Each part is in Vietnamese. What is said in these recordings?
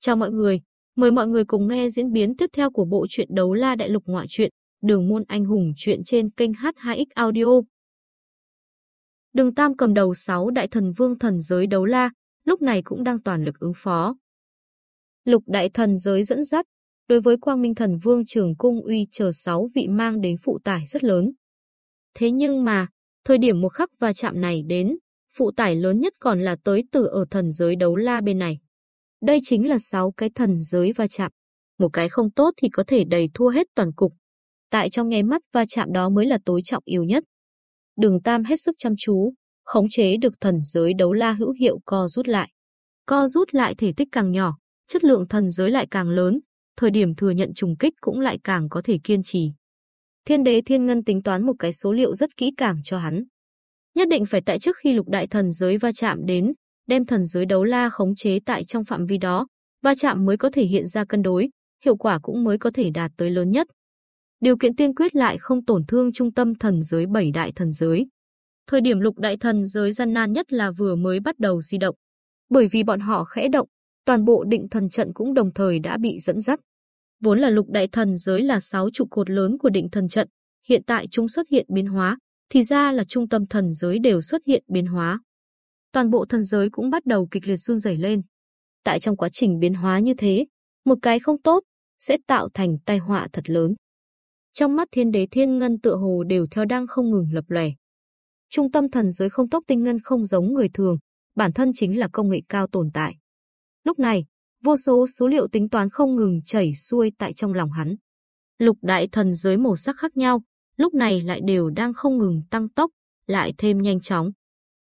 Chào mọi người, mời mọi người cùng nghe diễn biến tiếp theo của bộ truyện Đấu La Đại Lục ngoại truyện, Đường môn anh hùng truyện trên kênh H2X Audio. Đường Tam cầm đầu 6 đại thần vương thần giới Đấu La, lúc này cũng đang toàn lực ứng phó. Lục đại thần giới dẫn dắt, đối với Quang Minh thần vương Trường Cung Uy chờ 6 vị mang đến phụ tải rất lớn. Thế nhưng mà, thời điểm một khắc và chạm này đến, phụ tải lớn nhất còn là tới từ ở thần giới Đấu La bên này. Đây chính là sáu cái thần giới va chạm. Một cái không tốt thì có thể đầy thua hết toàn cục. Tại trong nháy mắt va chạm đó mới là tối trọng yếu nhất. Đường Tam hết sức chăm chú, khống chế được thần giới đấu la hữu hiệu co rút lại. Co rút lại thể tích càng nhỏ, chất lượng thần giới lại càng lớn, thời điểm thừa nhận trùng kích cũng lại càng có thể kiên trì. Thiên đế thiên ngân tính toán một cái số liệu rất kỹ càng cho hắn. Nhất định phải tại trước khi lục đại thần giới va chạm đến, đem thần giới đấu la khống chế tại trong phạm vi đó, va chạm mới có thể hiện ra cân đối, hiệu quả cũng mới có thể đạt tới lớn nhất. Điều kiện tiên quyết lại không tổn thương trung tâm thần giới bảy đại thần giới. Thời điểm lục đại thần giới gian nan nhất là vừa mới bắt đầu di động. Bởi vì bọn họ khẽ động, toàn bộ định thần trận cũng đồng thời đã bị dẫn dắt. Vốn là lục đại thần giới là sáu trụ cột lớn của định thần trận, hiện tại chúng xuất hiện biến hóa, thì ra là trung tâm thần giới đều xuất hiện biến hóa toàn bộ thần giới cũng bắt đầu kịch liệt run rẩy lên. Tại trong quá trình biến hóa như thế, một cái không tốt sẽ tạo thành tai họa thật lớn. Trong mắt thiên đế thiên ngân tựa hồ đều theo đang không ngừng lập lòe. Trung tâm thần giới không tốc tinh ngân không giống người thường, bản thân chính là công nghệ cao tồn tại. Lúc này, vô số số liệu tính toán không ngừng chảy xuôi tại trong lòng hắn. Lục đại thần giới màu sắc khác nhau, lúc này lại đều đang không ngừng tăng tốc, lại thêm nhanh chóng.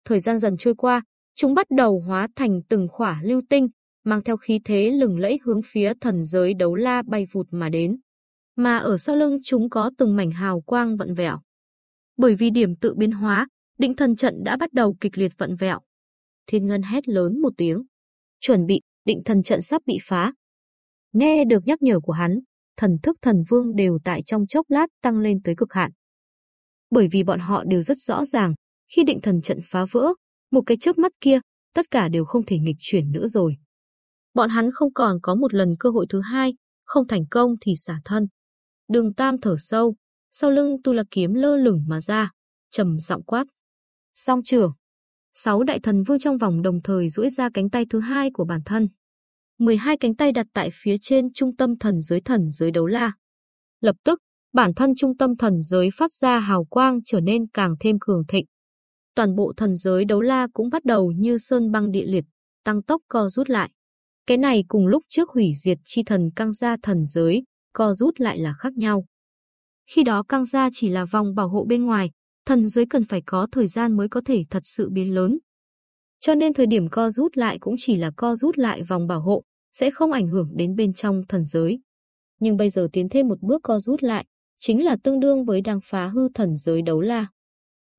Thời gian dần trôi qua, chúng bắt đầu hóa thành từng khỏa lưu tinh, mang theo khí thế lừng lẫy hướng phía thần giới đấu la bay vụt mà đến. Mà ở sau lưng chúng có từng mảnh hào quang vận vẹo. Bởi vì điểm tự biến hóa, định thần trận đã bắt đầu kịch liệt vận vẹo. Thiên Ngân hét lớn một tiếng. Chuẩn bị, định thần trận sắp bị phá. Nghe được nhắc nhở của hắn, thần thức thần vương đều tại trong chốc lát tăng lên tới cực hạn. Bởi vì bọn họ đều rất rõ ràng, khi định thần trận phá vỡ, một cái chớp mắt kia, tất cả đều không thể nghịch chuyển nữa rồi. Bọn hắn không còn có một lần cơ hội thứ hai, không thành công thì xả thân. Đường Tam thở sâu, sau lưng tu la kiếm lơ lửng mà ra, trầm giọng quát. Song trưởng Sáu đại thần vương trong vòng đồng thời duỗi ra cánh tay thứ hai của bản thân. 12 cánh tay đặt tại phía trên trung tâm thần giới thần giới đấu la. Lập tức, bản thân trung tâm thần giới phát ra hào quang trở nên càng thêm cường thịnh toàn bộ thần giới đấu la cũng bắt đầu như sơn băng địa liệt, tăng tốc co rút lại. Cái này cùng lúc trước hủy diệt chi thần căng gia thần giới, co rút lại là khác nhau. Khi đó căng gia chỉ là vòng bảo hộ bên ngoài, thần giới cần phải có thời gian mới có thể thật sự biến lớn. Cho nên thời điểm co rút lại cũng chỉ là co rút lại vòng bảo hộ, sẽ không ảnh hưởng đến bên trong thần giới. Nhưng bây giờ tiến thêm một bước co rút lại, chính là tương đương với đang phá hư thần giới đấu la.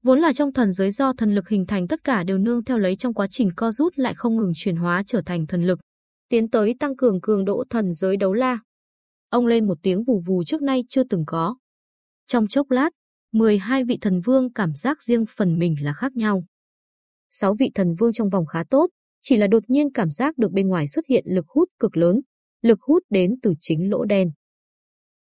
Vốn là trong thần giới do thần lực hình thành tất cả đều nương theo lấy trong quá trình co rút lại không ngừng chuyển hóa trở thành thần lực, tiến tới tăng cường cường độ thần giới đấu la. Ông lên một tiếng vù vù trước nay chưa từng có. Trong chốc lát, 12 vị thần vương cảm giác riêng phần mình là khác nhau. 6 vị thần vương trong vòng khá tốt, chỉ là đột nhiên cảm giác được bên ngoài xuất hiện lực hút cực lớn, lực hút đến từ chính lỗ đen.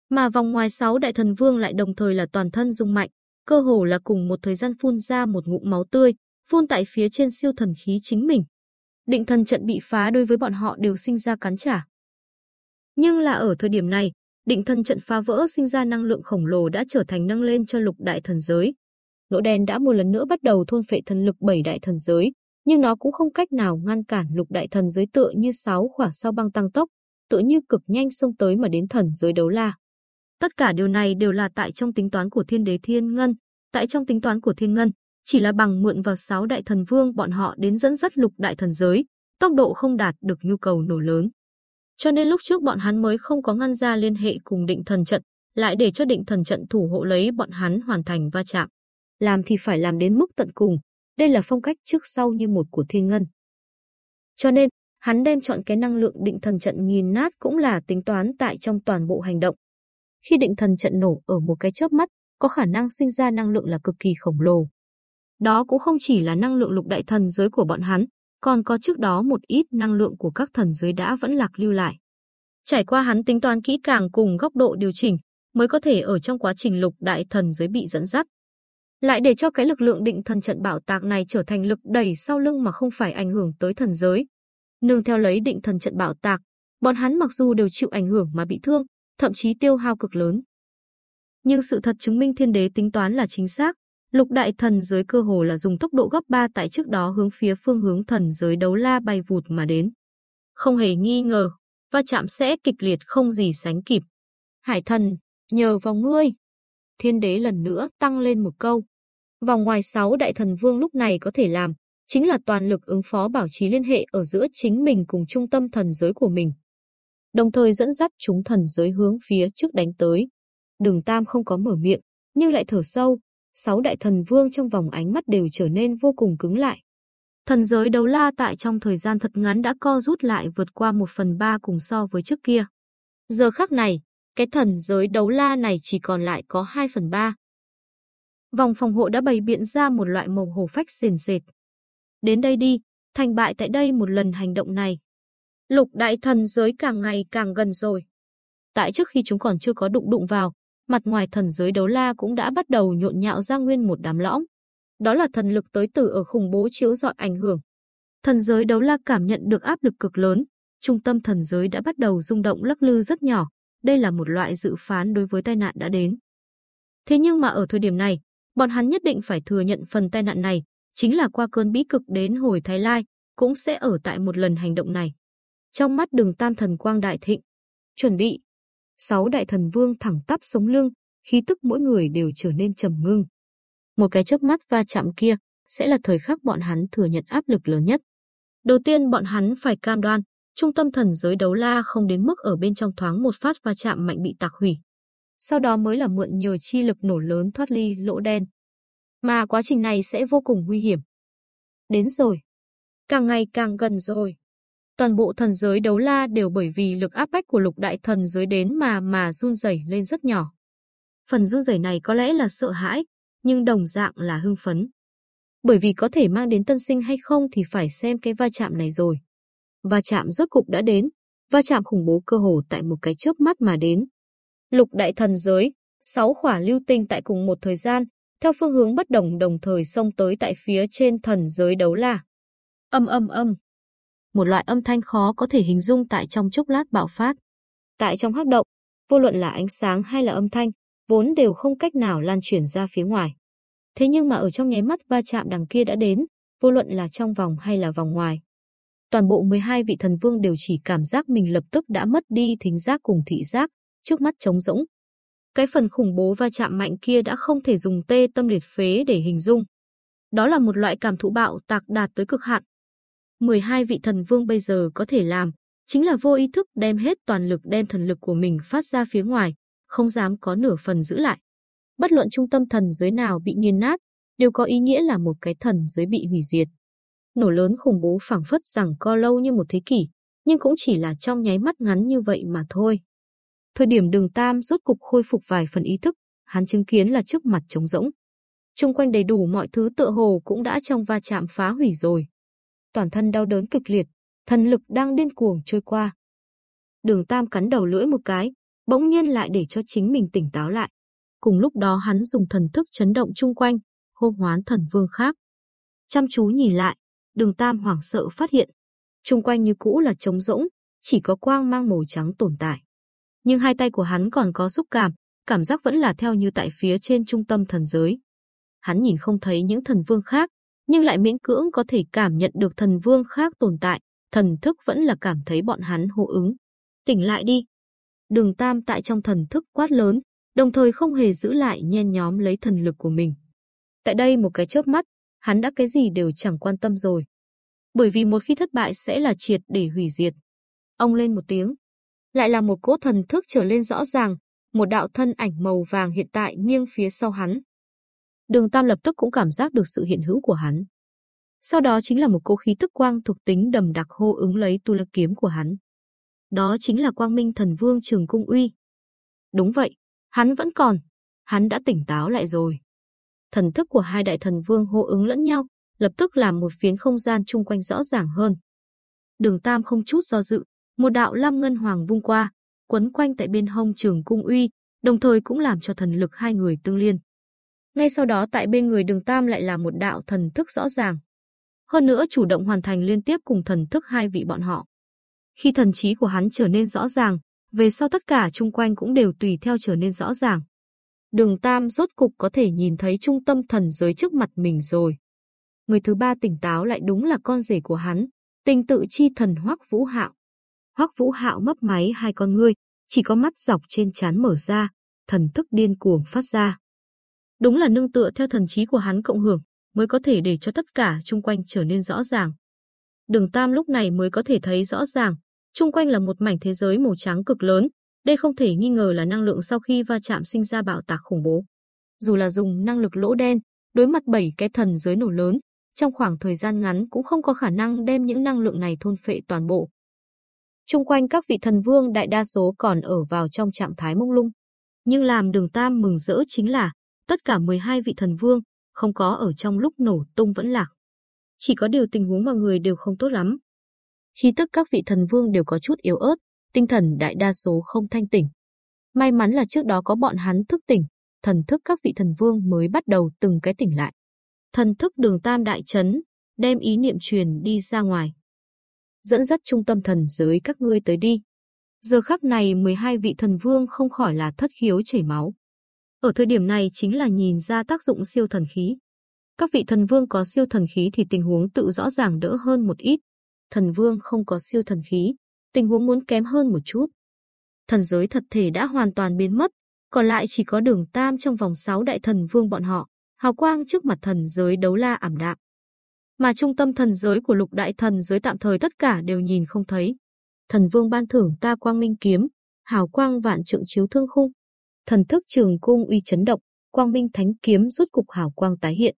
Mà vòng ngoài 6 đại thần vương lại đồng thời là toàn thân rung mạnh, cơ hồ là cùng một thời gian phun ra một ngụm máu tươi, phun tại phía trên siêu thần khí chính mình. Định thần trận bị phá đối với bọn họ đều sinh ra cắn trả. Nhưng là ở thời điểm này, định thần trận phá vỡ sinh ra năng lượng khổng lồ đã trở thành nâng lên cho lục đại thần giới. Lỗ đen đã một lần nữa bắt đầu thôn phệ thần lực bảy đại thần giới, nhưng nó cũng không cách nào ngăn cản lục đại thần giới tựa như sáu khỏa sao băng tăng tốc, tựa như cực nhanh xông tới mà đến thần giới đấu la. Tất cả điều này đều là tại trong tính toán của Thiên Đế Thiên Ngân, tại trong tính toán của Thiên Ngân, chỉ là bằng mượn vào sáu đại thần vương bọn họ đến dẫn dắt lục đại thần giới, tốc độ không đạt được nhu cầu nổ lớn. Cho nên lúc trước bọn hắn mới không có ngăn ra liên hệ cùng định thần trận, lại để cho định thần trận thủ hộ lấy bọn hắn hoàn thành va chạm. Làm thì phải làm đến mức tận cùng, đây là phong cách trước sau như một của Thiên Ngân. Cho nên, hắn đem chọn cái năng lượng định thần trận nhìn nát cũng là tính toán tại trong toàn bộ hành động, khi định thần trận nổ ở một cái chớp mắt, có khả năng sinh ra năng lượng là cực kỳ khổng lồ. Đó cũng không chỉ là năng lượng lục đại thần giới của bọn hắn, còn có trước đó một ít năng lượng của các thần giới đã vẫn lạc lưu lại. Trải qua hắn tính toán kỹ càng cùng góc độ điều chỉnh, mới có thể ở trong quá trình lục đại thần giới bị dẫn dắt. Lại để cho cái lực lượng định thần trận bảo tạc này trở thành lực đẩy sau lưng mà không phải ảnh hưởng tới thần giới. Nương theo lấy định thần trận bảo tạc, bọn hắn mặc dù đều chịu ảnh hưởng mà bị thương, thậm chí tiêu hao cực lớn. Nhưng sự thật chứng minh thiên đế tính toán là chính xác, lục đại thần giới cơ hồ là dùng tốc độ gấp 3 tại trước đó hướng phía phương hướng thần giới đấu la bay vụt mà đến. Không hề nghi ngờ, va chạm sẽ kịch liệt không gì sánh kịp. Hải thần, nhờ vào ngươi. Thiên đế lần nữa tăng lên một câu. Vòng ngoài sáu đại thần vương lúc này có thể làm, chính là toàn lực ứng phó bảo trì liên hệ ở giữa chính mình cùng trung tâm thần giới của mình. Đồng thời dẫn dắt chúng thần giới hướng phía trước đánh tới. Đường Tam không có mở miệng, nhưng lại thở sâu. Sáu đại thần vương trong vòng ánh mắt đều trở nên vô cùng cứng lại. Thần giới đấu la tại trong thời gian thật ngắn đã co rút lại vượt qua một phần ba cùng so với trước kia. Giờ khắc này, cái thần giới đấu la này chỉ còn lại có 2 phần 3. Vòng phòng hộ đã bày biện ra một loại màu hồ phách sền sệt. Đến đây đi, thành bại tại đây một lần hành động này. Lục đại thần giới càng ngày càng gần rồi. Tại trước khi chúng còn chưa có đụng đụng vào, mặt ngoài thần giới đấu la cũng đã bắt đầu nhộn nhạo ra nguyên một đám lõm. Đó là thần lực tới từ ở khủng bố chiếu dọi ảnh hưởng. Thần giới đấu la cảm nhận được áp lực cực lớn, trung tâm thần giới đã bắt đầu rung động lắc lư rất nhỏ, đây là một loại dự phán đối với tai nạn đã đến. Thế nhưng mà ở thời điểm này, bọn hắn nhất định phải thừa nhận phần tai nạn này, chính là qua cơn bí cực đến hồi Thái Lai, cũng sẽ ở tại một lần hành động này. Trong mắt đường tam thần quang đại thịnh, chuẩn bị. Sáu đại thần vương thẳng tắp sống lưng, khí tức mỗi người đều trở nên trầm ngưng. Một cái chớp mắt va chạm kia sẽ là thời khắc bọn hắn thừa nhận áp lực lớn nhất. Đầu tiên bọn hắn phải cam đoan, trung tâm thần giới đấu la không đến mức ở bên trong thoáng một phát va chạm mạnh bị tạc hủy. Sau đó mới là mượn nhờ chi lực nổ lớn thoát ly lỗ đen. Mà quá trình này sẽ vô cùng nguy hiểm. Đến rồi. Càng ngày càng gần rồi. Toàn bộ thần giới đấu la đều bởi vì lực áp bách của lục đại thần giới đến mà mà run rẩy lên rất nhỏ. Phần run rẩy này có lẽ là sợ hãi, nhưng đồng dạng là hưng phấn. Bởi vì có thể mang đến tân sinh hay không thì phải xem cái va chạm này rồi. Va chạm rốt cục đã đến, va chạm khủng bố cơ hồ tại một cái chớp mắt mà đến. Lục đại thần giới, sáu khỏa lưu tinh tại cùng một thời gian, theo phương hướng bất đồng đồng thời xông tới tại phía trên thần giới đấu la. Âm âm âm. Một loại âm thanh khó có thể hình dung tại trong chốc lát bạo phát. Tại trong hắc động, vô luận là ánh sáng hay là âm thanh, vốn đều không cách nào lan truyền ra phía ngoài. Thế nhưng mà ở trong nháy mắt va chạm đằng kia đã đến, vô luận là trong vòng hay là vòng ngoài. Toàn bộ 12 vị thần vương đều chỉ cảm giác mình lập tức đã mất đi thính giác cùng thị giác, trước mắt trống rỗng. Cái phần khủng bố va chạm mạnh kia đã không thể dùng tê tâm liệt phế để hình dung. Đó là một loại cảm thụ bạo tạc đạt tới cực hạn. 12 vị thần vương bây giờ có thể làm, chính là vô ý thức đem hết toàn lực đem thần lực của mình phát ra phía ngoài, không dám có nửa phần giữ lại. Bất luận trung tâm thần giới nào bị nghiền nát, đều có ý nghĩa là một cái thần giới bị hủy diệt. Nổ lớn khủng bố phảng phất rằng co lâu như một thế kỷ, nhưng cũng chỉ là trong nháy mắt ngắn như vậy mà thôi. Thời điểm đường Tam rốt cục khôi phục vài phần ý thức, hắn chứng kiến là trước mặt trống rỗng. Trung quanh đầy đủ mọi thứ tựa hồ cũng đã trong va chạm phá hủy rồi. Toàn thân đau đớn cực liệt, thần lực đang điên cuồng trôi qua. Đường Tam cắn đầu lưỡi một cái, bỗng nhiên lại để cho chính mình tỉnh táo lại. Cùng lúc đó hắn dùng thần thức chấn động chung quanh, hô hoán thần vương khác. Chăm chú nhìn lại, đường Tam hoảng sợ phát hiện. Chung quanh như cũ là trống rỗng, chỉ có quang mang màu trắng tồn tại nhưng hai tay của hắn còn có xúc cảm, cảm giác vẫn là theo như tại phía trên trung tâm thần giới. Hắn nhìn không thấy những thần vương khác, nhưng lại miễn cưỡng có thể cảm nhận được thần vương khác tồn tại, thần thức vẫn là cảm thấy bọn hắn hô ứng. Tỉnh lại đi. Đường Tam tại trong thần thức quát lớn, đồng thời không hề giữ lại nhen nhóm lấy thần lực của mình. Tại đây một cái chớp mắt, hắn đã cái gì đều chẳng quan tâm rồi. Bởi vì một khi thất bại sẽ là triệt để hủy diệt. Ông lên một tiếng, lại là một cỗ thần thức trở lên rõ ràng, một đạo thân ảnh màu vàng hiện tại nghiêng phía sau hắn. Đường Tam lập tức cũng cảm giác được sự hiện hữu của hắn. Sau đó chính là một cỗ khí tức quang thuộc tính đầm đặc hô ứng lấy tu lực kiếm của hắn. Đó chính là Quang Minh Thần Vương Trường Cung Uy. Đúng vậy, hắn vẫn còn, hắn đã tỉnh táo lại rồi. Thần thức của hai đại thần vương hô ứng lẫn nhau, lập tức làm một phiến không gian chung quanh rõ ràng hơn. Đường Tam không chút do dự, một đạo lam ngân hoàng vung qua, quấn quanh tại bên hông Trường Cung Uy, đồng thời cũng làm cho thần lực hai người tương liên. Ngay sau đó tại bên người Đường Tam lại là một đạo thần thức rõ ràng. Hơn nữa chủ động hoàn thành liên tiếp cùng thần thức hai vị bọn họ. Khi thần trí của hắn trở nên rõ ràng, về sau tất cả chung quanh cũng đều tùy theo trở nên rõ ràng. Đường Tam rốt cục có thể nhìn thấy trung tâm thần giới trước mặt mình rồi. Người thứ ba tỉnh táo lại đúng là con rể của hắn, tình tự chi thần Hoắc Vũ Hạo. Hoắc Vũ Hạo mấp máy hai con ngươi, chỉ có mắt dọc trên trán mở ra, thần thức điên cuồng phát ra. Đúng là nương tựa theo thần trí của hắn cộng hưởng, mới có thể để cho tất cả chung quanh trở nên rõ ràng. Đường Tam lúc này mới có thể thấy rõ ràng, chung quanh là một mảnh thế giới màu trắng cực lớn, đây không thể nghi ngờ là năng lượng sau khi va chạm sinh ra bạo tạc khủng bố. Dù là dùng năng lực lỗ đen, đối mặt bảy cái thần giới nổ lớn, trong khoảng thời gian ngắn cũng không có khả năng đem những năng lượng này thôn phệ toàn bộ. Trung quanh các vị thần vương đại đa số còn ở vào trong trạng thái mông lung. Nhưng làm đường Tam mừng rỡ chính là, tất cả 12 vị thần vương, không có ở trong lúc nổ tung vẫn lạc. Chỉ có điều tình huống mọi người đều không tốt lắm. khi tức các vị thần vương đều có chút yếu ớt, tinh thần đại đa số không thanh tỉnh. May mắn là trước đó có bọn hắn thức tỉnh, thần thức các vị thần vương mới bắt đầu từng cái tỉnh lại. Thần thức đường tam đại chấn, đem ý niệm truyền đi ra ngoài. Dẫn dắt trung tâm thần giới các ngươi tới đi. Giờ khắc này 12 vị thần vương không khỏi là thất khiếu chảy máu. Ở thời điểm này chính là nhìn ra tác dụng siêu thần khí. Các vị thần vương có siêu thần khí thì tình huống tự rõ ràng đỡ hơn một ít. Thần vương không có siêu thần khí, tình huống muốn kém hơn một chút. Thần giới thật thể đã hoàn toàn biến mất, còn lại chỉ có đường tam trong vòng 6 đại thần vương bọn họ, hào quang trước mặt thần giới đấu la ảm đạm. Mà trung tâm thần giới của lục đại thần giới tạm thời tất cả đều nhìn không thấy. Thần vương ban thưởng ta quang minh kiếm, hào quang vạn trượng chiếu thương khung. Thần thức trường cung uy chấn động, quang minh thánh kiếm rút cục hào quang tái hiện.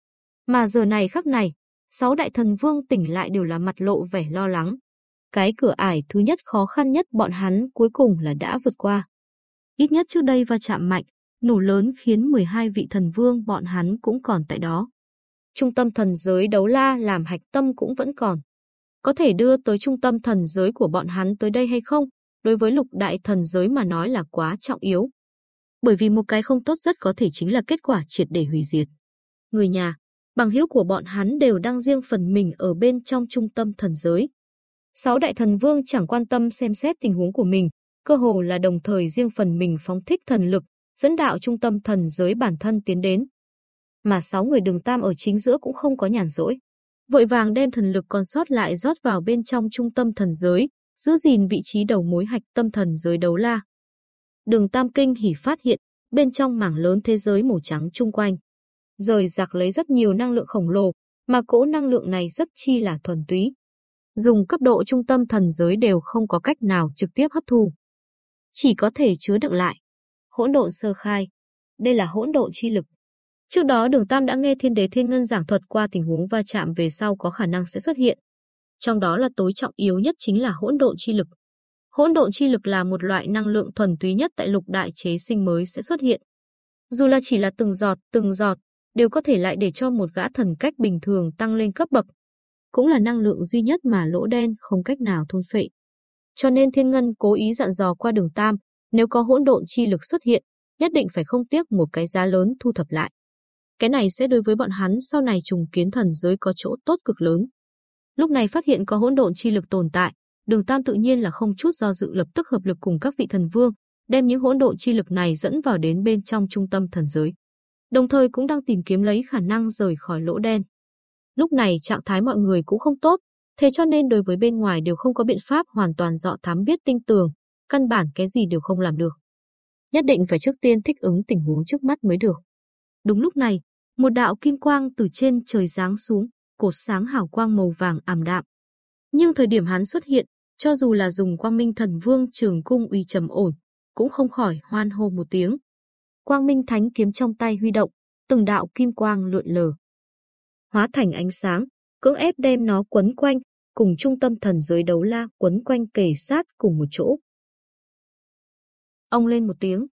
Mà giờ này khắc này, sáu đại thần vương tỉnh lại đều là mặt lộ vẻ lo lắng. Cái cửa ải thứ nhất khó khăn nhất bọn hắn cuối cùng là đã vượt qua. Ít nhất trước đây va chạm mạnh, nổ lớn khiến 12 vị thần vương bọn hắn cũng còn tại đó. Trung tâm thần giới đấu la làm hạch tâm cũng vẫn còn. Có thể đưa tới trung tâm thần giới của bọn hắn tới đây hay không, đối với lục đại thần giới mà nói là quá trọng yếu. Bởi vì một cái không tốt rất có thể chính là kết quả triệt để hủy diệt. Người nhà, bằng hữu của bọn hắn đều đang riêng phần mình ở bên trong trung tâm thần giới. Sáu đại thần vương chẳng quan tâm xem xét tình huống của mình, cơ hồ là đồng thời riêng phần mình phóng thích thần lực, dẫn đạo trung tâm thần giới bản thân tiến đến. Mà sáu người đường tam ở chính giữa cũng không có nhàn rỗi. Vội vàng đem thần lực còn sót lại rót vào bên trong trung tâm thần giới, giữ gìn vị trí đầu mối hạch tâm thần giới đấu la. Đường tam kinh hỉ phát hiện, bên trong mảng lớn thế giới màu trắng chung quanh. Rời giặc lấy rất nhiều năng lượng khổng lồ, mà cỗ năng lượng này rất chi là thuần túy. Dùng cấp độ trung tâm thần giới đều không có cách nào trực tiếp hấp thu. Chỉ có thể chứa đựng lại. Hỗn độn sơ khai. Đây là hỗn độn chi lực. Trước đó Đường Tam đã nghe Thiên Đế Thiên Ngân giảng thuật qua tình huống va chạm về sau có khả năng sẽ xuất hiện. Trong đó là tối trọng yếu nhất chính là hỗn độn chi lực. Hỗn độn chi lực là một loại năng lượng thuần túy nhất tại lục đại chế sinh mới sẽ xuất hiện. Dù là chỉ là từng giọt, từng giọt, đều có thể lại để cho một gã thần cách bình thường tăng lên cấp bậc. Cũng là năng lượng duy nhất mà lỗ đen không cách nào thôn phệ. Cho nên Thiên Ngân cố ý dặn dò qua đường Tam, nếu có hỗn độn chi lực xuất hiện, nhất định phải không tiếc một cái giá lớn thu thập lại. Cái này sẽ đối với bọn hắn sau này trùng kiến thần giới có chỗ tốt cực lớn. Lúc này phát hiện có hỗn độn chi lực tồn tại, Đường Tam tự nhiên là không chút do dự lập tức hợp lực cùng các vị thần vương, đem những hỗn độn chi lực này dẫn vào đến bên trong trung tâm thần giới. Đồng thời cũng đang tìm kiếm lấy khả năng rời khỏi lỗ đen. Lúc này trạng thái mọi người cũng không tốt, thế cho nên đối với bên ngoài đều không có biện pháp hoàn toàn dọ thám biết tinh tường, căn bản cái gì đều không làm được. Nhất định phải trước tiên thích ứng tình huống trước mắt mới được. Đúng lúc này, một đạo kim quang từ trên trời giáng xuống, cột sáng hào quang màu vàng ảm đạm. Nhưng thời điểm hắn xuất hiện, cho dù là dùng quang minh thần vương trường cung uy trầm ổn, cũng không khỏi hoan hô một tiếng. Quang minh thánh kiếm trong tay huy động, từng đạo kim quang lượn lờ. Hóa thành ánh sáng, cưỡng ép đem nó quấn quanh, cùng trung tâm thần giới đấu la quấn quanh kề sát cùng một chỗ. Ông lên một tiếng.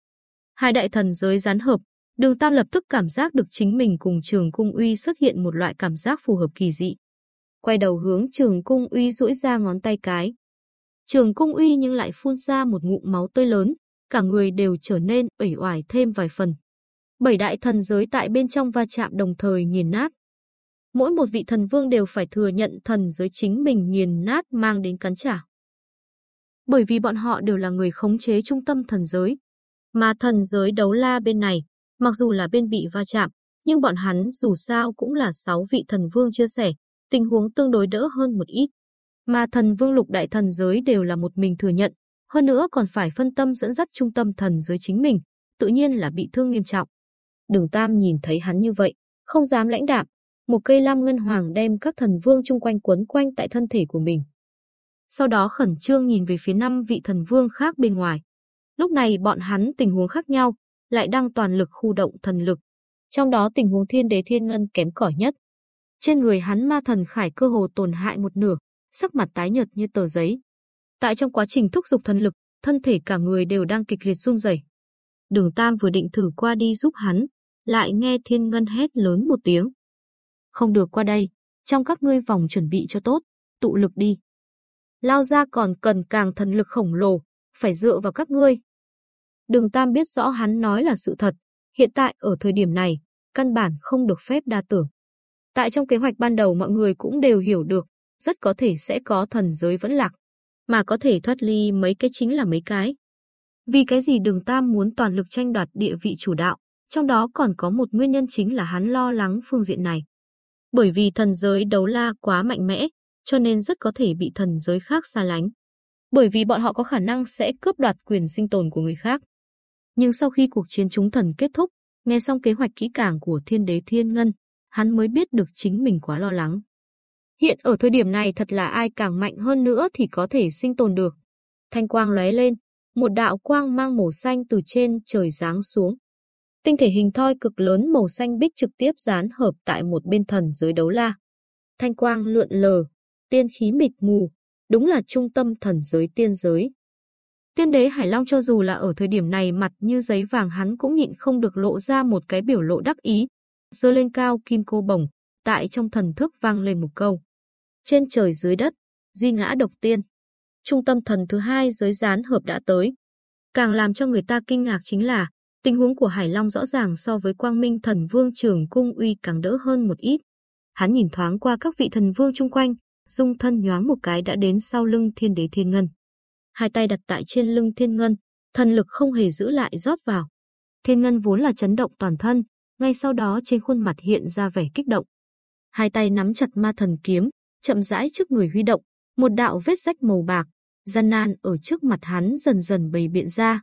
Hai đại thần giới gián hợp, Đường Tam lập tức cảm giác được chính mình cùng Trường Cung Uy xuất hiện một loại cảm giác phù hợp kỳ dị. Quay đầu hướng Trường Cung Uy duỗi ra ngón tay cái. Trường Cung Uy nhưng lại phun ra một ngụm máu tươi lớn, cả người đều trở nên ủy oải thêm vài phần. Bảy đại thần giới tại bên trong va chạm đồng thời nghiền nát. Mỗi một vị thần vương đều phải thừa nhận thần giới chính mình nghiền nát mang đến cắn trả. Bởi vì bọn họ đều là người khống chế trung tâm thần giới. Mà thần giới đấu la bên này, mặc dù là bên bị va chạm, nhưng bọn hắn dù sao cũng là sáu vị thần vương chia sẻ, tình huống tương đối đỡ hơn một ít. Mà thần vương lục đại thần giới đều là một mình thừa nhận, hơn nữa còn phải phân tâm dẫn dắt trung tâm thần giới chính mình, tự nhiên là bị thương nghiêm trọng. Đường Tam nhìn thấy hắn như vậy, không dám lãnh đạm, một cây lam ngân hoàng đem các thần vương chung quanh quấn quanh tại thân thể của mình. Sau đó khẩn trương nhìn về phía năm vị thần vương khác bên ngoài. Lúc này bọn hắn tình huống khác nhau, lại đang toàn lực khu động thần lực. Trong đó tình huống thiên đế thiên ngân kém cỏi nhất. Trên người hắn ma thần khải cơ hồ tổn hại một nửa, sắc mặt tái nhợt như tờ giấy. Tại trong quá trình thúc giục thần lực, thân thể cả người đều đang kịch liệt run rẩy. Đường Tam vừa định thử qua đi giúp hắn, lại nghe Thiên Ngân hét lớn một tiếng. Không được qua đây, trong các ngươi vòng chuẩn bị cho tốt, tụ lực đi. Lao ra còn cần càng thần lực khổng lồ, phải dựa vào các ngươi. Đường Tam biết rõ hắn nói là sự thật, hiện tại ở thời điểm này, căn bản không được phép đa tưởng. Tại trong kế hoạch ban đầu mọi người cũng đều hiểu được, rất có thể sẽ có thần giới vẫn lạc, mà có thể thoát ly mấy cái chính là mấy cái. Vì cái gì đường Tam muốn toàn lực tranh đoạt địa vị chủ đạo, trong đó còn có một nguyên nhân chính là hắn lo lắng phương diện này. Bởi vì thần giới đấu la quá mạnh mẽ, cho nên rất có thể bị thần giới khác xa lánh. Bởi vì bọn họ có khả năng sẽ cướp đoạt quyền sinh tồn của người khác. Nhưng sau khi cuộc chiến chúng thần kết thúc, nghe xong kế hoạch kỹ càng của thiên đế thiên ngân, hắn mới biết được chính mình quá lo lắng. Hiện ở thời điểm này thật là ai càng mạnh hơn nữa thì có thể sinh tồn được. Thanh quang lóe lên, một đạo quang mang màu xanh từ trên trời giáng xuống. Tinh thể hình thoi cực lớn màu xanh bích trực tiếp dán hợp tại một bên thần giới đấu la. Thanh quang lượn lờ, tiên khí mịt mù, đúng là trung tâm thần giới tiên giới. Tiên đế Hải Long cho dù là ở thời điểm này mặt như giấy vàng hắn cũng nhịn không được lộ ra một cái biểu lộ đắc ý, giơ lên cao kim cô bồng, tại trong thần thức vang lên một câu. Trên trời dưới đất, duy ngã độc tiên. Trung tâm thần thứ hai giới gián hợp đã tới. Càng làm cho người ta kinh ngạc chính là, tình huống của Hải Long rõ ràng so với quang minh thần vương trường cung uy càng đỡ hơn một ít. Hắn nhìn thoáng qua các vị thần vương chung quanh, dung thân nhoáng một cái đã đến sau lưng thiên đế thiên ngân. Hai tay đặt tại trên lưng thiên ngân, thần lực không hề giữ lại rót vào. Thiên ngân vốn là chấn động toàn thân, ngay sau đó trên khuôn mặt hiện ra vẻ kích động. Hai tay nắm chặt ma thần kiếm, chậm rãi trước người huy động, một đạo vết rách màu bạc, gian nan ở trước mặt hắn dần dần bày biện ra.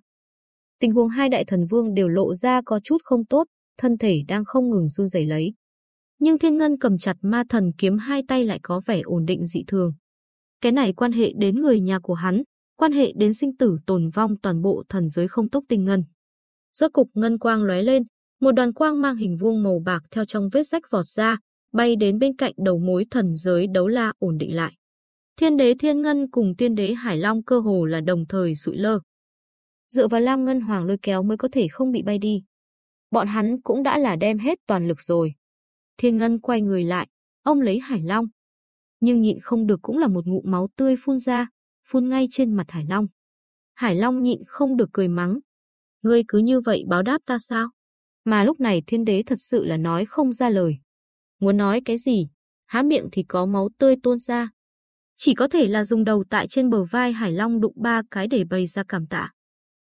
Tình huống hai đại thần vương đều lộ ra có chút không tốt, thân thể đang không ngừng run rẩy lấy. Nhưng Thiên Ngân cầm chặt ma thần kiếm hai tay lại có vẻ ổn định dị thường. Cái này quan hệ đến người nhà của hắn, quan hệ đến sinh tử tồn vong toàn bộ thần giới không tốc tinh ngân. Rốt cục ngân quang lóe lên, một đoàn quang mang hình vuông màu bạc theo trong vết rách vọt ra, bay đến bên cạnh đầu mối thần giới đấu la ổn định lại. Thiên đế Thiên Ngân cùng tiên đế Hải Long cơ hồ là đồng thời sụi lơ. Dựa vào Lam Ngân Hoàng lôi kéo mới có thể không bị bay đi. Bọn hắn cũng đã là đem hết toàn lực rồi. Thiên Ngân quay người lại, ông lấy Hải Long. Nhưng nhịn không được cũng là một ngụm máu tươi phun ra, phun ngay trên mặt Hải Long. Hải Long nhịn không được cười mắng. Ngươi cứ như vậy báo đáp ta sao? Mà lúc này thiên đế thật sự là nói không ra lời. Muốn nói cái gì, há miệng thì có máu tươi tuôn ra. Chỉ có thể là dùng đầu tại trên bờ vai Hải Long đụng ba cái để bày ra cảm tạ.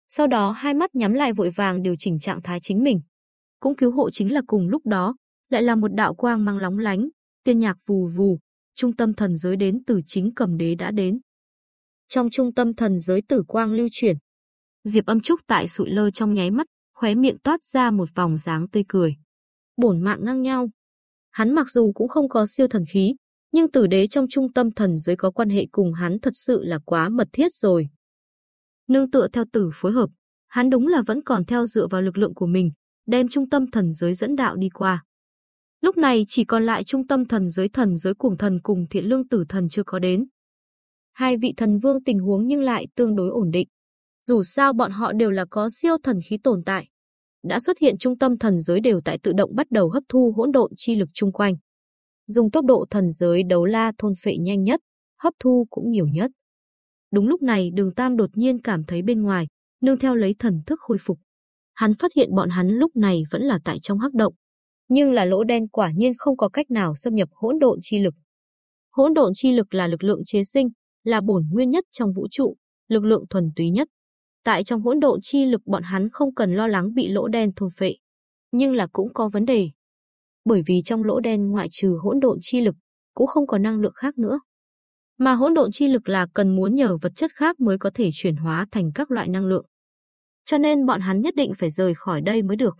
Sau đó hai mắt nhắm lại vội vàng điều chỉnh trạng thái chính mình. Cũng cứu hộ chính là cùng lúc đó, lại là một đạo quang mang lóng lánh, tiên nhạc vù vù, trung tâm thần giới đến từ chính cầm đế đã đến. Trong trung tâm thần giới tử quang lưu chuyển, Diệp âm trúc tại sụi lơ trong nháy mắt, khóe miệng toát ra một vòng dáng tươi cười. Bổn mạng ngang nhau. Hắn mặc dù cũng không có siêu thần khí, nhưng tử đế trong trung tâm thần giới có quan hệ cùng hắn thật sự là quá mật thiết rồi. Nương tựa theo tử phối hợp, hắn đúng là vẫn còn theo dựa vào lực lượng của mình, đem trung tâm thần giới dẫn đạo đi qua. Lúc này chỉ còn lại trung tâm thần giới thần giới cùng thần cùng thiện lương tử thần chưa có đến. Hai vị thần vương tình huống nhưng lại tương đối ổn định. Dù sao bọn họ đều là có siêu thần khí tồn tại đã xuất hiện trung tâm thần giới đều tại tự động bắt đầu hấp thu hỗn độn chi lực chung quanh. Dùng tốc độ thần giới đấu la thôn phệ nhanh nhất, hấp thu cũng nhiều nhất. Đúng lúc này đường Tam đột nhiên cảm thấy bên ngoài, nương theo lấy thần thức khôi phục. Hắn phát hiện bọn hắn lúc này vẫn là tại trong hắc động. Nhưng là lỗ đen quả nhiên không có cách nào xâm nhập hỗn độn chi lực. Hỗn độn chi lực là lực lượng chế sinh, là bổn nguyên nhất trong vũ trụ, lực lượng thuần túy nhất. Tại trong hỗn độn chi lực bọn hắn không cần lo lắng bị lỗ đen thôn phệ. Nhưng là cũng có vấn đề. Bởi vì trong lỗ đen ngoại trừ hỗn độn chi lực, cũng không có năng lượng khác nữa. Mà hỗn độn chi lực là cần muốn nhờ vật chất khác mới có thể chuyển hóa thành các loại năng lượng. Cho nên bọn hắn nhất định phải rời khỏi đây mới được.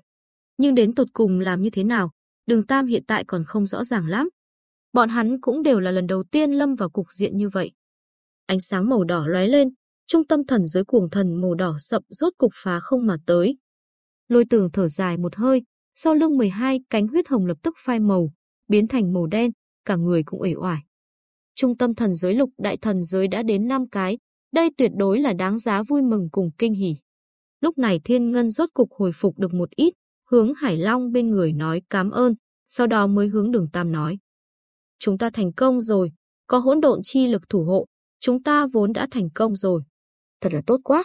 Nhưng đến tột cùng làm như thế nào, đường Tam hiện tại còn không rõ ràng lắm. Bọn hắn cũng đều là lần đầu tiên lâm vào cục diện như vậy. Ánh sáng màu đỏ lóe lên, trung tâm thần giới cuồng thần màu đỏ sậm rốt cục phá không mà tới. Lôi tường thở dài một hơi, sau lưng 12 cánh huyết hồng lập tức phai màu, biến thành màu đen, cả người cũng uể oải. Trung tâm thần giới lục đại thần giới đã đến 5 cái, đây tuyệt đối là đáng giá vui mừng cùng kinh hỉ. Lúc này Thiên Ngân rốt cục hồi phục được một ít, hướng Hải Long bên người nói cảm ơn, sau đó mới hướng Đường Tam nói. Chúng ta thành công rồi, có hỗn độn chi lực thủ hộ, chúng ta vốn đã thành công rồi. Thật là tốt quá.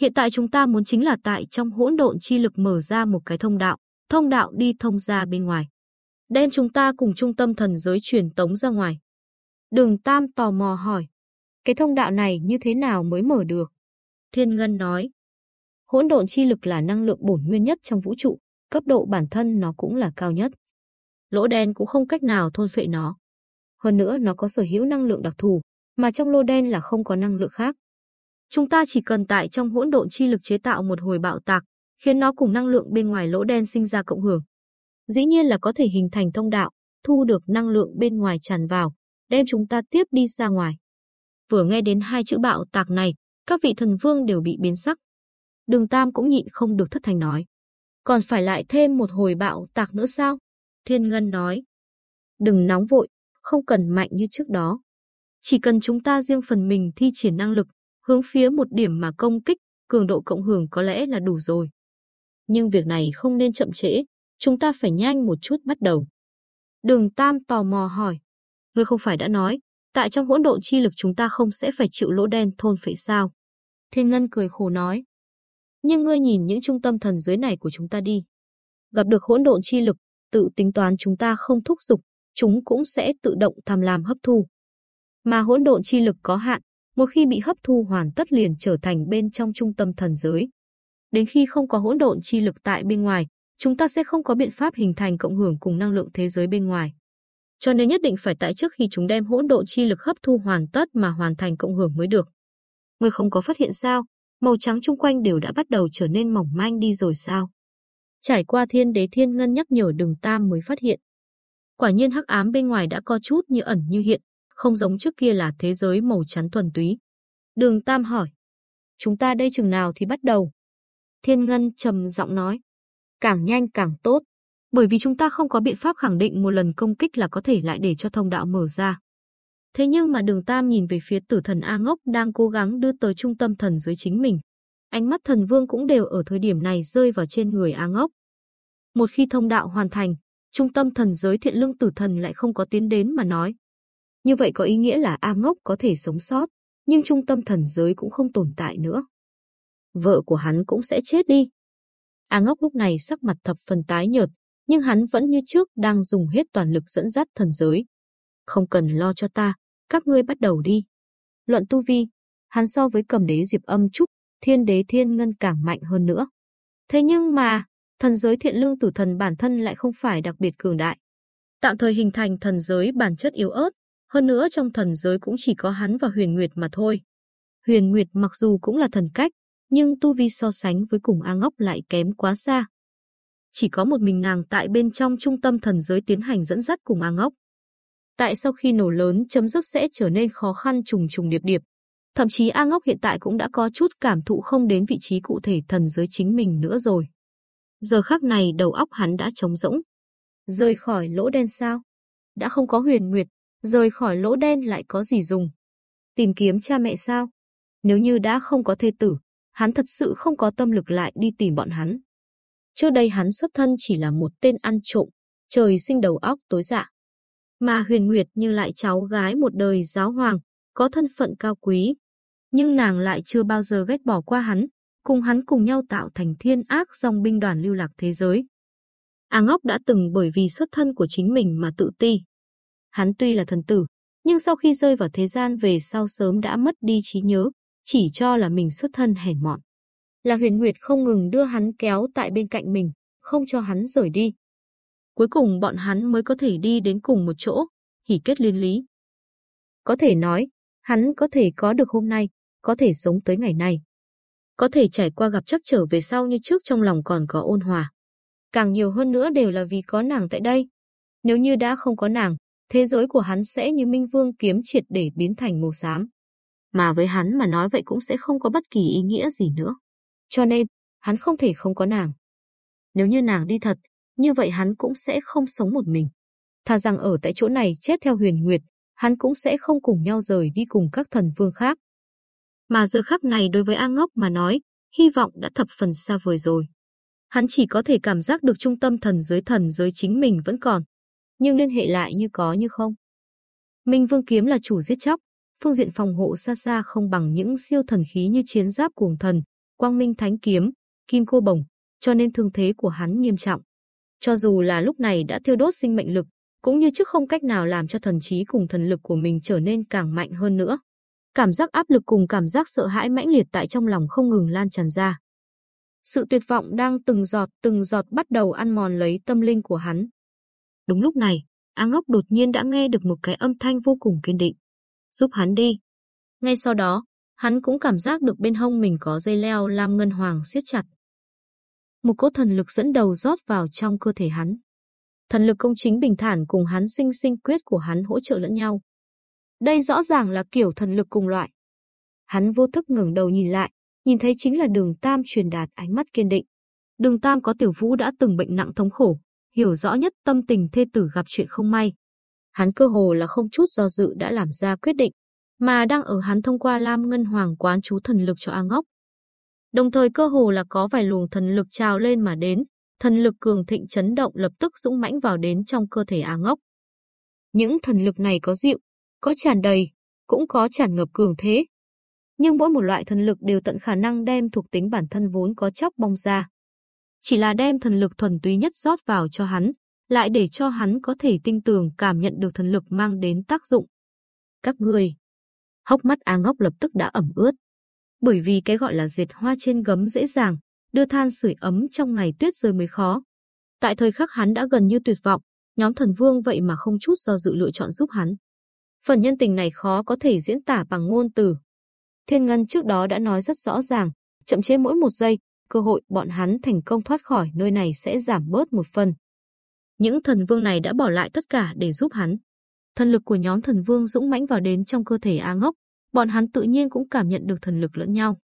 Hiện tại chúng ta muốn chính là tại trong hỗn độn chi lực mở ra một cái thông đạo, thông đạo đi thông ra bên ngoài. Đem chúng ta cùng trung tâm thần giới truyền tống ra ngoài. Đường Tam tò mò hỏi. Cái thông đạo này như thế nào mới mở được? Thiên Ngân nói. Hỗn độn chi lực là năng lượng bổn nguyên nhất trong vũ trụ, cấp độ bản thân nó cũng là cao nhất. Lỗ đen cũng không cách nào thôn phệ nó. Hơn nữa nó có sở hữu năng lượng đặc thù, mà trong lô đen là không có năng lượng khác. Chúng ta chỉ cần tại trong hỗn độn chi lực chế tạo một hồi bạo tạc, khiến nó cùng năng lượng bên ngoài lỗ đen sinh ra cộng hưởng. Dĩ nhiên là có thể hình thành thông đạo, thu được năng lượng bên ngoài tràn vào, đem chúng ta tiếp đi ra ngoài. Vừa nghe đến hai chữ bạo tạc này, các vị thần vương đều bị biến sắc. Đường Tam cũng nhịn không được thất thành nói. Còn phải lại thêm một hồi bạo tạc nữa sao? Thiên Ngân nói. Đừng nóng vội, không cần mạnh như trước đó. Chỉ cần chúng ta riêng phần mình thi triển năng lực, hướng phía một điểm mà công kích, cường độ cộng hưởng có lẽ là đủ rồi. Nhưng việc này không nên chậm trễ, chúng ta phải nhanh một chút bắt đầu. Đường Tam tò mò hỏi. Ngươi không phải đã nói, tại trong hỗn độn chi lực chúng ta không sẽ phải chịu lỗ đen thôn phệ sao? Thiên Ngân cười khổ nói. Nhưng ngươi nhìn những trung tâm thần dưới này của chúng ta đi. Gặp được hỗn độn chi lực, tự tính toán chúng ta không thúc giục, chúng cũng sẽ tự động tham lam hấp thu. Mà hỗn độn chi lực có hạn, một khi bị hấp thu hoàn tất liền trở thành bên trong trung tâm thần giới. Đến khi không có hỗn độn chi lực tại bên ngoài, chúng ta sẽ không có biện pháp hình thành cộng hưởng cùng năng lượng thế giới bên ngoài. Cho nên nhất định phải tại trước khi chúng đem hỗn độn chi lực hấp thu hoàn tất mà hoàn thành cộng hưởng mới được. Người không có phát hiện sao, màu trắng chung quanh đều đã bắt đầu trở nên mỏng manh đi rồi sao? Trải qua thiên đế thiên ngân nhắc nhở đường tam mới phát hiện. Quả nhiên hắc ám bên ngoài đã có chút như ẩn như hiện, không giống trước kia là thế giới màu trắng thuần túy. Đường tam hỏi. Chúng ta đây chừng nào thì bắt đầu? Thiên ngân trầm giọng nói. Càng nhanh càng tốt, bởi vì chúng ta không có biện pháp khẳng định một lần công kích là có thể lại để cho thông đạo mở ra. Thế nhưng mà đường Tam nhìn về phía tử thần A Ngốc đang cố gắng đưa tới trung tâm thần dưới chính mình. Ánh mắt thần vương cũng đều ở thời điểm này rơi vào trên người A Ngốc. Một khi thông đạo hoàn thành, trung tâm thần giới thiện lương tử thần lại không có tiến đến mà nói. Như vậy có ý nghĩa là A Ngốc có thể sống sót, nhưng trung tâm thần giới cũng không tồn tại nữa. Vợ của hắn cũng sẽ chết đi. A Ngốc lúc này sắc mặt thập phần tái nhợt, nhưng hắn vẫn như trước đang dùng hết toàn lực dẫn dắt thần giới. Không cần lo cho ta, các ngươi bắt đầu đi. Luận tu vi, hắn so với cầm đế Diệp âm trúc, thiên đế thiên ngân càng mạnh hơn nữa. Thế nhưng mà, thần giới thiện lương tử thần bản thân lại không phải đặc biệt cường đại. Tạm thời hình thành thần giới bản chất yếu ớt, hơn nữa trong thần giới cũng chỉ có hắn và huyền nguyệt mà thôi. Huyền nguyệt mặc dù cũng là thần cách, nhưng tu vi so sánh với cùng A Ngốc lại kém quá xa chỉ có một mình nàng tại bên trong trung tâm thần giới tiến hành dẫn dắt cùng A Ngốc. Tại sau khi nổ lớn chấm dứt sẽ trở nên khó khăn trùng trùng điệp điệp. Thậm chí A Ngốc hiện tại cũng đã có chút cảm thụ không đến vị trí cụ thể thần giới chính mình nữa rồi. Giờ khắc này đầu óc hắn đã trống rỗng. Rời khỏi lỗ đen sao? Đã không có huyền nguyệt, rời khỏi lỗ đen lại có gì dùng? Tìm kiếm cha mẹ sao? Nếu như đã không có thê tử, hắn thật sự không có tâm lực lại đi tìm bọn hắn. Trước đây hắn xuất thân chỉ là một tên ăn trộm, trời sinh đầu óc tối dạ. Mà Huyền Nguyệt như lại cháu gái một đời giáo hoàng, có thân phận cao quý. Nhưng nàng lại chưa bao giờ ghét bỏ qua hắn, cùng hắn cùng nhau tạo thành thiên ác dòng binh đoàn lưu lạc thế giới. A Ngốc đã từng bởi vì xuất thân của chính mình mà tự ti. Hắn tuy là thần tử, nhưng sau khi rơi vào thế gian về sau sớm đã mất đi trí nhớ, chỉ cho là mình xuất thân hèn mọn. Là huyền nguyệt không ngừng đưa hắn kéo tại bên cạnh mình, không cho hắn rời đi. Cuối cùng bọn hắn mới có thể đi đến cùng một chỗ, hỉ kết liên lý. Có thể nói, hắn có thể có được hôm nay, có thể sống tới ngày này. Có thể trải qua gặp chắc trở về sau như trước trong lòng còn có ôn hòa. Càng nhiều hơn nữa đều là vì có nàng tại đây. Nếu như đã không có nàng, thế giới của hắn sẽ như Minh Vương kiếm triệt để biến thành màu xám. Mà với hắn mà nói vậy cũng sẽ không có bất kỳ ý nghĩa gì nữa. Cho nên, hắn không thể không có nàng. Nếu như nàng đi thật, như vậy hắn cũng sẽ không sống một mình. Thà rằng ở tại chỗ này chết theo huyền nguyệt, hắn cũng sẽ không cùng nhau rời đi cùng các thần vương khác. Mà giờ khắc này đối với A Ngốc mà nói, hy vọng đã thập phần xa vời rồi. Hắn chỉ có thể cảm giác được trung tâm thần giới thần giới chính mình vẫn còn, nhưng liên hệ lại như có như không. Minh Vương Kiếm là chủ giết chóc, phương diện phòng hộ xa xa không bằng những siêu thần khí như chiến giáp cuồng thần, quang minh thánh kiếm, kim cô bồng, cho nên thương thế của hắn nghiêm trọng. Cho dù là lúc này đã thiêu đốt sinh mệnh lực, cũng như trước không cách nào làm cho thần trí cùng thần lực của mình trở nên càng mạnh hơn nữa. Cảm giác áp lực cùng cảm giác sợ hãi mãnh liệt tại trong lòng không ngừng lan tràn ra. Sự tuyệt vọng đang từng giọt từng giọt bắt đầu ăn mòn lấy tâm linh của hắn. Đúng lúc này, A Ngốc đột nhiên đã nghe được một cái âm thanh vô cùng kiên định. Giúp hắn đi. Ngay sau đó, hắn cũng cảm giác được bên hông mình có dây leo làm ngân hoàng siết chặt. Một cỗ thần lực dẫn đầu rót vào trong cơ thể hắn. Thần lực công chính bình thản cùng hắn sinh sinh quyết của hắn hỗ trợ lẫn nhau. Đây rõ ràng là kiểu thần lực cùng loại. Hắn vô thức ngẩng đầu nhìn lại, nhìn thấy chính là đường Tam truyền đạt ánh mắt kiên định. Đường Tam có tiểu vũ đã từng bệnh nặng thống khổ, hiểu rõ nhất tâm tình thê tử gặp chuyện không may. Hắn cơ hồ là không chút do dự đã làm ra quyết định, mà đang ở hắn thông qua Lam Ngân Hoàng quán chú thần lực cho A Ngốc. Đồng thời cơ hồ là có vài luồng thần lực trào lên mà đến, thần lực cường thịnh chấn động lập tức dũng mãnh vào đến trong cơ thể A Ngốc. Những thần lực này có dịu, có tràn đầy, cũng có tràn ngập cường thế. Nhưng mỗi một loại thần lực đều tận khả năng đem thuộc tính bản thân vốn có chóc bong ra. Chỉ là đem thần lực thuần túy nhất rót vào cho hắn, lại để cho hắn có thể tinh tường cảm nhận được thần lực mang đến tác dụng. Các ngươi, hốc mắt A Ngốc lập tức đã ẩm ướt. Bởi vì cái gọi là diệt hoa trên gấm dễ dàng, đưa than sưởi ấm trong ngày tuyết rơi mới khó. Tại thời khắc hắn đã gần như tuyệt vọng, nhóm thần vương vậy mà không chút do dự lựa chọn giúp hắn. Phần nhân tình này khó có thể diễn tả bằng ngôn từ. Thiên Ngân trước đó đã nói rất rõ ràng, chậm chế mỗi một giây, cơ hội bọn hắn thành công thoát khỏi nơi này sẽ giảm bớt một phần. Những thần vương này đã bỏ lại tất cả để giúp hắn. Thần lực của nhóm thần vương dũng mãnh vào đến trong cơ thể A Ngốc, bọn hắn tự nhiên cũng cảm nhận được thần lực lẫn nhau.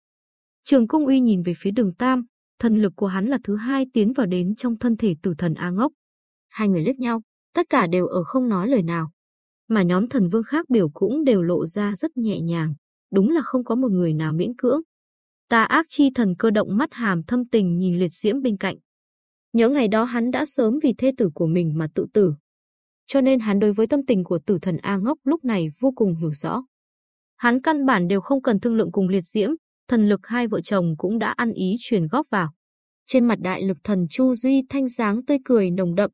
Trường Cung Uy nhìn về phía Đường Tam, thần lực của hắn là thứ hai tiến vào đến trong thân thể tử thần A Ngốc. Hai người liếc nhau, tất cả đều ở không nói lời nào. Mà nhóm thần vương khác biểu cũng đều lộ ra rất nhẹ nhàng, đúng là không có một người nào miễn cưỡng. Tà ác chi thần cơ động mắt hàm thâm tình nhìn liệt diễm bên cạnh. Nhớ ngày đó hắn đã sớm vì thê tử của mình mà tự tử. Cho nên hắn đối với tâm tình của tử thần A ngốc lúc này vô cùng hiểu rõ. Hắn căn bản đều không cần thương lượng cùng liệt diễm, thần lực hai vợ chồng cũng đã ăn ý truyền góp vào. Trên mặt đại lực thần Chu Duy thanh sáng tươi cười nồng đậm.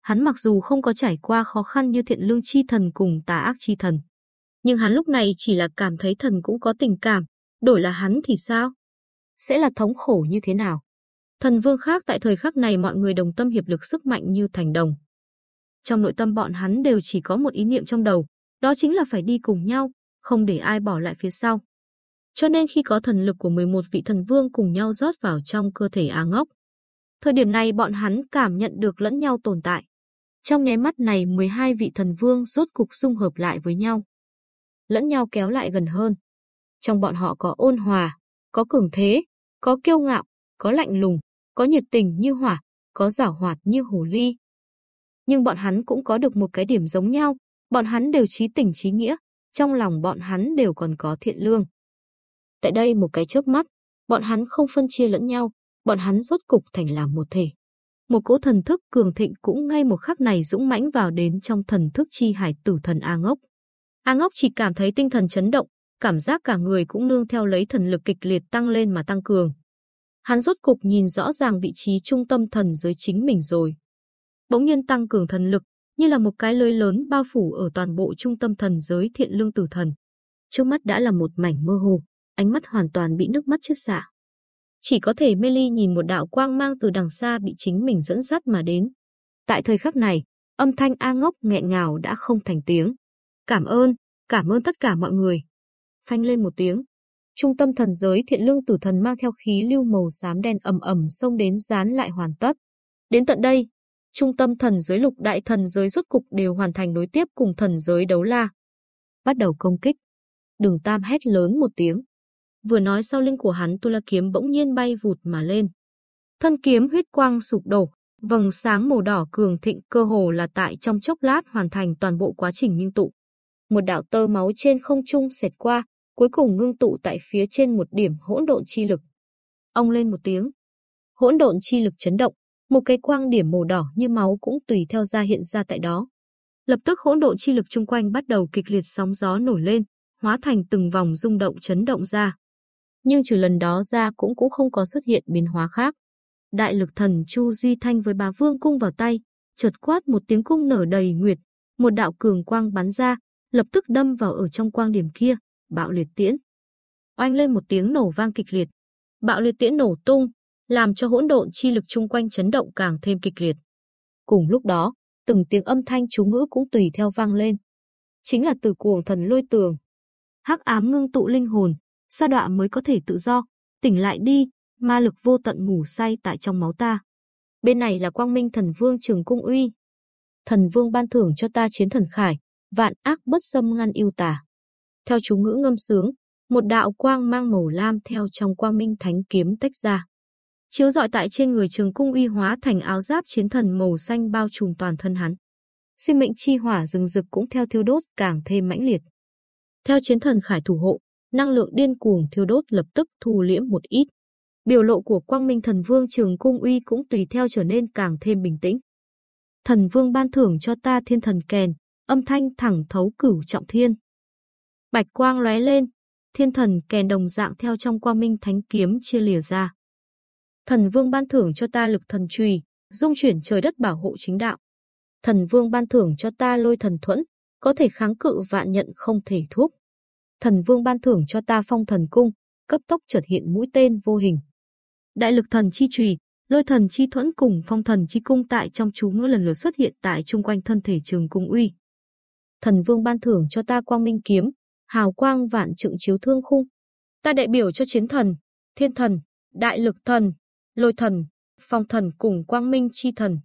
Hắn mặc dù không có trải qua khó khăn như thiện lương chi thần cùng tà ác chi thần. Nhưng hắn lúc này chỉ là cảm thấy thần cũng có tình cảm, đổi là hắn thì sao? Sẽ là thống khổ như thế nào? Thần vương khác tại thời khắc này mọi người đồng tâm hiệp lực sức mạnh như thành đồng. Trong nội tâm bọn hắn đều chỉ có một ý niệm trong đầu, đó chính là phải đi cùng nhau, không để ai bỏ lại phía sau. Cho nên khi có thần lực của 11 vị thần vương cùng nhau rót vào trong cơ thể Á Ngốc, thời điểm này bọn hắn cảm nhận được lẫn nhau tồn tại. Trong nháy mắt này 12 vị thần vương rốt cục dung hợp lại với nhau. Lẫn nhau kéo lại gần hơn. Trong bọn họ có ôn hòa, có cường thế, có kiêu ngạo, có lạnh lùng, có nhiệt tình như hỏa, có giảo hoạt như hồ ly. Nhưng bọn hắn cũng có được một cái điểm giống nhau, bọn hắn đều trí tình trí nghĩa, trong lòng bọn hắn đều còn có thiện lương. Tại đây một cái chớp mắt, bọn hắn không phân chia lẫn nhau, bọn hắn rốt cục thành làm một thể. Một cỗ thần thức cường thịnh cũng ngay một khắc này dũng mãnh vào đến trong thần thức chi hải tử thần A Ngốc. A Ngốc chỉ cảm thấy tinh thần chấn động, cảm giác cả người cũng nương theo lấy thần lực kịch liệt tăng lên mà tăng cường. Hắn rốt cục nhìn rõ ràng vị trí trung tâm thần giới chính mình rồi. Bỗng nhiên tăng cường thần lực, như là một cái lưới lớn bao phủ ở toàn bộ trung tâm thần giới thiện lương tử thần. Trước mắt đã là một mảnh mơ hồ, ánh mắt hoàn toàn bị nước mắt chết xạ. Chỉ có thể mê ly nhìn một đạo quang mang từ đằng xa bị chính mình dẫn dắt mà đến. Tại thời khắc này, âm thanh A ngốc nghẹn ngào đã không thành tiếng. Cảm ơn, cảm ơn tất cả mọi người. Phanh lên một tiếng. Trung tâm thần giới thiện lương tử thần mang theo khí lưu màu xám đen ầm ầm xông đến dán lại hoàn tất. Đến tận đây, trung tâm thần giới lục đại thần giới rốt cục đều hoàn thành đối tiếp cùng thần giới đấu la. Bắt đầu công kích. Đường Tam hét lớn một tiếng. Vừa nói sau lưng của hắn tu la kiếm bỗng nhiên bay vụt mà lên. Thân kiếm huyết quang sụp đổ, vầng sáng màu đỏ cường thịnh cơ hồ là tại trong chốc lát hoàn thành toàn bộ quá trình ngưng tụ. Một đạo tơ máu trên không trung xẹt qua, cuối cùng ngưng tụ tại phía trên một điểm hỗn độn chi lực. Ông lên một tiếng. Hỗn độn chi lực chấn động, một cái quang điểm màu đỏ như máu cũng tùy theo ra hiện ra tại đó. Lập tức hỗn độn chi lực chung quanh bắt đầu kịch liệt sóng gió nổi lên, hóa thành từng vòng rung động chấn động ra. Nhưng trừ lần đó ra cũng cũng không có xuất hiện biến hóa khác. Đại lực thần Chu Duy Thanh với bà Vương cung vào tay, chợt quát một tiếng cung nở đầy nguyệt, một đạo cường quang bắn ra, lập tức đâm vào ở trong quang điểm kia, bạo liệt tiễn. Oanh lên một tiếng nổ vang kịch liệt. Bạo liệt tiễn nổ tung, làm cho hỗn độn chi lực chung quanh chấn động càng thêm kịch liệt. Cùng lúc đó, từng tiếng âm thanh chú ngữ cũng tùy theo vang lên. Chính là từ cuồng thần lôi tường. Hắc ám ngưng tụ linh hồn, sa đọa mới có thể tự do, tỉnh lại đi, ma lực vô tận ngủ say tại trong máu ta. Bên này là quang minh thần vương trường cung uy. Thần vương ban thưởng cho ta chiến thần khải, vạn ác bất xâm ngăn yêu tà. Theo chú ngữ ngâm sướng, một đạo quang mang màu lam theo trong quang minh thánh kiếm tách ra. Chiếu rọi tại trên người trường cung uy hóa thành áo giáp chiến thần màu xanh bao trùm toàn thân hắn. Sinh mệnh chi hỏa rừng rực cũng theo thiêu đốt càng thêm mãnh liệt. Theo chiến thần khải thủ hộ, năng lượng điên cuồng thiêu đốt lập tức thu liễm một ít. Biểu lộ của Quang Minh Thần Vương Trường Cung Uy cũng tùy theo trở nên càng thêm bình tĩnh. Thần Vương ban thưởng cho ta thiên thần kèn, âm thanh thẳng thấu cửu trọng thiên. Bạch quang lóe lên, thiên thần kèn đồng dạng theo trong Quang Minh Thánh kiếm chia lìa ra. Thần Vương ban thưởng cho ta lực thần chùy, dung chuyển trời đất bảo hộ chính đạo. Thần Vương ban thưởng cho ta lôi thần thuẫn, có thể kháng cự vạn nhận không thể thúc thần vương ban thưởng cho ta phong thần cung, cấp tốc chợt hiện mũi tên vô hình. Đại lực thần chi trùy, lôi thần chi thuẫn cùng phong thần chi cung tại trong chú ngữ lần lượt xuất hiện tại chung quanh thân thể trường cung uy. Thần vương ban thưởng cho ta quang minh kiếm, hào quang vạn trượng chiếu thương khung. Ta đại biểu cho chiến thần, thiên thần, đại lực thần, lôi thần, phong thần cùng quang minh chi thần.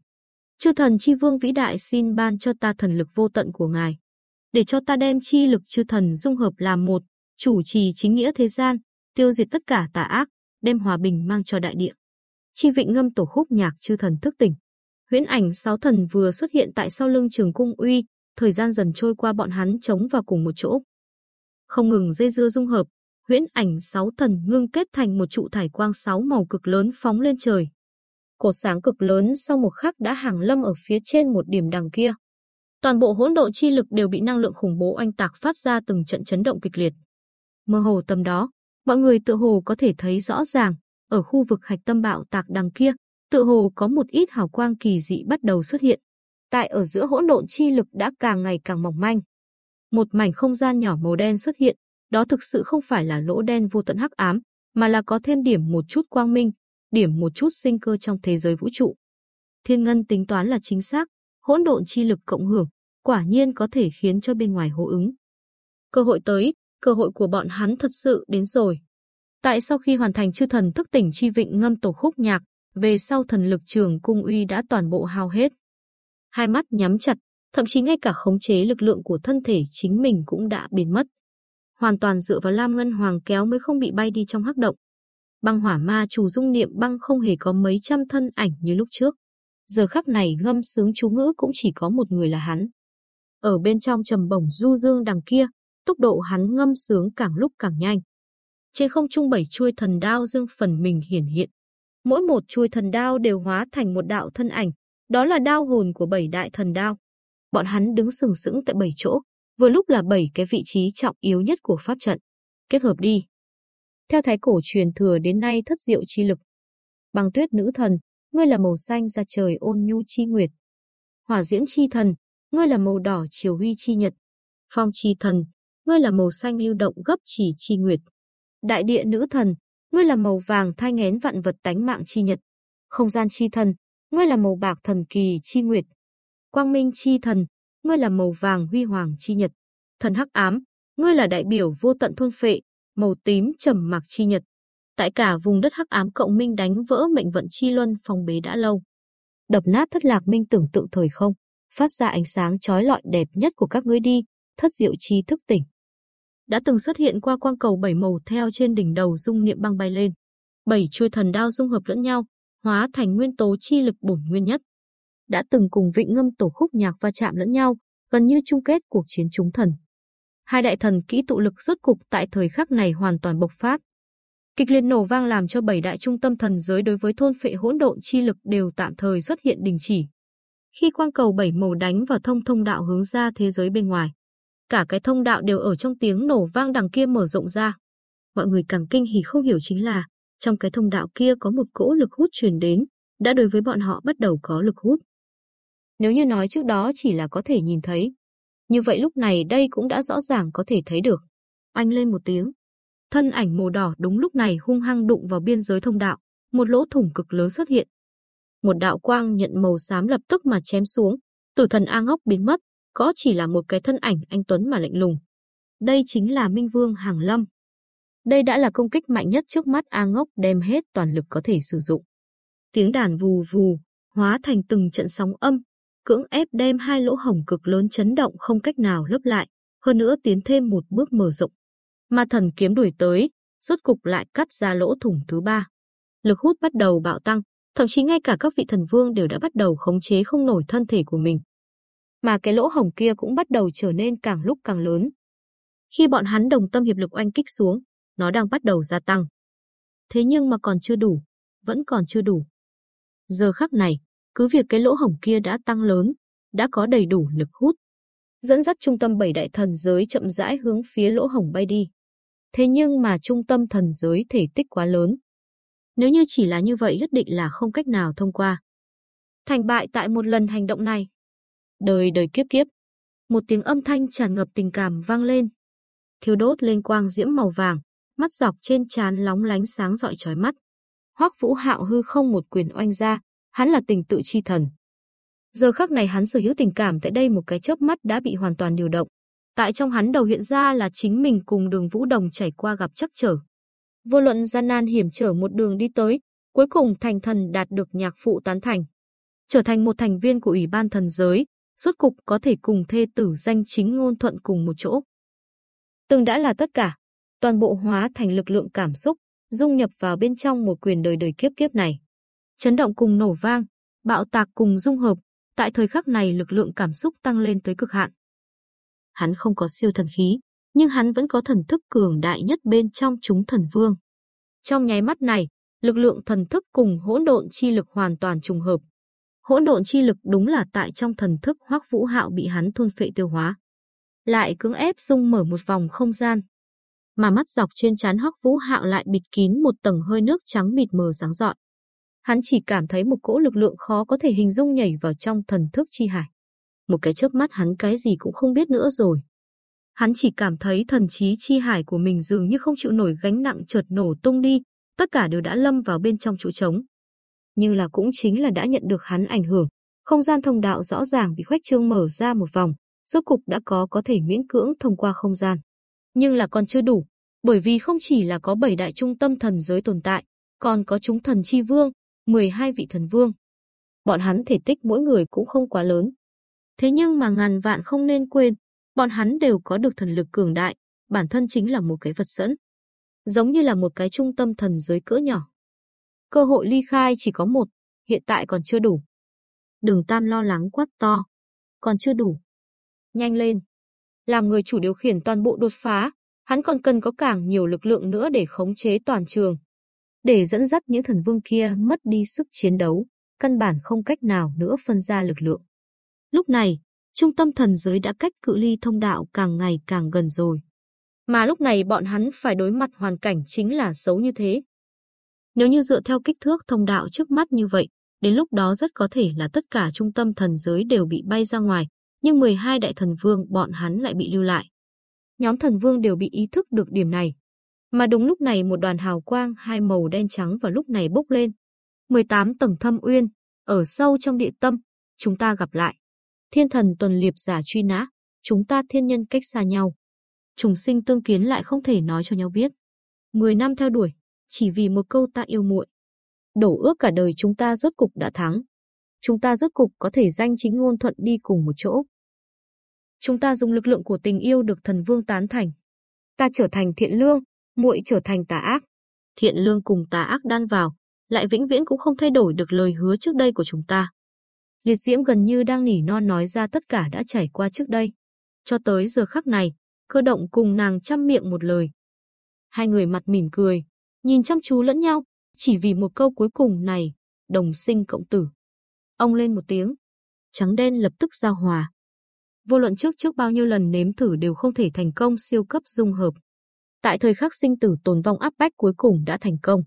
Chư thần chi vương vĩ đại xin ban cho ta thần lực vô tận của ngài để cho ta đem chi lực chư thần dung hợp làm một, chủ trì chính nghĩa thế gian, tiêu diệt tất cả tà ác, đem hòa bình mang cho đại địa. Chi vịnh ngâm tổ khúc nhạc chư thần thức tỉnh. Huyễn ảnh sáu thần vừa xuất hiện tại sau lưng trường cung uy, thời gian dần trôi qua bọn hắn chống vào cùng một chỗ. Không ngừng dây dưa dung hợp, huyễn ảnh sáu thần ngưng kết thành một trụ thải quang sáu màu cực lớn phóng lên trời. Cột sáng cực lớn sau một khắc đã hàng lâm ở phía trên một điểm đằng kia. Toàn bộ hỗn độn chi lực đều bị năng lượng khủng bố oanh tạc phát ra từng trận chấn động kịch liệt. Mơ hồ tầm đó, mọi người tự hồ có thể thấy rõ ràng, ở khu vực hạch tâm bạo tạc đằng kia, tự hồ có một ít hào quang kỳ dị bắt đầu xuất hiện. Tại ở giữa hỗn độn chi lực đã càng ngày càng mỏng manh. Một mảnh không gian nhỏ màu đen xuất hiện, đó thực sự không phải là lỗ đen vô tận hắc ám, mà là có thêm điểm một chút quang minh, điểm một chút sinh cơ trong thế giới vũ trụ. Thiên Ngân tính toán là chính xác, hỗn độn chi lực cộng hưởng, quả nhiên có thể khiến cho bên ngoài hô ứng. Cơ hội tới, cơ hội của bọn hắn thật sự đến rồi. Tại sau khi hoàn thành chư thần thức tỉnh chi vịnh ngâm tổ khúc nhạc, về sau thần lực trường cung uy đã toàn bộ hao hết. Hai mắt nhắm chặt, thậm chí ngay cả khống chế lực lượng của thân thể chính mình cũng đã biến mất. Hoàn toàn dựa vào Lam Ngân Hoàng kéo mới không bị bay đi trong hắc động. Băng hỏa ma chủ dung niệm băng không hề có mấy trăm thân ảnh như lúc trước. Giờ khắc này ngâm sướng chú ngữ cũng chỉ có một người là hắn. Ở bên trong trầm bổng du dương đằng kia, tốc độ hắn ngâm sướng càng lúc càng nhanh. Trên không trung bảy chuôi thần đao dương phần mình hiển hiện. Mỗi một chuôi thần đao đều hóa thành một đạo thân ảnh, đó là đao hồn của bảy đại thần đao. Bọn hắn đứng sừng sững tại bảy chỗ, vừa lúc là bảy cái vị trí trọng yếu nhất của pháp trận. Kết hợp đi. Theo thái cổ truyền thừa đến nay thất diệu chi lực. Băng tuyết nữ thần, ngươi là màu xanh ra trời ôn nhu chi nguyệt. Hỏa diễm chi thần, ngươi là màu đỏ chiều huy chi nhật. Phong chi thần, ngươi là màu xanh lưu động gấp chỉ chi nguyệt. Đại địa nữ thần, ngươi là màu vàng thai ngén vạn vật tánh mạng chi nhật. Không gian chi thần, ngươi là màu bạc thần kỳ chi nguyệt. Quang minh chi thần, ngươi là màu vàng huy hoàng chi nhật. Thần hắc ám, ngươi là đại biểu vô tận thôn phệ, màu tím trầm mặc chi nhật. Tại cả vùng đất hắc ám cộng minh đánh vỡ mệnh vận chi luân phong bế đã lâu. Đập nát thất lạc minh tưởng tượng thời không, phát ra ánh sáng chói lọi đẹp nhất của các ngươi đi, thất diệu chi thức tỉnh. Đã từng xuất hiện qua quang cầu bảy màu theo trên đỉnh đầu dung niệm băng bay lên. Bảy chuôi thần đao dung hợp lẫn nhau, hóa thành nguyên tố chi lực bổn nguyên nhất. Đã từng cùng vịnh ngâm tổ khúc nhạc va chạm lẫn nhau, gần như chung kết cuộc chiến chúng thần. Hai đại thần kỹ tụ lực rốt cục tại thời khắc này hoàn toàn bộc phát. Kịch liệt nổ vang làm cho bảy đại trung tâm thần giới đối với thôn phệ hỗn độn chi lực đều tạm thời xuất hiện đình chỉ. Khi quang cầu bảy màu đánh vào thông thông đạo hướng ra thế giới bên ngoài, cả cái thông đạo đều ở trong tiếng nổ vang đằng kia mở rộng ra. Mọi người càng kinh hỉ không hiểu chính là, trong cái thông đạo kia có một cỗ lực hút truyền đến, đã đối với bọn họ bắt đầu có lực hút. Nếu như nói trước đó chỉ là có thể nhìn thấy, như vậy lúc này đây cũng đã rõ ràng có thể thấy được. Anh lên một tiếng. Thân ảnh màu đỏ đúng lúc này hung hăng đụng vào biên giới thông đạo, một lỗ thủng cực lớn xuất hiện. Một đạo quang nhận màu xám lập tức mà chém xuống, tử thần A ngốc biến mất, có chỉ là một cái thân ảnh anh Tuấn mà lạnh lùng. Đây chính là Minh Vương Hàng Lâm. Đây đã là công kích mạnh nhất trước mắt A ngốc đem hết toàn lực có thể sử dụng. Tiếng đàn vù vù, hóa thành từng trận sóng âm, cưỡng ép đem hai lỗ hổng cực lớn chấn động không cách nào lấp lại, hơn nữa tiến thêm một bước mở rộng. Mà thần kiếm đuổi tới, rốt cục lại cắt ra lỗ thủng thứ ba. Lực hút bắt đầu bạo tăng, thậm chí ngay cả các vị thần vương đều đã bắt đầu khống chế không nổi thân thể của mình. Mà cái lỗ hổng kia cũng bắt đầu trở nên càng lúc càng lớn. Khi bọn hắn đồng tâm hiệp lực oanh kích xuống, nó đang bắt đầu gia tăng. Thế nhưng mà còn chưa đủ, vẫn còn chưa đủ. Giờ khắc này, cứ việc cái lỗ hổng kia đã tăng lớn, đã có đầy đủ lực hút. Dẫn dắt trung tâm bảy đại thần giới chậm rãi hướng phía lỗ hổng bay đi. Thế nhưng mà trung tâm thần giới thể tích quá lớn. Nếu như chỉ là như vậy nhất định là không cách nào thông qua. Thành bại tại một lần hành động này. Đời đời kiếp kiếp. Một tiếng âm thanh tràn ngập tình cảm vang lên. Thiêu đốt lên quang diễm màu vàng, mắt dọc trên trán lóng lánh sáng rọi chói mắt. Hoắc Vũ Hạo hư không một quyền oanh ra, hắn là tình tự chi thần. Giờ khắc này hắn sở hữu tình cảm tại đây một cái chớp mắt đã bị hoàn toàn điều động. Tại trong hắn đầu hiện ra là chính mình cùng đường Vũ Đồng trải qua gặp chắc trở. Vô luận gian nan hiểm trở một đường đi tới, cuối cùng thành thần đạt được nhạc phụ tán thành. Trở thành một thành viên của Ủy ban thần giới, rốt cục có thể cùng thê tử danh chính ngôn thuận cùng một chỗ. Từng đã là tất cả, toàn bộ hóa thành lực lượng cảm xúc, dung nhập vào bên trong một quyền đời đời kiếp kiếp này. Chấn động cùng nổ vang, bạo tạc cùng dung hợp, tại thời khắc này lực lượng cảm xúc tăng lên tới cực hạn. Hắn không có siêu thần khí, nhưng hắn vẫn có thần thức cường đại nhất bên trong chúng thần vương. Trong nháy mắt này, lực lượng thần thức cùng hỗn độn chi lực hoàn toàn trùng hợp. Hỗn độn chi lực đúng là tại trong thần thức Hoắc Vũ Hạo bị hắn thôn phệ tiêu hóa, lại cưỡng ép dung mở một vòng không gian, mà mắt dọc trên trán Hoắc Vũ Hạo lại bịt kín một tầng hơi nước trắng mịt mờ sáng rọi. Hắn chỉ cảm thấy một cỗ lực lượng khó có thể hình dung nhảy vào trong thần thức chi hải. Một cái chớp mắt hắn cái gì cũng không biết nữa rồi. Hắn chỉ cảm thấy thần trí chi hải của mình dường như không chịu nổi gánh nặng chợt nổ tung đi, tất cả đều đã lâm vào bên trong chỗ trống. Nhưng là cũng chính là đã nhận được hắn ảnh hưởng, không gian thông đạo rõ ràng bị khoách trương mở ra một vòng, rốt cục đã có có thể miễn cưỡng thông qua không gian. Nhưng là còn chưa đủ, bởi vì không chỉ là có bảy đại trung tâm thần giới tồn tại, còn có chúng thần chi vương, 12 vị thần vương. Bọn hắn thể tích mỗi người cũng không quá lớn. Thế nhưng mà ngàn vạn không nên quên, bọn hắn đều có được thần lực cường đại, bản thân chính là một cái vật dẫn. Giống như là một cái trung tâm thần giới cỡ nhỏ. Cơ hội ly khai chỉ có một, hiện tại còn chưa đủ. Đừng tam lo lắng quát to. Còn chưa đủ. Nhanh lên. Làm người chủ điều khiển toàn bộ đột phá, hắn còn cần có càng nhiều lực lượng nữa để khống chế toàn trường để dẫn dắt những thần vương kia mất đi sức chiến đấu, căn bản không cách nào nữa phân ra lực lượng. Lúc này, trung tâm thần giới đã cách cự ly thông đạo càng ngày càng gần rồi. Mà lúc này bọn hắn phải đối mặt hoàn cảnh chính là xấu như thế. Nếu như dựa theo kích thước thông đạo trước mắt như vậy, đến lúc đó rất có thể là tất cả trung tâm thần giới đều bị bay ra ngoài, nhưng 12 đại thần vương bọn hắn lại bị lưu lại. Nhóm thần vương đều bị ý thức được điểm này. Mà đúng lúc này một đoàn hào quang hai màu đen trắng vào lúc này bốc lên. 18 tầng thâm uyên, ở sâu trong địa tâm, chúng ta gặp lại. Thiên thần tuần liệp giả truy nã, chúng ta thiên nhân cách xa nhau. Trùng sinh tương kiến lại không thể nói cho nhau biết. Mười năm theo đuổi, chỉ vì một câu ta yêu muội. Đổ ước cả đời chúng ta rốt cục đã thắng. Chúng ta rốt cục có thể danh chính ngôn thuận đi cùng một chỗ. Chúng ta dùng lực lượng của tình yêu được thần vương tán thành. Ta trở thành thiện lương, muội trở thành tà ác. Thiện lương cùng tà ác đan vào, lại vĩnh viễn cũng không thay đổi được lời hứa trước đây của chúng ta. Liệt diễm gần như đang nỉ non nói ra tất cả đã trải qua trước đây. Cho tới giờ khắc này, cơ động cùng nàng chăm miệng một lời. Hai người mặt mỉm cười, nhìn chăm chú lẫn nhau, chỉ vì một câu cuối cùng này, đồng sinh cộng tử. Ông lên một tiếng, trắng đen lập tức giao hòa. Vô luận trước trước bao nhiêu lần nếm thử đều không thể thành công siêu cấp dung hợp. Tại thời khắc sinh tử tồn vong áp bách cuối cùng đã thành công.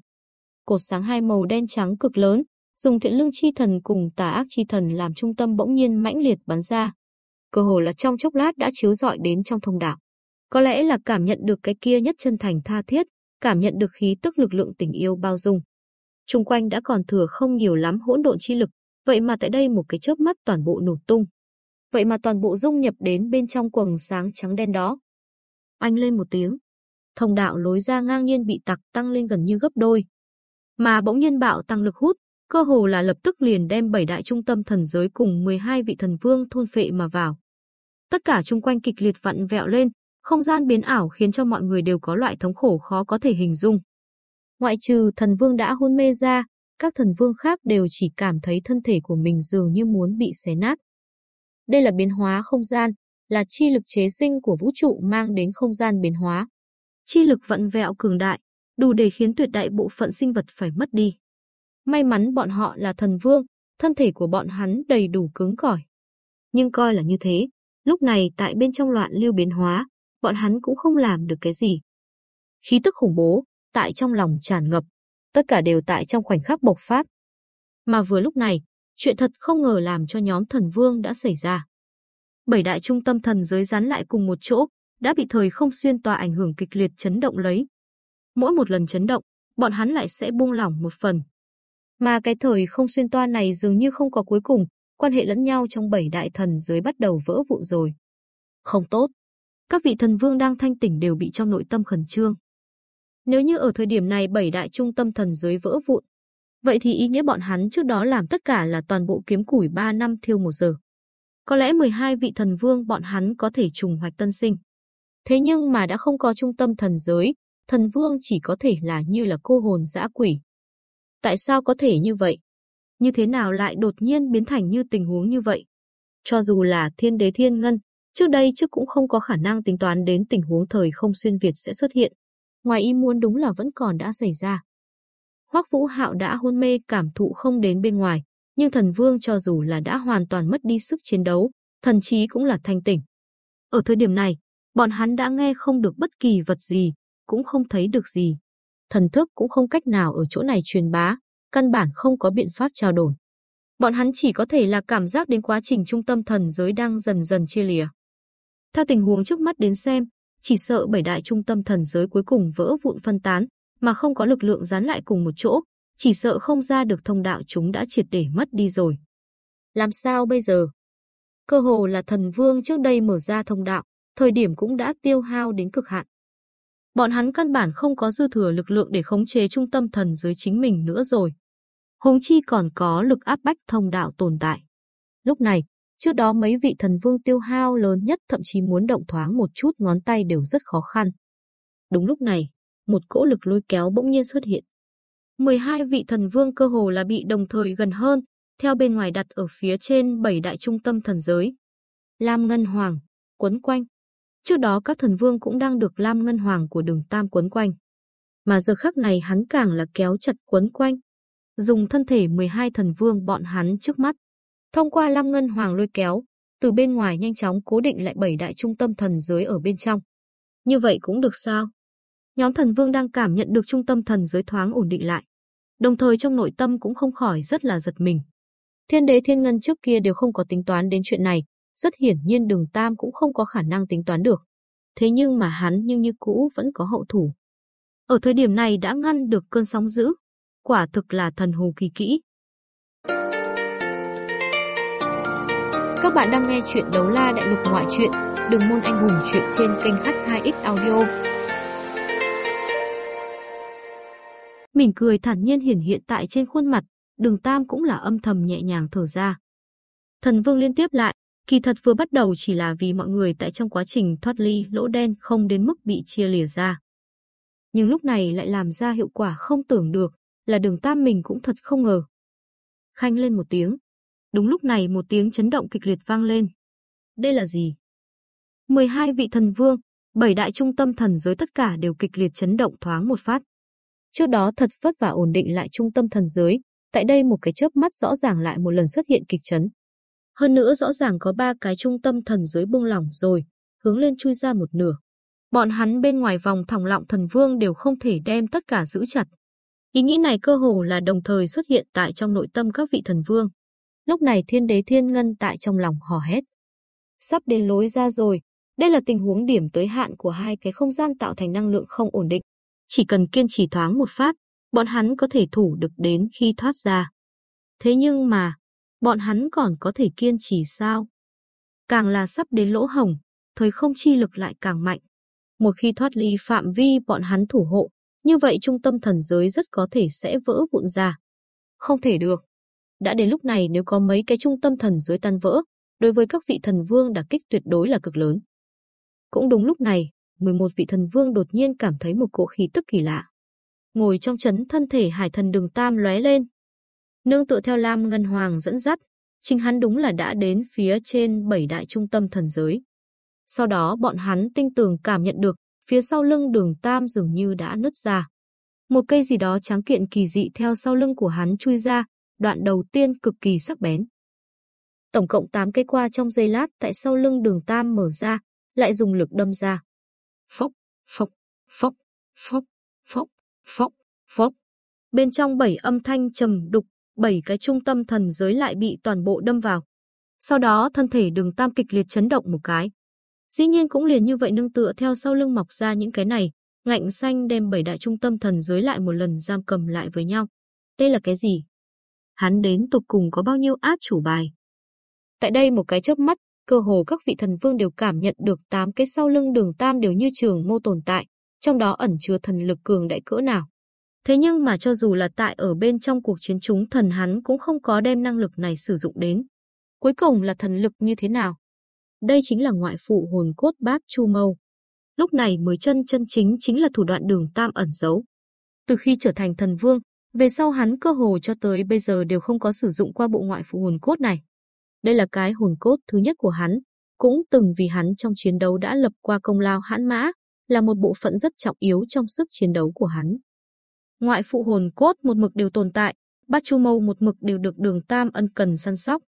Cột sáng hai màu đen trắng cực lớn, dùng thiện lương chi thần cùng tà ác chi thần làm trung tâm bỗng nhiên mãnh liệt bắn ra. Cơ hồ là trong chốc lát đã chiếu rọi đến trong thông đạo. Có lẽ là cảm nhận được cái kia nhất chân thành tha thiết, cảm nhận được khí tức lực lượng tình yêu bao dung. Trung quanh đã còn thừa không nhiều lắm hỗn độn chi lực, vậy mà tại đây một cái chớp mắt toàn bộ nổ tung. Vậy mà toàn bộ dung nhập đến bên trong quầng sáng trắng đen đó. Anh lên một tiếng. Thông đạo lối ra ngang nhiên bị tặc tăng lên gần như gấp đôi. Mà bỗng nhiên bạo tăng lực hút, cơ hồ là lập tức liền đem bảy đại trung tâm thần giới cùng 12 vị thần vương thôn phệ mà vào. Tất cả chung quanh kịch liệt vặn vẹo lên, không gian biến ảo khiến cho mọi người đều có loại thống khổ khó có thể hình dung. Ngoại trừ thần vương đã hôn mê ra, các thần vương khác đều chỉ cảm thấy thân thể của mình dường như muốn bị xé nát. Đây là biến hóa không gian, là chi lực chế sinh của vũ trụ mang đến không gian biến hóa. Chi lực vận vẹo cường đại, đủ để khiến tuyệt đại bộ phận sinh vật phải mất đi. May mắn bọn họ là thần vương, thân thể của bọn hắn đầy đủ cứng cỏi. Nhưng coi là như thế, lúc này tại bên trong loạn lưu biến hóa, bọn hắn cũng không làm được cái gì. Khí tức khủng bố, tại trong lòng tràn ngập, tất cả đều tại trong khoảnh khắc bộc phát. Mà vừa lúc này, chuyện thật không ngờ làm cho nhóm thần vương đã xảy ra. Bảy đại trung tâm thần giới rắn lại cùng một chỗ, đã bị thời không xuyên tòa ảnh hưởng kịch liệt chấn động lấy. Mỗi một lần chấn động, bọn hắn lại sẽ buông lỏng một phần. Mà cái thời không xuyên toa này dường như không có cuối cùng, quan hệ lẫn nhau trong bảy đại thần giới bắt đầu vỡ vụn rồi. Không tốt. Các vị thần vương đang thanh tỉnh đều bị trong nội tâm khẩn trương. Nếu như ở thời điểm này bảy đại trung tâm thần giới vỡ vụn, vậy thì ý nghĩa bọn hắn trước đó làm tất cả là toàn bộ kiếm củi 3 năm thiêu một giờ. Có lẽ 12 vị thần vương bọn hắn có thể trùng hoạch tân sinh. Thế nhưng mà đã không có trung tâm thần giới, thần vương chỉ có thể là như là cô hồn dã quỷ. Tại sao có thể như vậy? Như thế nào lại đột nhiên biến thành như tình huống như vậy? Cho dù là thiên đế thiên ngân, trước đây trước cũng không có khả năng tính toán đến tình huống thời không xuyên Việt sẽ xuất hiện. Ngoài ý muốn đúng là vẫn còn đã xảy ra. Hoắc Vũ Hạo đã hôn mê cảm thụ không đến bên ngoài, nhưng thần vương cho dù là đã hoàn toàn mất đi sức chiến đấu, thần trí cũng là thanh tỉnh. Ở thời điểm này, bọn hắn đã nghe không được bất kỳ vật gì, cũng không thấy được gì. Thần thức cũng không cách nào ở chỗ này truyền bá, căn bản không có biện pháp trao đổi. Bọn hắn chỉ có thể là cảm giác đến quá trình trung tâm thần giới đang dần dần chia lìa. Theo tình huống trước mắt đến xem, chỉ sợ bảy đại trung tâm thần giới cuối cùng vỡ vụn phân tán, mà không có lực lượng dán lại cùng một chỗ, chỉ sợ không ra được thông đạo chúng đã triệt để mất đi rồi. Làm sao bây giờ? Cơ hồ là thần vương trước đây mở ra thông đạo, thời điểm cũng đã tiêu hao đến cực hạn. Bọn hắn căn bản không có dư thừa lực lượng để khống chế trung tâm thần giới chính mình nữa rồi. Hùng chi còn có lực áp bách thông đạo tồn tại. Lúc này, trước đó mấy vị thần vương tiêu hao lớn nhất thậm chí muốn động thoáng một chút ngón tay đều rất khó khăn. Đúng lúc này, một cỗ lực lôi kéo bỗng nhiên xuất hiện. 12 vị thần vương cơ hồ là bị đồng thời gần hơn, theo bên ngoài đặt ở phía trên bảy đại trung tâm thần giới. Lam Ngân Hoàng, quấn quanh. Trước đó các thần vương cũng đang được Lam Ngân Hoàng của đường Tam quấn quanh. mà giờ khắc này hắn càng là kéo chặt quấn quanh, dùng thân thể 12 thần vương bọn hắn trước mắt, thông qua Lam Ngân Hoàng lôi kéo, từ bên ngoài nhanh chóng cố định lại bảy đại trung tâm thần giới ở bên trong. Như vậy cũng được sao? Nhóm thần vương đang cảm nhận được trung tâm thần giới thoáng ổn định lại, đồng thời trong nội tâm cũng không khỏi rất là giật mình. Thiên đế thiên ngân trước kia đều không có tính toán đến chuyện này, rất hiển nhiên đường Tam cũng không có khả năng tính toán được. Thế nhưng mà hắn nhưng như cũ vẫn có hậu thủ. Ở thời điểm này đã ngăn được cơn sóng dữ, quả thực là thần hồ kỳ kỹ. Các bạn đang nghe chuyện Đấu La Đại Lục Ngoại truyện, Đường môn anh hùng chuyện trên kênh H2X Audio. Mỉm cười thản nhiên hiển hiện tại trên khuôn mặt, Đường Tam cũng là âm thầm nhẹ nhàng thở ra. Thần Vương liên tiếp lại, kỳ thật vừa bắt đầu chỉ là vì mọi người tại trong quá trình thoát ly lỗ đen không đến mức bị chia lìa ra. Nhưng lúc này lại làm ra hiệu quả không tưởng được, là Đường Tam mình cũng thật không ngờ. Khanh lên một tiếng, Đúng lúc này một tiếng chấn động kịch liệt vang lên. Đây là gì? 12 vị thần vương, bảy đại trung tâm thần giới tất cả đều kịch liệt chấn động thoáng một phát. Trước đó thật vất vả ổn định lại trung tâm thần giới, tại đây một cái chớp mắt rõ ràng lại một lần xuất hiện kịch chấn. Hơn nữa rõ ràng có ba cái trung tâm thần giới buông lỏng rồi, hướng lên chui ra một nửa. Bọn hắn bên ngoài vòng thòng lọng thần vương đều không thể đem tất cả giữ chặt. Ý nghĩ này cơ hồ là đồng thời xuất hiện tại trong nội tâm các vị thần vương. Lúc này thiên đế thiên ngân tại trong lòng hò hét. Sắp đến lối ra rồi, đây là tình huống điểm tới hạn của hai cái không gian tạo thành năng lượng không ổn định. Chỉ cần kiên trì thoáng một phát, bọn hắn có thể thủ được đến khi thoát ra. Thế nhưng mà, bọn hắn còn có thể kiên trì sao? Càng là sắp đến lỗ hồng, thời không chi lực lại càng mạnh. Một khi thoát ly phạm vi bọn hắn thủ hộ, như vậy trung tâm thần giới rất có thể sẽ vỡ vụn ra. Không thể được. Đã đến lúc này nếu có mấy cái trung tâm thần giới tan vỡ, đối với các vị thần vương đả kích tuyệt đối là cực lớn. Cũng đúng lúc này, 11 vị thần vương đột nhiên cảm thấy một cỗ khí tức kỳ lạ. Ngồi trong chấn thân thể hải thần đường tam lóe lên. Nương tựa theo Lam Ngân Hoàng dẫn dắt, chính hắn đúng là đã đến phía trên bảy đại trung tâm thần giới. Sau đó bọn hắn tinh tường cảm nhận được, phía sau lưng đường tam dường như đã nứt ra. Một cây gì đó trắng kiện kỳ dị theo sau lưng của hắn chui ra, đoạn đầu tiên cực kỳ sắc bén. Tổng cộng 8 cây qua trong giây lát tại sau lưng đường tam mở ra, lại dùng lực đâm ra. Phốc, phốc, phốc, phốc, phốc, phốc, phốc. Bên trong bảy âm thanh trầm đục, bảy cái trung tâm thần giới lại bị toàn bộ đâm vào. Sau đó thân thể đường tam kịch liệt chấn động một cái. Dĩ nhiên cũng liền như vậy nương tựa theo sau lưng mọc ra những cái này, ngạnh xanh đem bảy đại trung tâm thần giới lại một lần giam cầm lại với nhau. Đây là cái gì? hắn đến tục cùng có bao nhiêu át chủ bài. Tại đây một cái chớp mắt, cơ hồ các vị thần vương đều cảm nhận được tám cái sau lưng đường tam đều như trường mô tồn tại, trong đó ẩn chứa thần lực cường đại cỡ nào. Thế nhưng mà cho dù là tại ở bên trong cuộc chiến chúng thần hắn cũng không có đem năng lực này sử dụng đến. Cuối cùng là thần lực như thế nào? Đây chính là ngoại phụ hồn cốt bát chu mâu. Lúc này mới chân chân chính chính là thủ đoạn đường tam ẩn giấu. Từ khi trở thành thần vương, về sau hắn cơ hồ cho tới bây giờ đều không có sử dụng qua bộ ngoại phụ hồn cốt này. Đây là cái hồn cốt thứ nhất của hắn, cũng từng vì hắn trong chiến đấu đã lập qua công lao hãn mã, là một bộ phận rất trọng yếu trong sức chiến đấu của hắn. Ngoại phụ hồn cốt một mực đều tồn tại, bát chu mâu một mực đều được đường tam ân cần săn sóc.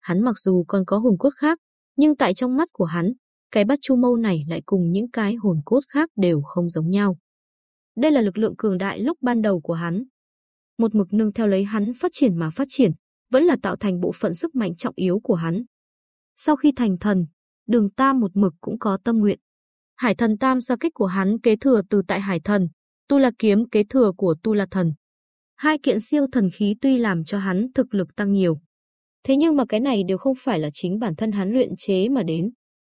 Hắn mặc dù còn có hồn cốt khác, nhưng tại trong mắt của hắn, cái bát chu mâu này lại cùng những cái hồn cốt khác đều không giống nhau. Đây là lực lượng cường đại lúc ban đầu của hắn, một mực nương theo lấy hắn phát triển mà phát triển, vẫn là tạo thành bộ phận sức mạnh trọng yếu của hắn. Sau khi thành thần, đường Tam một mực cũng có tâm nguyện. Hải thần Tam do kích của hắn kế thừa từ tại Hải thần, Tu La kiếm kế thừa của Tu La thần. Hai kiện siêu thần khí tuy làm cho hắn thực lực tăng nhiều. Thế nhưng mà cái này đều không phải là chính bản thân hắn luyện chế mà đến.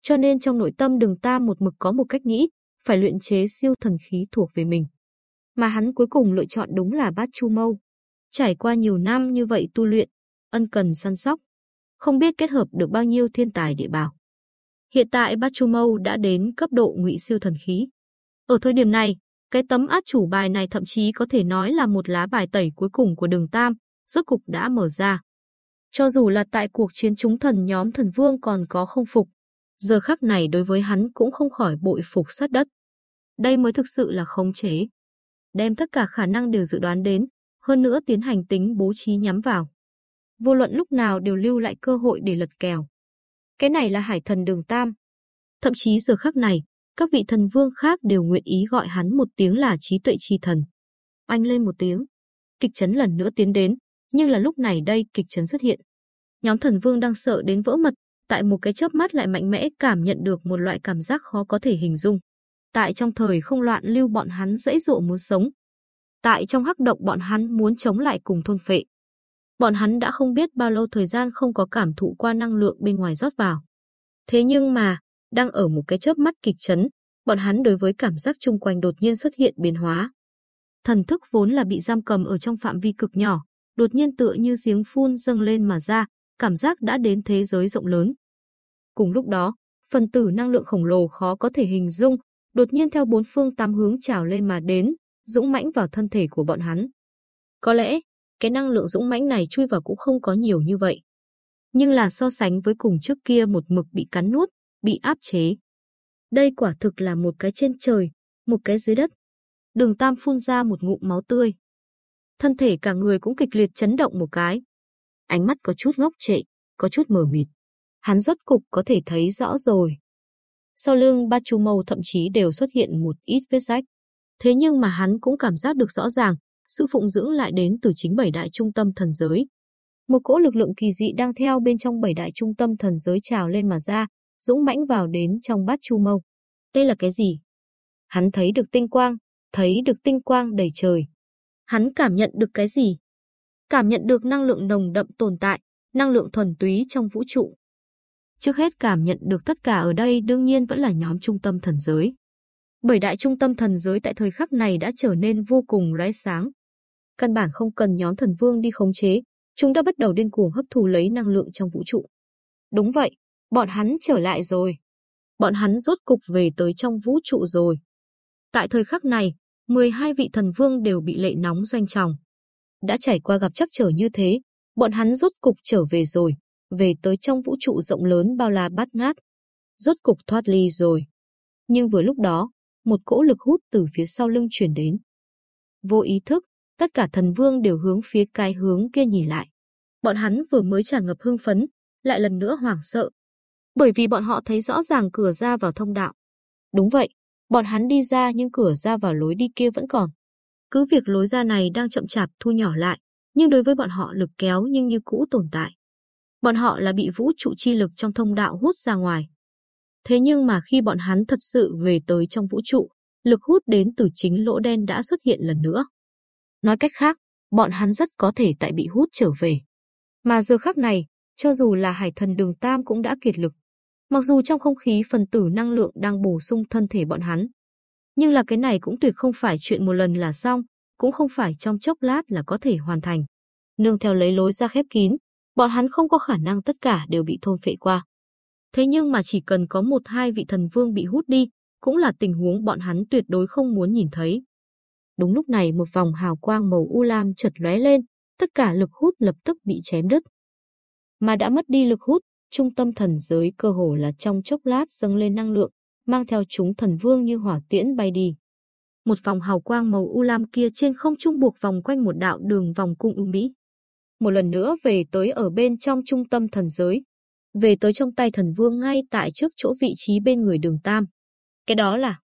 Cho nên trong nội tâm đường Tam một mực có một cách nghĩ, phải luyện chế siêu thần khí thuộc về mình mà hắn cuối cùng lựa chọn đúng là bát chu mâu. Trải qua nhiều năm như vậy tu luyện, ân cần săn sóc, không biết kết hợp được bao nhiêu thiên tài địa bảo. Hiện tại bát chu mâu đã đến cấp độ ngụy siêu thần khí. Ở thời điểm này, cái tấm át chủ bài này thậm chí có thể nói là một lá bài tẩy cuối cùng của đường Tam, rốt cục đã mở ra. Cho dù là tại cuộc chiến chúng thần nhóm thần vương còn có không phục, giờ khắc này đối với hắn cũng không khỏi bội phục sát đất. Đây mới thực sự là khống chế. đem tất cả khả năng đều dự đoán đến, hơn nữa tiến hành tính bố trí nhắm vào. Vô luận lúc nào đều lưu lại cơ hội để lật kèo. Cái này là hải thần đường Tam. Thậm chí giờ khắc này, các vị thần vương khác đều nguyện ý gọi hắn một tiếng là trí tuệ chi thần. Oanh lên một tiếng. Kịch chấn lần nữa tiến đến, nhưng là lúc này đây kịch chấn xuất hiện. Nhóm thần vương đang sợ đến vỡ mật, tại một cái chớp mắt lại mạnh mẽ cảm nhận được một loại cảm giác khó có thể hình dung. Tại trong thời không loạn lưu bọn hắn dãy dụ muốn sống. Tại trong hắc động bọn hắn muốn chống lại cùng thôn phệ. Bọn hắn đã không biết bao lâu thời gian không có cảm thụ qua năng lượng bên ngoài rót vào. Thế nhưng mà, đang ở một cái chớp mắt kịch chấn, bọn hắn đối với cảm giác chung quanh đột nhiên xuất hiện biến hóa. Thần thức vốn là bị giam cầm ở trong phạm vi cực nhỏ, đột nhiên tựa như giếng phun dâng lên mà ra, cảm giác đã đến thế giới rộng lớn. Cùng lúc đó, phần tử năng lượng khổng lồ khó có thể hình dung, đột nhiên theo bốn phương tám hướng trào lên mà đến, dũng mãnh vào thân thể của bọn hắn. Có lẽ, cái năng lượng dũng mãnh này chui vào cũng không có nhiều như vậy. Nhưng là so sánh với cùng trước kia một mực bị cắn nuốt, bị áp chế. Đây quả thực là một cái trên trời, một cái dưới đất. Đường Tam phun ra một ngụm máu tươi. Thân thể cả người cũng kịch liệt chấn động một cái. Ánh mắt có chút ngốc trệ, có chút mờ mịt. Hắn rốt cục có thể thấy rõ rồi. Sau lưng ba chú mâu thậm chí đều xuất hiện một ít vết rách. Thế nhưng mà hắn cũng cảm giác được rõ ràng, sự phụng dưỡng lại đến từ chính bảy đại trung tâm thần giới. Một cỗ lực lượng kỳ dị đang theo bên trong bảy đại trung tâm thần giới trào lên mà ra, dũng mãnh vào đến trong bát chu mâu. Đây là cái gì? Hắn thấy được tinh quang, thấy được tinh quang đầy trời. Hắn cảm nhận được cái gì? Cảm nhận được năng lượng nồng đậm tồn tại, năng lượng thuần túy trong vũ trụ. Trước hết cảm nhận được tất cả ở đây đương nhiên vẫn là nhóm trung tâm thần giới. Bảy đại trung tâm thần giới tại thời khắc này đã trở nên vô cùng lóe sáng. Căn bản không cần nhóm thần vương đi khống chế, chúng đã bắt đầu điên cuồng hấp thu lấy năng lượng trong vũ trụ. Đúng vậy, bọn hắn trở lại rồi. Bọn hắn rốt cục về tới trong vũ trụ rồi. Tại thời khắc này, 12 vị thần vương đều bị lệ nóng doanh tròng. Đã trải qua gặp chắc trở như thế, bọn hắn rốt cục trở về rồi, về tới trong vũ trụ rộng lớn bao la bát ngát. Rốt cục thoát ly rồi. Nhưng vừa lúc đó, một cỗ lực hút từ phía sau lưng chuyển đến. Vô ý thức, tất cả thần vương đều hướng phía cái hướng kia nhìn lại. Bọn hắn vừa mới tràn ngập hưng phấn, lại lần nữa hoảng sợ. Bởi vì bọn họ thấy rõ ràng cửa ra vào thông đạo. Đúng vậy, bọn hắn đi ra nhưng cửa ra vào lối đi kia vẫn còn. Cứ việc lối ra này đang chậm chạp thu nhỏ lại, nhưng đối với bọn họ lực kéo nhưng như cũ tồn tại. Bọn họ là bị vũ trụ chi lực trong thông đạo hút ra ngoài. Thế nhưng mà khi bọn hắn thật sự về tới trong vũ trụ, lực hút đến từ chính lỗ đen đã xuất hiện lần nữa. Nói cách khác, bọn hắn rất có thể tại bị hút trở về. Mà giờ khắc này, cho dù là hải thần đường Tam cũng đã kiệt lực. Mặc dù trong không khí phần tử năng lượng đang bổ sung thân thể bọn hắn. Nhưng là cái này cũng tuyệt không phải chuyện một lần là xong, cũng không phải trong chốc lát là có thể hoàn thành. Nương theo lấy lối ra khép kín, bọn hắn không có khả năng tất cả đều bị thôn phệ qua. Thế nhưng mà chỉ cần có một hai vị thần vương bị hút đi, cũng là tình huống bọn hắn tuyệt đối không muốn nhìn thấy. Đúng lúc này một vòng hào quang màu u lam chợt lóe lên, tất cả lực hút lập tức bị chém đứt. Mà đã mất đi lực hút, trung tâm thần giới cơ hồ là trong chốc lát dâng lên năng lượng, mang theo chúng thần vương như hỏa tiễn bay đi. Một vòng hào quang màu u lam kia trên không trung buộc vòng quanh một đạo đường vòng cung ưu mỹ. Một lần nữa về tới ở bên trong trung tâm thần giới, về tới trong tay thần vương ngay tại trước chỗ vị trí bên người đường Tam. Cái đó là...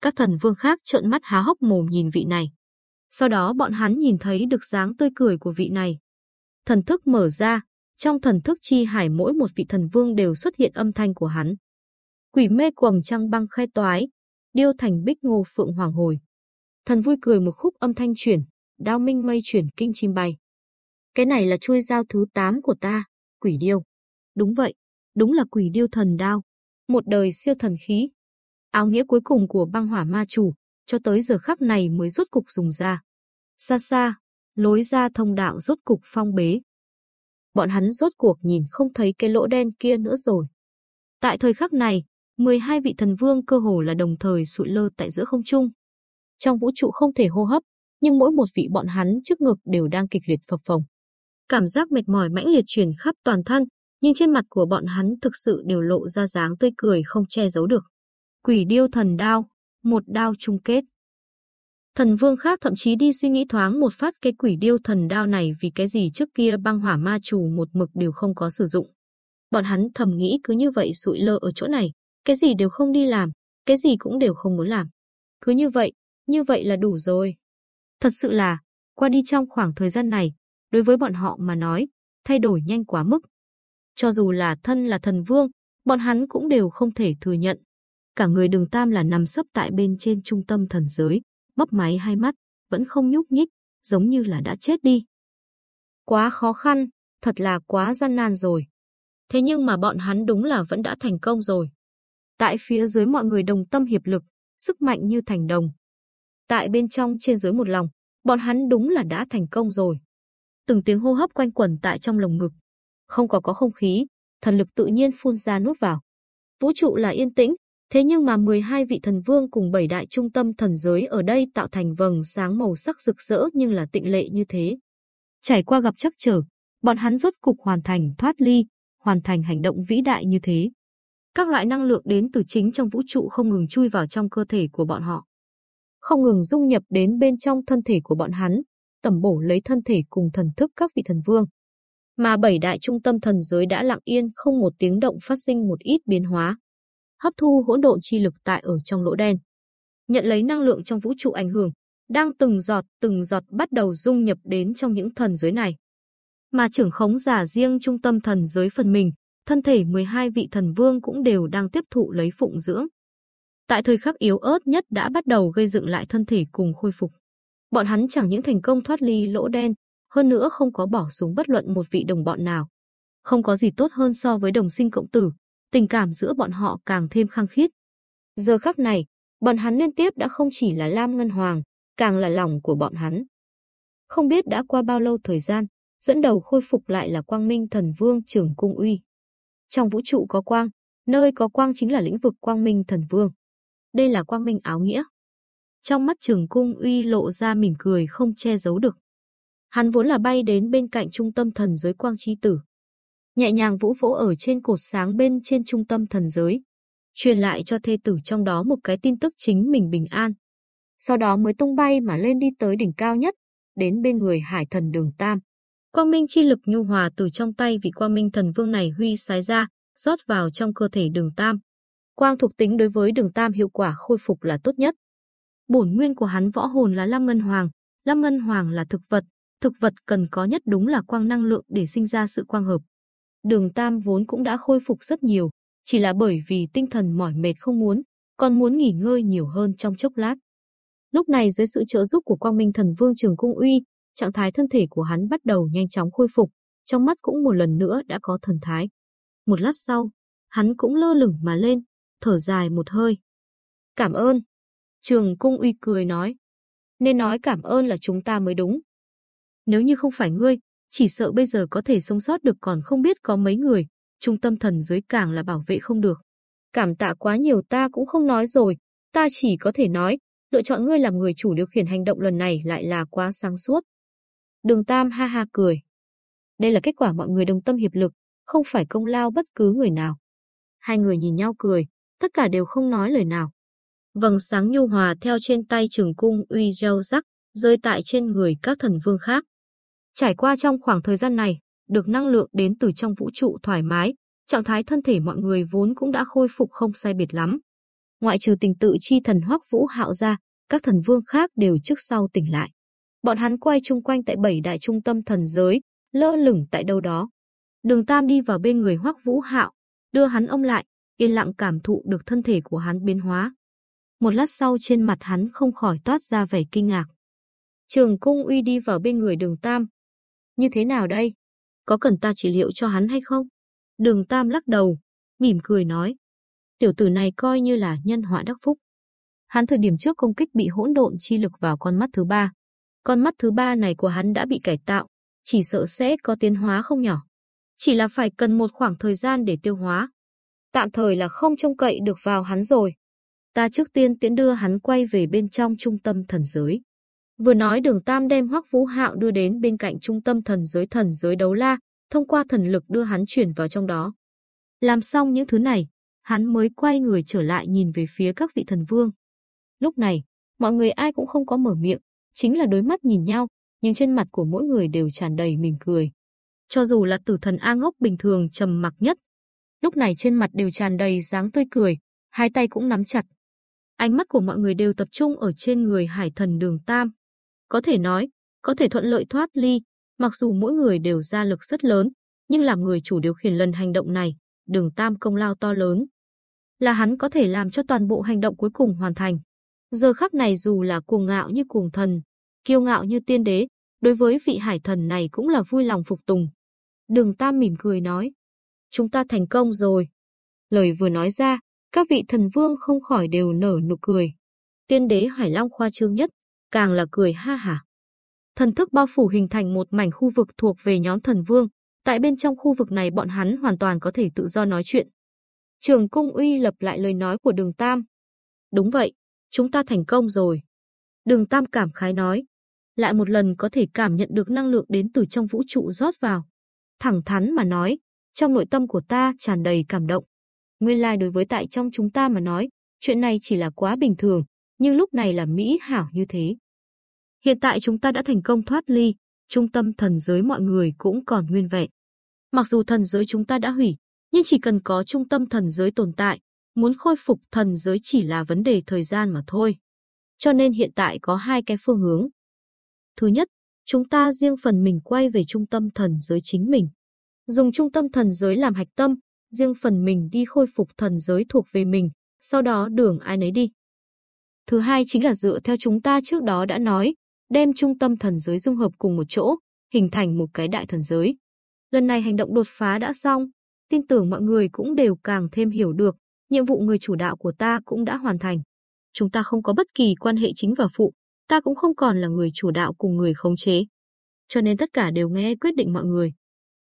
Các thần vương khác trợn mắt há hốc mồm nhìn vị này. Sau đó bọn hắn nhìn thấy được dáng tươi cười của vị này. Thần thức mở ra, trong thần thức chi hải mỗi một vị thần vương đều xuất hiện âm thanh của hắn. Quỷ mê quầng trăng băng khai toái, điêu thành bích ngô phượng hoàng hồi. Thần vui cười một khúc âm thanh chuyển, đao minh mây chuyển kinh chim bay. Cái này là chuôi dao thứ 8 của ta, quỷ điêu. Đúng vậy, đúng là quỷ điêu thần đao. Một đời siêu thần khí. Áo nghĩa cuối cùng của băng hỏa ma chủ, cho tới giờ khắc này mới rốt cục dùng ra. Xa xa, lối ra thông đạo rốt cục phong bế. Bọn hắn rốt cuộc nhìn không thấy cái lỗ đen kia nữa rồi. Tại thời khắc này, 12 vị thần vương cơ hồ là đồng thời sụi lơ tại giữa không trung. Trong vũ trụ không thể hô hấp, nhưng mỗi một vị bọn hắn trước ngực đều đang kịch liệt phập phồng. Cảm giác mệt mỏi mãnh liệt truyền khắp toàn thân, nhưng trên mặt của bọn hắn thực sự đều lộ ra dáng tươi cười không che giấu được. Quỷ điêu thần đao, một đao chung kết. Thần vương khác thậm chí đi suy nghĩ thoáng một phát cái quỷ điêu thần đao này vì cái gì trước kia băng hỏa ma chủ một mực đều không có sử dụng. Bọn hắn thầm nghĩ cứ như vậy sụi lơ ở chỗ này, cái gì đều không đi làm, cái gì cũng đều không muốn làm. Cứ như vậy, như vậy là đủ rồi. Thật sự là, qua đi trong khoảng thời gian này, đối với bọn họ mà nói, thay đổi nhanh quá mức. Cho dù là thân là thần vương, bọn hắn cũng đều không thể thừa nhận. Cả người đường tam là nằm sấp tại bên trên trung tâm thần giới, mấp máy hai mắt, vẫn không nhúc nhích, giống như là đã chết đi. Quá khó khăn, thật là quá gian nan rồi. Thế nhưng mà bọn hắn đúng là vẫn đã thành công rồi. Tại phía dưới mọi người đồng tâm hiệp lực, sức mạnh như thành đồng. Tại bên trong trên dưới một lòng, bọn hắn đúng là đã thành công rồi. Từng tiếng hô hấp quanh quẩn tại trong lồng ngực. Không có có không khí, thần lực tự nhiên phun ra nuốt vào. Vũ trụ là yên tĩnh, thế nhưng mà 12 vị thần vương cùng bảy đại trung tâm thần giới ở đây tạo thành vầng sáng màu sắc rực rỡ nhưng là tịnh lệ như thế. Trải qua gặp chắc trở, bọn hắn rốt cục hoàn thành thoát ly, hoàn thành hành động vĩ đại như thế. Các loại năng lượng đến từ chính trong vũ trụ không ngừng chui vào trong cơ thể của bọn họ. Không ngừng dung nhập đến bên trong thân thể của bọn hắn, tẩm bổ lấy thân thể cùng thần thức các vị thần vương. Mà bảy đại trung tâm thần giới đã lặng yên không một tiếng động phát sinh một ít biến hóa. Hấp thu hỗn độn chi lực tại ở trong lỗ đen. Nhận lấy năng lượng trong vũ trụ ảnh hưởng, đang từng giọt từng giọt bắt đầu dung nhập đến trong những thần giới này. Mà trưởng khống giả riêng trung tâm thần giới phần mình, thân thể 12 vị thần vương cũng đều đang tiếp thụ lấy phụng dưỡng. Tại thời khắc yếu ớt nhất đã bắt đầu gây dựng lại thân thể cùng khôi phục. Bọn hắn chẳng những thành công thoát ly lỗ đen, hơn nữa không có bỏ xuống bất luận một vị đồng bọn nào. Không có gì tốt hơn so với đồng sinh cộng tử, tình cảm giữa bọn họ càng thêm khăng khít. Giờ khắc này, bọn hắn liên tiếp đã không chỉ là Lam Ngân Hoàng, càng là lòng của bọn hắn. Không biết đã qua bao lâu thời gian, dẫn đầu khôi phục lại là Quang Minh Thần Vương Trường Cung Uy. Trong vũ trụ có quang, nơi có quang chính là lĩnh vực Quang Minh Thần Vương. Đây là Quang Minh áo nghĩa. Trong mắt Trường Cung Uy lộ ra mỉm cười không che giấu được. Hắn vốn là bay đến bên cạnh trung tâm thần giới Quang Chi Tử. Nhẹ nhàng vũ vỗ ở trên cột sáng bên trên trung tâm thần giới. Truyền lại cho thê tử trong đó một cái tin tức chính mình bình an. Sau đó mới tung bay mà lên đi tới đỉnh cao nhất, đến bên người hải thần đường Tam. Quang minh chi lực nhu hòa từ trong tay vị quang minh thần vương này huy sái ra, rót vào trong cơ thể đường Tam. Quang thuộc tính đối với đường Tam hiệu quả khôi phục là tốt nhất. Bổn nguyên của hắn võ hồn là Lam Ngân Hoàng, Lam Ngân Hoàng là thực vật, thực vật cần có nhất đúng là quang năng lượng để sinh ra sự quang hợp. Đường Tam vốn cũng đã khôi phục rất nhiều, chỉ là bởi vì tinh thần mỏi mệt không muốn, còn muốn nghỉ ngơi nhiều hơn trong chốc lát. Lúc này dưới sự trợ giúp của Quang Minh Thần Vương Trường Cung Uy, trạng thái thân thể của hắn bắt đầu nhanh chóng khôi phục, trong mắt cũng một lần nữa đã có thần thái. Một lát sau, hắn cũng lơ lửng mà lên, thở dài một hơi. Cảm ơn. Trường Cung Uy cười nói. Nên nói cảm ơn là chúng ta mới đúng. Nếu như không phải ngươi, chỉ sợ bây giờ có thể sống sót được còn không biết có mấy người, trung tâm thần giới càng là bảo vệ không được. Cảm tạ quá nhiều ta cũng không nói rồi, ta chỉ có thể nói, lựa chọn ngươi làm người chủ điều khiển hành động lần này lại là quá sáng suốt. Đường Tam ha ha cười. Đây là kết quả mọi người đồng tâm hiệp lực, không phải công lao bất cứ người nào. Hai người nhìn nhau cười, tất cả đều không nói lời nào. Vầng sáng nhu hòa theo trên tay trường cung uy gieo rắc, rơi tại trên người các thần vương khác. Trải qua trong khoảng thời gian này, được năng lượng đến từ trong vũ trụ thoải mái, trạng thái thân thể mọi người vốn cũng đã khôi phục không sai biệt lắm. Ngoại trừ tình tự chi thần hoắc vũ hạo ra, các thần vương khác đều trước sau tỉnh lại. Bọn hắn quay chung quanh tại bảy đại trung tâm thần giới, lơ lửng tại đâu đó. Đường Tam đi vào bên người hoắc vũ hạo, đưa hắn ông lại, yên lặng cảm thụ được thân thể của hắn biến hóa. Một lát sau trên mặt hắn không khỏi toát ra vẻ kinh ngạc. Trường cung uy đi vào bên người đường Tam. Như thế nào đây? Có cần ta trị liệu cho hắn hay không? Đường Tam lắc đầu, mỉm cười nói. Tiểu tử này coi như là nhân họa đắc phúc. Hắn thời điểm trước công kích bị hỗn độn chi lực vào con mắt thứ ba. Con mắt thứ ba này của hắn đã bị cải tạo, chỉ sợ sẽ có tiến hóa không nhỏ. Chỉ là phải cần một khoảng thời gian để tiêu hóa. Tạm thời là không trông cậy được vào hắn rồi. Ta trước tiên tiễn đưa hắn quay về bên trong trung tâm thần giới. Vừa nói đường Tam đem Hoắc Vũ Hạo đưa đến bên cạnh trung tâm thần giới thần giới đấu la, thông qua thần lực đưa hắn chuyển vào trong đó. Làm xong những thứ này, hắn mới quay người trở lại nhìn về phía các vị thần vương. Lúc này, Mọi người ai cũng không có mở miệng, chính là đối mắt nhìn nhau, nhưng trên mặt của mỗi người đều tràn đầy mỉm cười. Cho dù là tử thần A ngốc bình thường trầm mặc nhất, lúc này trên mặt đều tràn đầy dáng tươi cười, hai tay cũng nắm chặt. Ánh mắt của mọi người đều tập trung ở trên người hải thần đường Tam. Có thể nói, có thể thuận lợi thoát ly, mặc dù mỗi người đều ra lực rất lớn, nhưng làm người chủ điều khiển lần hành động này, đường Tam công lao to lớn. Là hắn có thể làm cho toàn bộ hành động cuối cùng hoàn thành. Giờ khắc này dù là cuồng ngạo như cuồng thần, kiêu ngạo như tiên đế, đối với vị hải thần này cũng là vui lòng phục tùng. Đường Tam mỉm cười nói, chúng ta thành công rồi. Lời vừa nói ra, các vị thần vương không khỏi đều nở nụ cười. Tiên đế Hải Long khoa trương nhất, càng là cười ha hả. Thần thức bao phủ hình thành một mảnh khu vực thuộc về nhóm thần vương, tại bên trong khu vực này bọn hắn hoàn toàn có thể tự do nói chuyện. Trường Cung Uy lập lại lời nói của Đường Tam. Đúng vậy, chúng ta thành công rồi. Đường Tam cảm khái nói, lại một lần có thể cảm nhận được năng lượng đến từ trong vũ trụ rót vào. Thẳng thắn mà nói, trong nội tâm của ta tràn đầy cảm động. Nguyên lai like đối với tại trong chúng ta mà nói, chuyện này chỉ là quá bình thường, nhưng lúc này là mỹ hảo như thế. Hiện tại chúng ta đã thành công thoát ly, trung tâm thần giới mọi người cũng còn nguyên vẹn. Mặc dù thần giới chúng ta đã hủy, nhưng chỉ cần có trung tâm thần giới tồn tại, muốn khôi phục thần giới chỉ là vấn đề thời gian mà thôi. Cho nên hiện tại có hai cái phương hướng. Thứ nhất, chúng ta riêng phần mình quay về trung tâm thần giới chính mình. Dùng trung tâm thần giới làm hạch tâm, riêng phần mình đi khôi phục thần giới thuộc về mình, sau đó đường ai nấy đi. Thứ hai chính là dựa theo chúng ta trước đó đã nói, đem trung tâm thần giới dung hợp cùng một chỗ, hình thành một cái đại thần giới. Lần này hành động đột phá đã xong, tin tưởng mọi người cũng đều càng thêm hiểu được, nhiệm vụ người chủ đạo của ta cũng đã hoàn thành. Chúng ta không có bất kỳ quan hệ chính và phụ, ta cũng không còn là người chủ đạo cùng người khống chế. Cho nên tất cả đều nghe quyết định mọi người.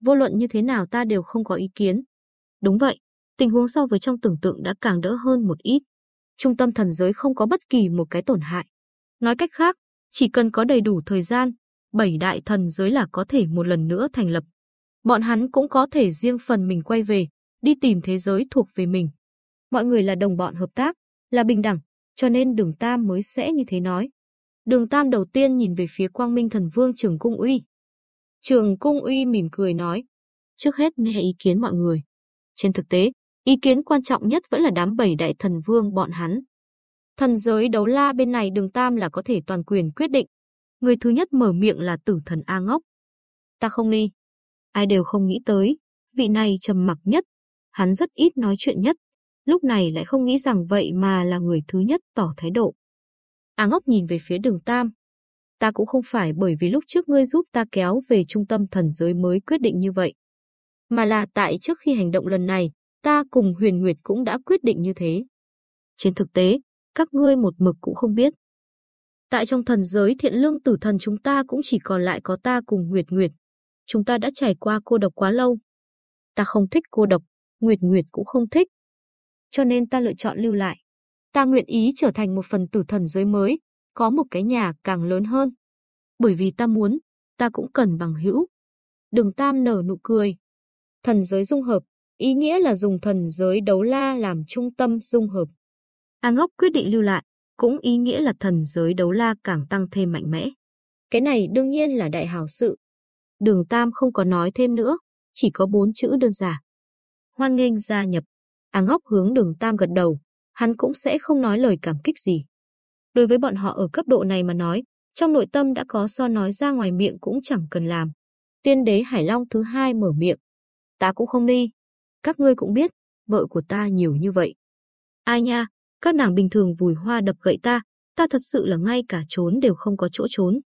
Vô luận như thế nào ta đều không có ý kiến. Đúng vậy, tình huống so với trong tưởng tượng đã càng đỡ hơn một ít. Trung tâm thần giới không có bất kỳ một cái tổn hại. Nói cách khác, chỉ cần có đầy đủ thời gian, bảy đại thần giới là có thể một lần nữa thành lập. Bọn hắn cũng có thể riêng phần mình quay về, đi tìm thế giới thuộc về mình. Mọi người là đồng bọn hợp tác, là bình đẳng, cho nên đường Tam mới sẽ như thế nói. Đường Tam đầu tiên nhìn về phía Quang Minh Thần Vương Trường Cung Uy. Trường Cung Uy mỉm cười nói, trước hết nghe ý kiến mọi người. Trên thực tế, ý kiến quan trọng nhất vẫn là đám bảy đại thần vương bọn hắn. Thần giới đấu la bên này đường Tam là có thể toàn quyền quyết định. Người thứ nhất mở miệng là tử thần A ngốc. Ta không đi. Ai đều không nghĩ tới, vị này trầm mặc nhất. Hắn rất ít nói chuyện nhất. Lúc này lại không nghĩ rằng vậy mà là người thứ nhất tỏ thái độ. A ngốc nhìn về phía đường Tam. Ta cũng không phải bởi vì lúc trước ngươi giúp ta kéo về trung tâm thần giới mới quyết định như vậy. Mà là tại trước khi hành động lần này, ta cùng huyền nguyệt cũng đã quyết định như thế. Trên thực tế, các ngươi một mực cũng không biết. Tại trong thần giới thiện lương tử thần chúng ta cũng chỉ còn lại có ta cùng Nguyệt Nguyệt. Chúng ta đã trải qua cô độc quá lâu. Ta không thích cô độc, Nguyệt Nguyệt cũng không thích. Cho nên ta lựa chọn lưu lại. Ta nguyện ý trở thành một phần tử thần giới mới, có một cái nhà càng lớn hơn. Bởi vì ta muốn, ta cũng cần bằng hữu. Đường tam nở nụ cười. Thần giới dung hợp, ý nghĩa là dùng thần giới đấu la làm trung tâm dung hợp. A Ngốc quyết định lưu lại, cũng ý nghĩa là thần giới đấu la càng tăng thêm mạnh mẽ. Cái này đương nhiên là đại hảo sự. Đường Tam không có nói thêm nữa, chỉ có bốn chữ đơn giản. Hoan nghênh gia nhập. A Ngốc hướng đường Tam gật đầu, hắn cũng sẽ không nói lời cảm kích gì. Đối với bọn họ ở cấp độ này mà nói, trong nội tâm đã có so nói ra ngoài miệng cũng chẳng cần làm. Tiên đế Hải Long thứ hai mở miệng. Ta cũng không đi. Các ngươi cũng biết, vợ của ta nhiều như vậy. Ai nha, các nàng bình thường vùi hoa đập gậy ta, ta thật sự là ngay cả trốn đều không có chỗ trốn.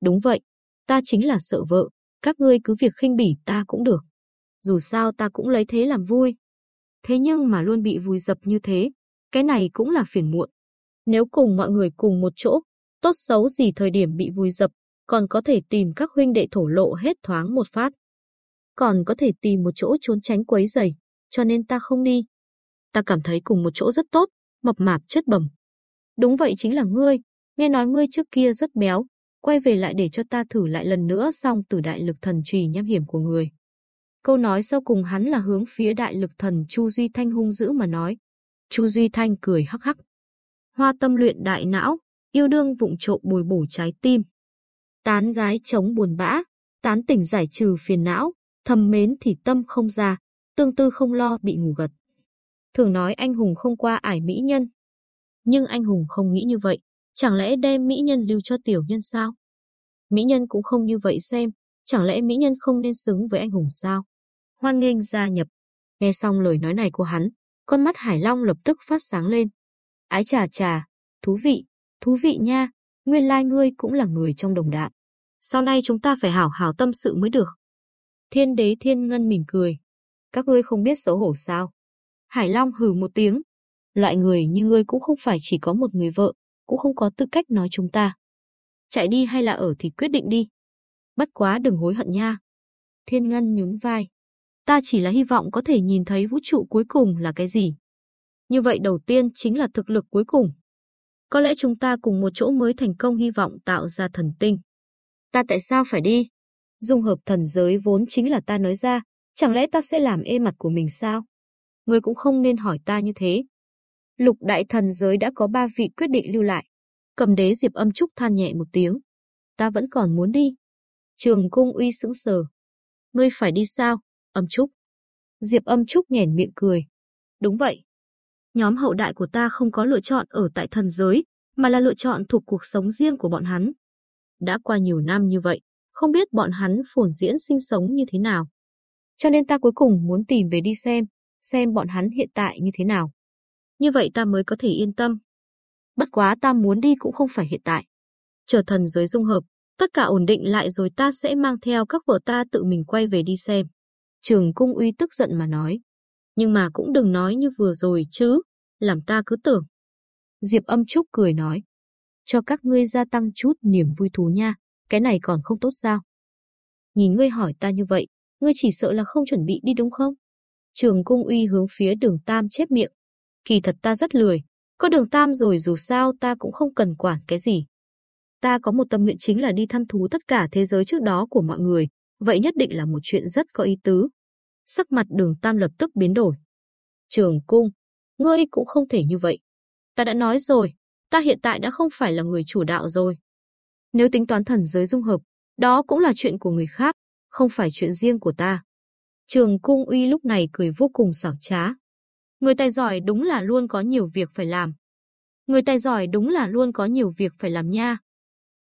Đúng vậy, ta chính là sợ vợ, các ngươi cứ việc khinh bỉ ta cũng được. Dù sao ta cũng lấy thế làm vui. Thế nhưng mà luôn bị vùi dập như thế, cái này cũng là phiền muộn. Nếu cùng mọi người cùng một chỗ, tốt xấu gì thời điểm bị vùi dập, còn có thể tìm các huynh đệ thổ lộ hết thoáng một phát. Còn có thể tìm một chỗ trốn tránh quấy giày, cho nên ta không đi. Ta cảm thấy cùng một chỗ rất tốt, mập mạp chất bẩm. Đúng vậy chính là ngươi, nghe nói ngươi trước kia rất béo, quay về lại để cho ta thử lại lần nữa xong từ đại lực thần trùy nham hiểm của người. Câu nói sau cùng hắn là hướng phía đại lực thần Chu Duy Thanh hung dữ mà nói. Chu Duy Thanh cười hắc hắc. Hoa tâm luyện đại não, yêu đương vụng trộm bồi bổ trái tim. Tán gái chống buồn bã, tán tỉnh giải trừ phiền não, thầm mến thì tâm không ra, tương tư không lo bị ngủ gật. Thường nói anh hùng không qua ải mỹ nhân. Nhưng anh hùng không nghĩ như vậy, chẳng lẽ đem mỹ nhân lưu cho tiểu nhân sao? Mỹ nhân cũng không như vậy xem, chẳng lẽ mỹ nhân không nên xứng với anh hùng sao? Hoan nghênh gia nhập. Nghe xong lời nói này của hắn, con mắt Hải Long lập tức phát sáng lên. Ái trà trà, thú vị, thú vị nha, nguyên lai ngươi cũng là người trong đồng đạn. Sau này chúng ta phải hảo hảo tâm sự mới được. Thiên đế thiên ngân mỉm cười. Các ngươi không biết xấu hổ sao? Hải Long hừ một tiếng. Loại người như ngươi cũng không phải chỉ có một người vợ, cũng không có tư cách nói chúng ta. Chạy đi hay là ở thì quyết định đi. Bất quá đừng hối hận nha. Thiên ngân nhún vai. Ta chỉ là hy vọng có thể nhìn thấy vũ trụ cuối cùng là cái gì. Như vậy đầu tiên chính là thực lực cuối cùng. Có lẽ chúng ta cùng một chỗ mới thành công hy vọng tạo ra thần tinh. Ta tại sao phải đi? Dung hợp thần giới vốn chính là ta nói ra, chẳng lẽ ta sẽ làm ê mặt của mình sao? Ngươi cũng không nên hỏi ta như thế. Lục đại thần giới đã có ba vị quyết định lưu lại. Cầm đế Diệp âm trúc than nhẹ một tiếng. Ta vẫn còn muốn đi. Trường cung uy sững sờ. Ngươi phải đi sao, âm trúc? Diệp âm trúc nhẻn miệng cười. Đúng vậy. Nhóm hậu đại của ta không có lựa chọn ở tại thần giới, mà là lựa chọn thuộc cuộc sống riêng của bọn hắn. Đã qua nhiều năm như vậy, không biết bọn hắn phồn diễn sinh sống như thế nào. Cho nên ta cuối cùng muốn tìm về đi xem, xem bọn hắn hiện tại như thế nào. Như vậy ta mới có thể yên tâm. Bất quá ta muốn đi cũng không phải hiện tại. Chờ thần giới dung hợp, tất cả ổn định lại rồi ta sẽ mang theo các vợ ta tự mình quay về đi xem. Trường cung uy tức giận mà nói. Nhưng mà cũng đừng nói như vừa rồi chứ, làm ta cứ tưởng. Diệp âm trúc cười nói. Cho các ngươi gia tăng chút niềm vui thú nha, cái này còn không tốt sao? Nhìn ngươi hỏi ta như vậy, ngươi chỉ sợ là không chuẩn bị đi đúng không? Trường cung uy hướng phía đường Tam chép miệng. Kỳ thật ta rất lười, có đường Tam rồi dù sao ta cũng không cần quản cái gì. Ta có một tâm nguyện chính là đi thăm thú tất cả thế giới trước đó của mọi người, vậy nhất định là một chuyện rất có ý tứ. Sắc mặt đường Tam lập tức biến đổi. Trường cung, ngươi cũng không thể như vậy. Ta đã nói rồi, ta hiện tại đã không phải là người chủ đạo rồi. Nếu tính toán thần giới dung hợp, đó cũng là chuyện của người khác, không phải chuyện riêng của ta. Trường Cung Uy lúc này cười vô cùng xảo trá. Người tài giỏi đúng là luôn có nhiều việc phải làm. Người tài giỏi đúng là luôn có nhiều việc phải làm nha.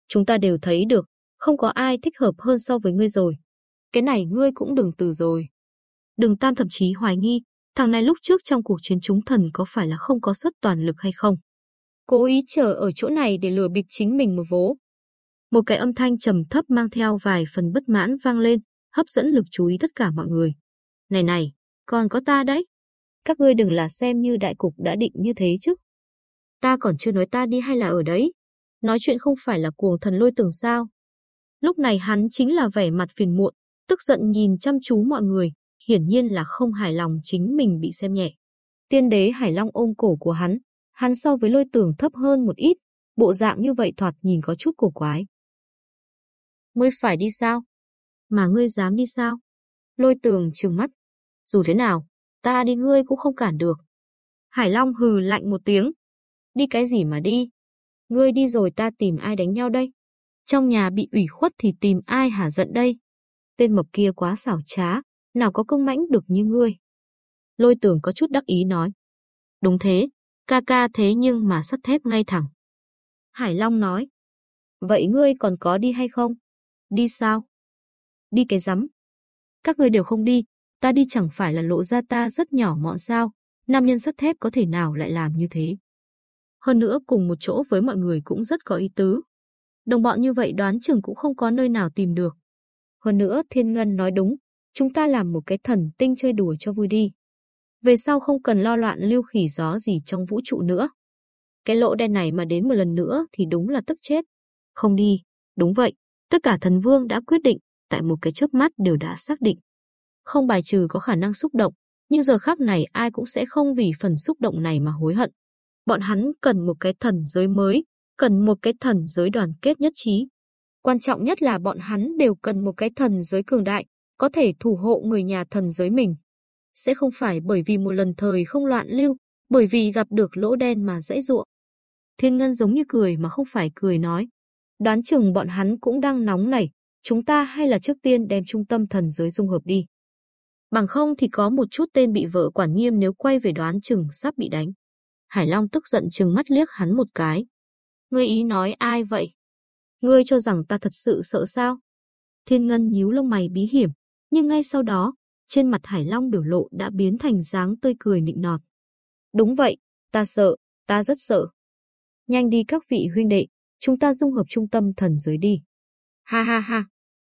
Chúng ta đều thấy được, không có ai thích hợp hơn so với ngươi rồi. Cái này ngươi cũng đừng từ rồi. Đừng tam thậm chí hoài nghi, thằng này lúc trước trong cuộc chiến chúng thần có phải là không có suất toàn lực hay không? Cố ý chờ ở chỗ này để lừa bịp chính mình một vố. Một cái âm thanh trầm thấp mang theo vài phần bất mãn vang lên, hấp dẫn lực chú ý tất cả mọi người. Này này, còn có ta đấy. Các ngươi đừng là xem như đại cục đã định như thế chứ. Ta còn chưa nói ta đi hay là ở đấy. Nói chuyện không phải là cuồng thần lôi tường sao. Lúc này hắn chính là vẻ mặt phiền muộn, tức giận nhìn chăm chú mọi người, hiển nhiên là không hài lòng chính mình bị xem nhẹ. Tiên đế Hải Long ôm cổ của hắn, hắn so với lôi tường thấp hơn một ít, bộ dạng như vậy thoạt nhìn có chút cổ quái. Ngươi phải đi sao? Mà ngươi dám đi sao? Lôi tường trừng mắt. Dù thế nào, ta đi ngươi cũng không cản được. Hải Long hừ lạnh một tiếng. Đi cái gì mà đi? Ngươi đi rồi ta tìm ai đánh nhau đây? Trong nhà bị ủy khuất thì tìm ai hả giận đây? Tên mập kia quá xảo trá, nào có công mãnh được như ngươi. Lôi tường có chút đắc ý nói. Đúng thế, ca ca thế nhưng mà sắt thép ngay thẳng. Hải Long nói. Vậy ngươi còn có đi hay không? Đi sao? Đi cái rắm. Các ngươi đều không đi, ta đi chẳng phải là lộ ra ta rất nhỏ mọn sao, nam nhân sắt thép có thể nào lại làm như thế. Hơn nữa cùng một chỗ với mọi người cũng rất có ý tứ. Đồng bọn như vậy đoán chừng cũng không có nơi nào tìm được. Hơn nữa Thiên Ngân nói đúng, chúng ta làm một cái thần tinh chơi đùa cho vui đi. Về sau không cần lo loạn lưu khỉ gió gì trong vũ trụ nữa. Cái lỗ đen này mà đến một lần nữa thì đúng là tức chết. Không đi, đúng vậy, tất cả thần vương đã quyết định, tại một cái chớp mắt đều đã xác định. Không bài trừ có khả năng xúc động, nhưng giờ khắc này ai cũng sẽ không vì phần xúc động này mà hối hận. Bọn hắn cần một cái thần giới mới, cần một cái thần giới đoàn kết nhất trí. Quan trọng nhất là bọn hắn đều cần một cái thần giới cường đại, có thể thủ hộ người nhà thần giới mình. Sẽ không phải bởi vì một lần thời không loạn lưu, bởi vì gặp được lỗ đen mà dễ ruộng. Thiên Ngân giống như cười mà không phải cười nói. Đoán chừng bọn hắn cũng đang nóng nảy, chúng ta hay là trước tiên đem trung tâm thần giới dung hợp đi. Bằng không thì có một chút tên bị vợ quản nghiêm nếu quay về đoán chừng sắp bị đánh. Hải Long tức giận chừng mắt liếc hắn một cái. Ngươi ý nói ai vậy? Ngươi cho rằng ta thật sự sợ sao? Thiên Ngân nhíu lông mày bí hiểm, nhưng ngay sau đó, trên mặt Hải Long biểu lộ đã biến thành dáng tươi cười nịnh nọt. Đúng vậy, ta sợ, ta rất sợ. Nhanh đi các vị huynh đệ, chúng ta dung hợp trung tâm thần giới đi. Ha ha ha.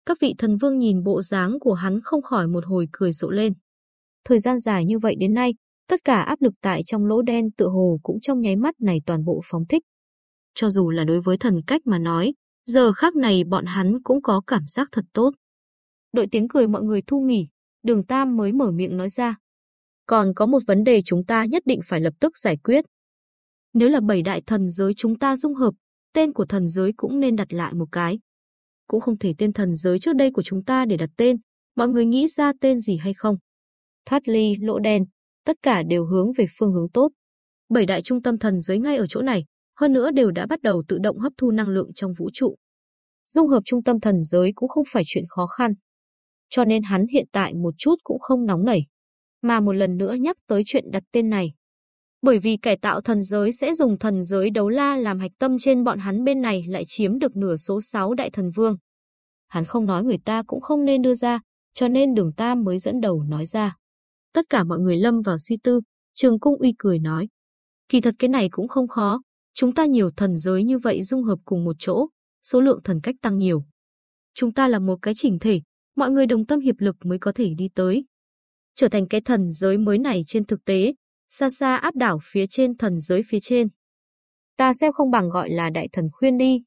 Các vị thần vương nhìn bộ dáng của hắn không khỏi một hồi cười rộ lên. Thời gian dài như vậy đến nay, tất cả áp lực tại trong lỗ đen tựa hồ cũng trong nháy mắt này toàn bộ phóng thích. Cho dù là đối với thần cách mà nói, giờ khác này bọn hắn cũng có cảm giác thật tốt. Đội tiếng cười mọi người thu nghỉ, đường Tam mới mở miệng nói ra. Còn có một vấn đề chúng ta nhất định phải lập tức giải quyết. Nếu là bảy đại thần giới chúng ta dung hợp, tên của thần giới cũng nên đặt lại một cái. Cũng không thể tên thần giới trước đây của chúng ta để đặt tên, mọi người nghĩ ra tên gì hay không? Thoát ly, lỗ đen, tất cả đều hướng về phương hướng tốt. Bảy đại trung tâm thần giới ngay ở chỗ này, hơn nữa đều đã bắt đầu tự động hấp thu năng lượng trong vũ trụ. Dung hợp trung tâm thần giới cũng không phải chuyện khó khăn. Cho nên hắn hiện tại một chút cũng không nóng nảy, mà một lần nữa nhắc tới chuyện đặt tên này. Bởi vì kẻ tạo thần giới sẽ dùng thần giới đấu la làm hạch tâm trên bọn hắn bên này lại chiếm được nửa số 6 đại thần vương. Hắn không nói người ta cũng không nên đưa ra, cho nên đường Tam mới dẫn đầu nói ra. Tất cả mọi người lâm vào suy tư, Trường Cung Uy cười nói. Kỳ thật cái này cũng không khó, chúng ta nhiều thần giới như vậy dung hợp cùng một chỗ, số lượng thần cách tăng nhiều. Chúng ta là một cái chỉnh thể, mọi người đồng tâm hiệp lực mới có thể đi tới. Trở thành cái thần giới mới này trên thực tế, xa xa áp đảo phía trên thần giới phía trên. Ta xem không bằng gọi là đại thần khuyên đi.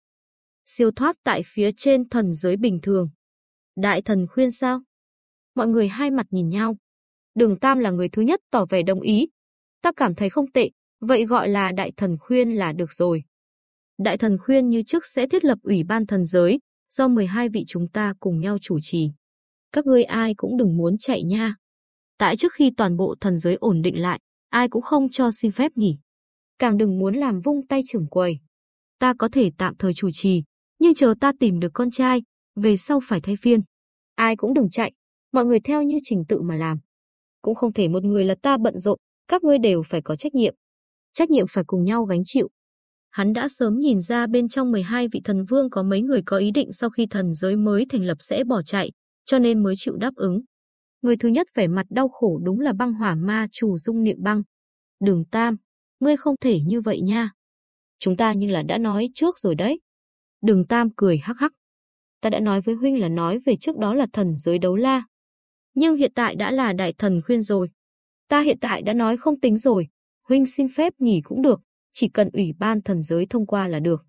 Siêu thoát tại phía trên thần giới bình thường. Đại thần khuyên sao? Mọi người hai mặt nhìn nhau. Đường Tam là người thứ nhất tỏ vẻ đồng ý. Ta cảm thấy không tệ, vậy gọi là đại thần khuyên là được rồi. Đại thần khuyên như trước sẽ thiết lập ủy ban thần giới, do 12 vị chúng ta cùng nhau chủ trì. Các ngươi ai cũng đừng muốn chạy nha. Tại trước khi toàn bộ thần giới ổn định lại, ai cũng không cho xin phép nghỉ. Càng đừng muốn làm vung tay trưởng quầy. Ta có thể tạm thời chủ trì, nhưng chờ ta tìm được con trai, về sau phải thay phiên. Ai cũng đừng chạy, mọi người theo như trình tự mà làm. Cũng không thể một người là ta bận rộn, các ngươi đều phải có trách nhiệm. Trách nhiệm phải cùng nhau gánh chịu. Hắn đã sớm nhìn ra bên trong 12 vị thần vương có mấy người có ý định sau khi thần giới mới thành lập sẽ bỏ chạy, cho nên mới chịu đáp ứng. Người thứ nhất vẻ mặt đau khổ đúng là băng hỏa ma chủ dung niệm băng. Đường Tam, ngươi không thể như vậy nha. Chúng ta như là đã nói trước rồi đấy. Đường Tam cười hắc hắc. Ta đã nói với huynh là nói về trước đó là thần giới đấu la. Nhưng hiện tại đã là đại thần khuyên rồi. Ta hiện tại đã nói không tính rồi. Huynh xin phép nghỉ cũng được, chỉ cần ủy ban thần giới thông qua là được.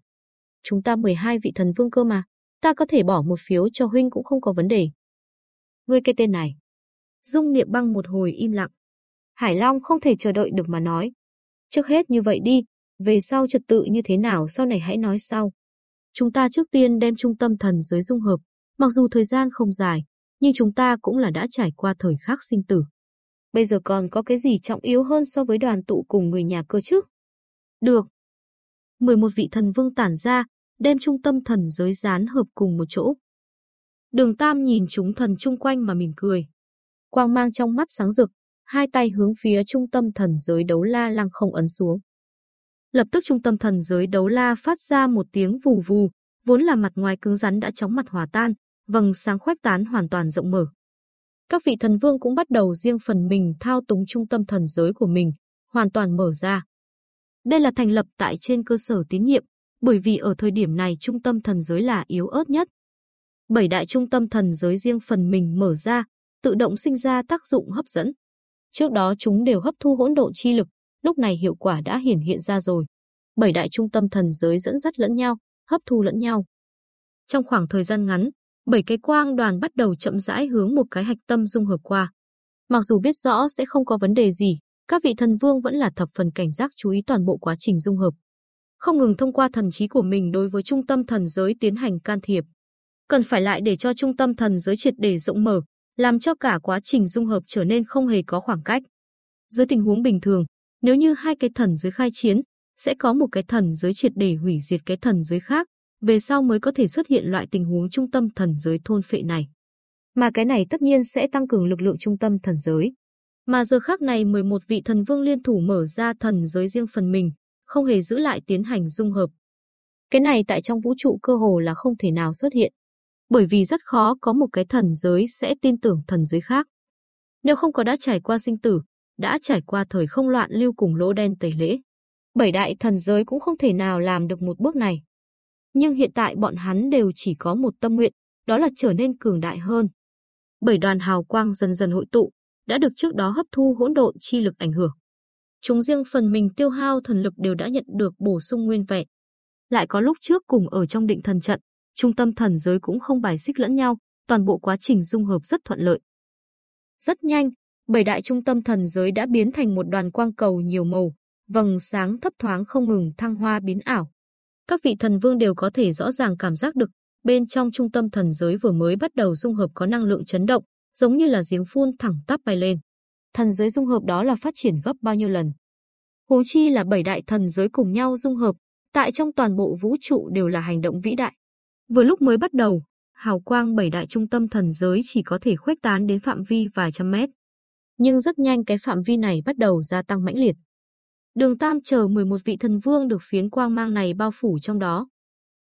Chúng ta 12 vị thần vương cơ mà, ta có thể bỏ một phiếu cho huynh cũng không có vấn đề. Ngươi cái tên này, Dung Niệm Băng một hồi im lặng. Hải Long không thể chờ đợi được mà nói. Trước hết như vậy đi, về sau trật tự như thế nào sau này hãy nói sau. Chúng ta trước tiên đem trung tâm thần giới dung hợp, mặc dù thời gian không dài, nhưng chúng ta cũng là đã trải qua thời khắc sinh tử. Bây giờ còn có cái gì trọng yếu hơn so với đoàn tụ cùng người nhà cơ chứ? Được. 11 vị thần vương tản ra, đem trung tâm thần giới dán hợp cùng một chỗ. Đường Tam nhìn chúng thần chung quanh mà mỉm cười quang mang trong mắt sáng rực, hai tay hướng phía trung tâm thần giới đấu la lăng không ấn xuống. Lập tức trung tâm thần giới đấu la phát ra một tiếng vù vù, vốn là mặt ngoài cứng rắn đã chóng mặt hòa tan, vầng sáng khoét tán hoàn toàn rộng mở. Các vị thần vương cũng bắt đầu riêng phần mình thao túng trung tâm thần giới của mình, hoàn toàn mở ra. Đây là thành lập tại trên cơ sở tín nhiệm, bởi vì ở thời điểm này trung tâm thần giới là yếu ớt nhất. Bảy đại trung tâm thần giới riêng phần mình mở ra, tự động sinh ra tác dụng hấp dẫn. Trước đó chúng đều hấp thu hỗn độn chi lực, lúc này hiệu quả đã hiển hiện ra rồi. Bảy đại trung tâm thần giới dẫn dắt lẫn nhau, hấp thu lẫn nhau. Trong khoảng thời gian ngắn, bảy cái quang đoàn bắt đầu chậm rãi hướng một cái hạch tâm dung hợp qua. Mặc dù biết rõ sẽ không có vấn đề gì, các vị thần vương vẫn là thập phần cảnh giác chú ý toàn bộ quá trình dung hợp. Không ngừng thông qua thần trí của mình đối với trung tâm thần giới tiến hành can thiệp. Cần phải lại để cho trung tâm thần giới triệt để rộng mở, làm cho cả quá trình dung hợp trở nên không hề có khoảng cách. Dưới tình huống bình thường, nếu như hai cái thần giới khai chiến, sẽ có một cái thần giới triệt để hủy diệt cái thần giới khác, về sau mới có thể xuất hiện loại tình huống trung tâm thần giới thôn phệ này. Mà cái này tất nhiên sẽ tăng cường lực lượng trung tâm thần giới. Mà giờ khác này 11 vị thần vương liên thủ mở ra thần giới riêng phần mình, không hề giữ lại tiến hành dung hợp. Cái này tại trong vũ trụ cơ hồ là không thể nào xuất hiện, bởi vì rất khó có một cái thần giới sẽ tin tưởng thần giới khác. Nếu không có đã trải qua sinh tử, đã trải qua thời không loạn lưu cùng lỗ đen tẩy lễ. Bảy đại thần giới cũng không thể nào làm được một bước này. Nhưng hiện tại bọn hắn đều chỉ có một tâm nguyện, đó là trở nên cường đại hơn. Bảy đoàn hào quang dần dần hội tụ, đã được trước đó hấp thu hỗn độn chi lực ảnh hưởng. Chúng riêng phần mình tiêu hao thần lực đều đã nhận được bổ sung nguyên vẹn. Lại có lúc trước cùng ở trong định thần trận, trung tâm thần giới cũng không bài xích lẫn nhau, toàn bộ quá trình dung hợp rất thuận lợi. Rất nhanh, bảy đại trung tâm thần giới đã biến thành một đoàn quang cầu nhiều màu, vầng sáng thấp thoáng không ngừng thăng hoa biến ảo. Các vị thần vương đều có thể rõ ràng cảm giác được, bên trong trung tâm thần giới vừa mới bắt đầu dung hợp có năng lượng chấn động, giống như là giếng phun thẳng tắp bay lên. Thần giới dung hợp đó là phát triển gấp bao nhiêu lần. Huống chi là bảy đại thần giới cùng nhau dung hợp, tại trong toàn bộ vũ trụ đều là hành động vĩ đại. Vừa lúc mới bắt đầu, hào quang bảy đại trung tâm thần giới chỉ có thể khuếch tán đến phạm vi vài trăm mét. Nhưng rất nhanh cái phạm vi này bắt đầu gia tăng mãnh liệt. Đường Tam chờ 11 vị thần vương được phiến quang mang này bao phủ trong đó.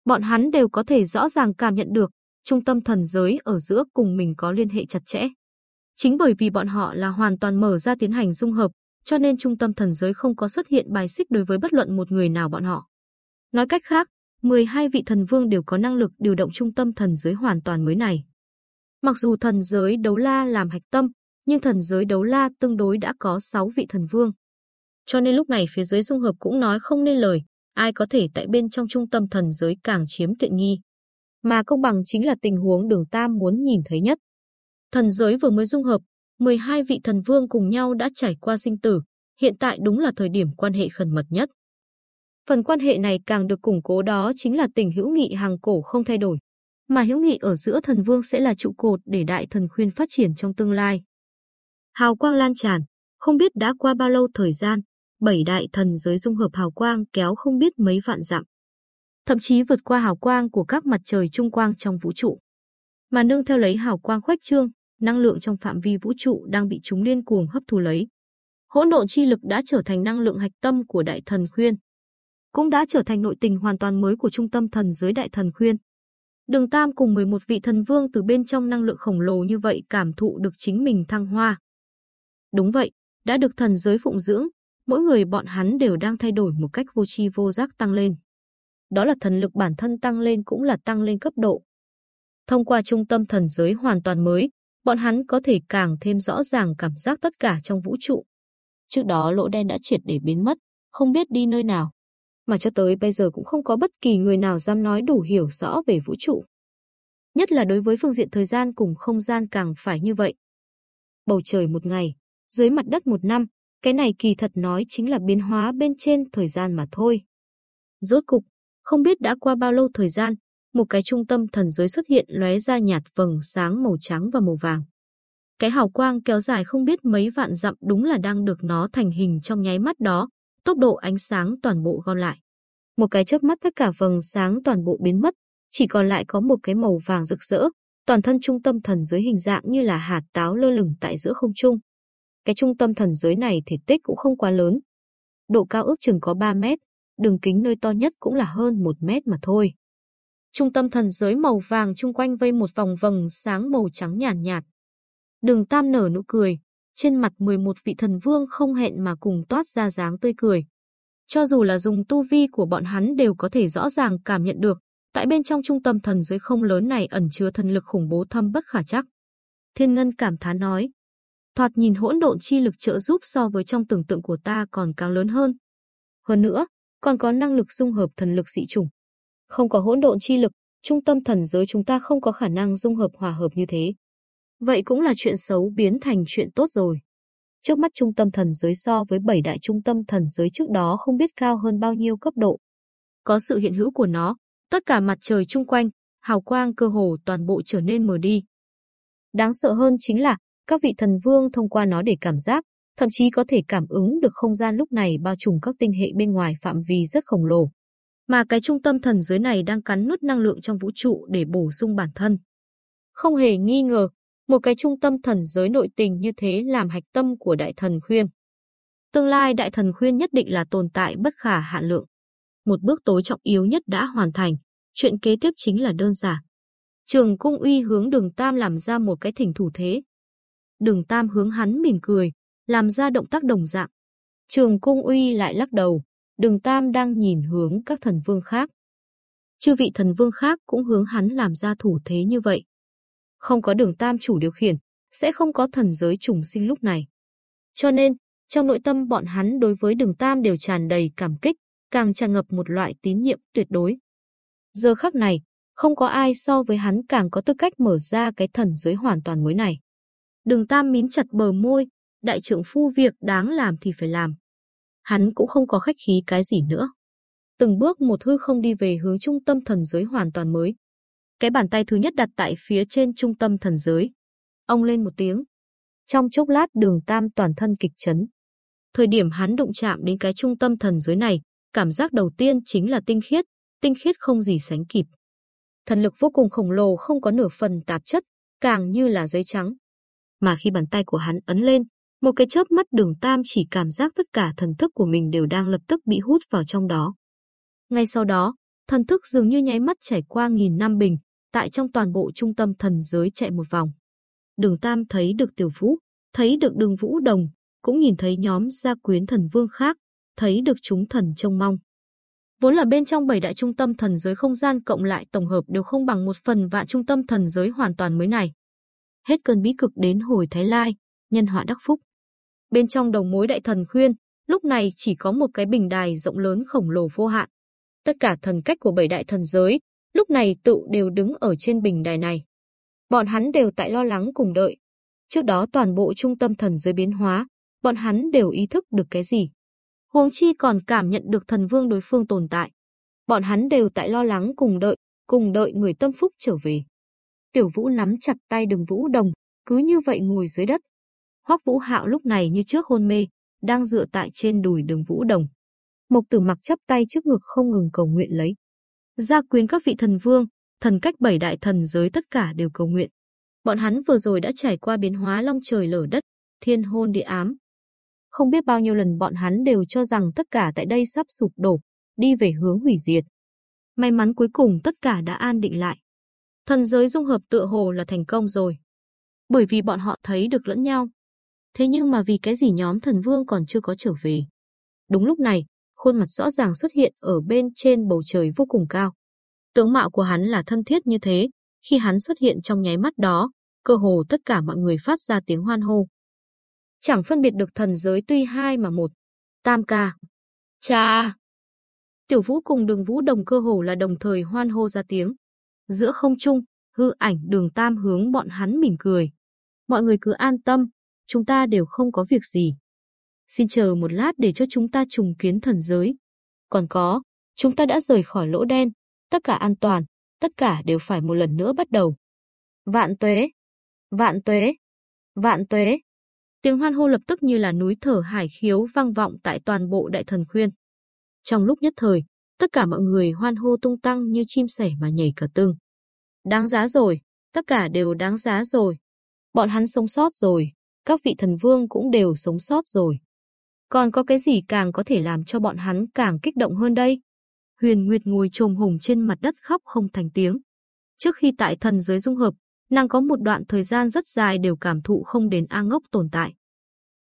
Bọn hắn đều có thể rõ ràng cảm nhận được trung tâm thần giới ở giữa cùng mình có liên hệ chặt chẽ. Chính bởi vì bọn họ là hoàn toàn mở ra tiến hành dung hợp, cho nên trung tâm thần giới không có xuất hiện bài xích đối với bất luận một người nào bọn họ. Nói cách khác, 12 vị thần vương đều có năng lực điều động trung tâm thần giới hoàn toàn mới này. Mặc dù thần giới đấu la làm hạch tâm, nhưng thần giới đấu la tương đối đã có 6 vị thần vương. Cho nên lúc này phía dưới dung hợp cũng nói không nên lời, ai có thể tại bên trong trung tâm thần giới càng chiếm tiện nghi. Mà công bằng chính là tình huống đường Tam muốn nhìn thấy nhất. Thần giới vừa mới dung hợp, 12 vị thần vương cùng nhau đã trải qua sinh tử, hiện tại đúng là thời điểm quan hệ khẩn mật nhất. Phần quan hệ này càng được củng cố đó chính là tình hữu nghị hàng cổ không thay đổi, mà hữu nghị ở giữa thần vương sẽ là trụ cột để đại thần khuyên phát triển trong tương lai. Hào quang lan tràn, không biết đã qua bao lâu thời gian, bảy đại thần giới dung hợp hào quang kéo không biết mấy vạn dặm. Thậm chí vượt qua hào quang của các mặt trời trung quang trong vũ trụ. Mà nương theo lấy hào quang khoách trương, năng lượng trong phạm vi vũ trụ đang bị chúng liên cuồng hấp thu lấy. Hỗn độn chi lực đã trở thành năng lượng hạch tâm của đại thần khuyên, cũng đã trở thành nội tình hoàn toàn mới của trung tâm thần giới đại thần khuyên. Đường Tam cùng 11 vị thần vương từ bên trong năng lượng khổng lồ như vậy cảm thụ được chính mình thăng hoa. Đúng vậy, đã được thần giới phụng dưỡng, mỗi người bọn hắn đều đang thay đổi một cách vô tri vô giác tăng lên. Đó là thần lực bản thân tăng lên cũng là tăng lên cấp độ. Thông qua trung tâm thần giới hoàn toàn mới, bọn hắn có thể càng thêm rõ ràng cảm giác tất cả trong vũ trụ. Trước đó lỗ đen đã triệt để biến mất, không biết đi nơi nào. Mà cho tới bây giờ cũng không có bất kỳ người nào dám nói đủ hiểu rõ về vũ trụ. Nhất là đối với phương diện thời gian cùng không gian càng phải như vậy. Bầu trời một ngày, dưới mặt đất một năm, cái này kỳ thật nói chính là biến hóa bên trên thời gian mà thôi. Rốt cục, không biết đã qua bao lâu thời gian, một cái trung tâm thần giới xuất hiện lóe ra nhạt vầng sáng màu trắng và màu vàng. Cái hào quang kéo dài không biết mấy vạn dặm đúng là đang được nó thành hình trong nháy mắt đó, tốc độ ánh sáng toàn bộ gom lại. Một cái chớp mắt tất cả vầng sáng toàn bộ biến mất, chỉ còn lại có một cái màu vàng rực rỡ, toàn thân trung tâm thần giới hình dạng như là hạt táo lơ lửng tại giữa không trung. Cái trung tâm thần giới này thể tích cũng không quá lớn. Độ cao ước chừng có 3 mét, đường kính nơi to nhất cũng là hơn 1 mét mà thôi. Trung tâm thần giới màu vàng chung quanh vây một vòng vầng sáng màu trắng nhàn nhạt, nhạt. Đường Tam nở nụ cười, trên mặt 11 vị thần vương không hẹn mà cùng toát ra dáng tươi cười. Cho dù là dùng tu vi của bọn hắn đều có thể rõ ràng cảm nhận được, tại bên trong trung tâm thần giới không lớn này ẩn chứa thần lực khủng bố thâm bất khả chắc. Thiên Ngân cảm thán nói, thoạt nhìn hỗn độn chi lực trợ giúp so với trong tưởng tượng của ta còn càng lớn hơn. Hơn nữa, còn có năng lực dung hợp thần lực dị chủng. Không có hỗn độn chi lực, trung tâm thần giới chúng ta không có khả năng dung hợp hòa hợp như thế. Vậy cũng là chuyện xấu biến thành chuyện tốt rồi. Trước mắt trung tâm thần giới so với bảy đại trung tâm thần giới trước đó không biết cao hơn bao nhiêu cấp độ. Có sự hiện hữu của nó, tất cả mặt trời chung quanh, hào quang cơ hồ toàn bộ trở nên mờ đi. Đáng sợ hơn chính là các vị thần vương thông qua nó để cảm giác, thậm chí có thể cảm ứng được không gian lúc này bao trùm các tinh hệ bên ngoài phạm vi rất khổng lồ. Mà cái trung tâm thần giới này đang cắn nuốt năng lượng trong vũ trụ để bổ sung bản thân. Không hề nghi ngờ, một cái trung tâm thần giới nội tình như thế làm hạch tâm của đại thần khuyên. Tương lai đại thần khuyên nhất định là tồn tại bất khả hạn lượng. Một bước tối trọng yếu nhất đã hoàn thành, chuyện kế tiếp chính là đơn giản. Trường cung uy hướng đường Tam làm ra một cái thỉnh thủ thế. Đường Tam hướng hắn mỉm cười, làm ra động tác đồng dạng. Trường cung uy lại lắc đầu, đường Tam đang nhìn hướng các thần vương khác. Chư vị thần vương khác cũng hướng hắn làm ra thủ thế như vậy. Không có đường Tam chủ điều khiển, sẽ không có thần giới trùng sinh lúc này. Cho nên, trong nội tâm bọn hắn đối với đường Tam đều tràn đầy cảm kích, càng tràn ngập một loại tín nhiệm tuyệt đối. Giờ khắc này, không có ai so với hắn càng có tư cách mở ra cái thần giới hoàn toàn mới này. Đường Tam mím chặt bờ môi, đại trưởng phu việc đáng làm thì phải làm. Hắn cũng không có khách khí cái gì nữa. Từng bước một hư không đi về hướng trung tâm thần giới hoàn toàn mới. Cái bàn tay thứ nhất đặt tại phía trên trung tâm thần giới. Ông lên một tiếng. Trong chốc lát đường Tam toàn thân kịch chấn. Thời điểm hắn đụng chạm đến cái trung tâm thần giới này, cảm giác đầu tiên chính là tinh khiết, tinh khiết không gì sánh kịp. Thần lực vô cùng khổng lồ không có nửa phần tạp chất, càng như là giấy trắng. Mà khi bàn tay của hắn ấn lên, một cái chớp mắt đường Tam chỉ cảm giác tất cả thần thức của mình đều đang lập tức bị hút vào trong đó. Ngay sau đó, thần thức dường như nháy mắt trải qua nghìn năm bình, tại trong toàn bộ trung tâm thần giới chạy một vòng. Đường Tam thấy được Tiểu Vũ, thấy được Đường Vũ Đồng, cũng nhìn thấy nhóm gia quyến thần vương khác, thấy được chúng thần trông mong. Vốn là bên trong bảy đại trung tâm thần giới không gian cộng lại tổng hợp đều không bằng một phần vạn trung tâm thần giới hoàn toàn mới này. Hết cơn bí cực đến hồi Thái Lai, nhân họa đắc phúc. Bên trong đầu mối đại thần khuyên, lúc này chỉ có một cái bình đài rộng lớn khổng lồ vô hạn. Tất cả thần cách của bảy đại thần giới, lúc này tụ đều đứng ở trên bình đài này. Bọn hắn đều tại lo lắng cùng đợi. Trước đó toàn bộ trung tâm thần giới biến hóa, bọn hắn đều ý thức được cái gì. Huống chi còn cảm nhận được thần vương đối phương tồn tại. Bọn hắn đều tại lo lắng cùng đợi, cùng đợi người tâm phúc trở về. Tiểu Vũ nắm chặt tay Đường Vũ Đồng, cứ như vậy ngồi dưới đất. Hoắc Vũ Hạo lúc này như trước hôn mê, đang dựa tại trên đùi Đường Vũ Đồng. Mộc Tử Mặc chắp tay trước ngực không ngừng cầu nguyện lấy. Gia quyến các vị thần vương, thần cách bảy đại thần giới tất cả đều cầu nguyện. Bọn hắn vừa rồi đã trải qua biến hóa long trời lở đất, thiên hôn địa ám, không biết bao nhiêu lần bọn hắn đều cho rằng tất cả tại đây sắp sụp đổ, đi về hướng hủy diệt. May mắn cuối cùng tất cả đã an định lại. Thần giới dung hợp tựa hồ là thành công rồi. Bởi vì bọn họ thấy được lẫn nhau. Thế nhưng mà vì cái gì nhóm thần vương còn chưa có trở về. Đúng lúc này, khuôn mặt rõ ràng xuất hiện ở bên trên bầu trời vô cùng cao. Tướng mạo của hắn là thân thiết như thế, khi hắn xuất hiện trong nháy mắt đó, cơ hồ tất cả mọi người phát ra tiếng hoan hô chẳng phân biệt được thần giới tuy hai mà một. Tam ca. Cha! Tiểu vũ cùng đường vũ đồng cơ hồ là đồng thời hoan hô ra tiếng. Giữa không trung, hư ảnh đường tam hướng bọn hắn mỉm cười. Mọi người cứ an tâm, chúng ta đều không có việc gì. Xin chờ một lát để cho chúng ta trùng kiến thần giới. Còn có, chúng ta đã rời khỏi lỗ đen, tất cả an toàn, tất cả đều phải một lần nữa bắt đầu. Vạn tuế! Vạn tuế! Vạn tuế! Tiếng hoan hô lập tức như là núi thở hải khiếu vang vọng tại toàn bộ đại thần khuyên. Trong lúc nhất thời, tất cả mọi người hoan hô tung tăng như chim sẻ mà nhảy cả tưng. Đáng giá rồi, tất cả đều đáng giá rồi. Bọn hắn sống sót rồi, các vị thần vương cũng đều sống sót rồi. Còn có cái gì càng có thể làm cho bọn hắn càng kích động hơn đây? Huyền Nguyệt ngồi trồm hùng trên mặt đất khóc không thành tiếng. Trước khi tại thần giới dung hợp, nàng có một đoạn thời gian rất dài đều cảm thụ không đến A ngốc tồn tại.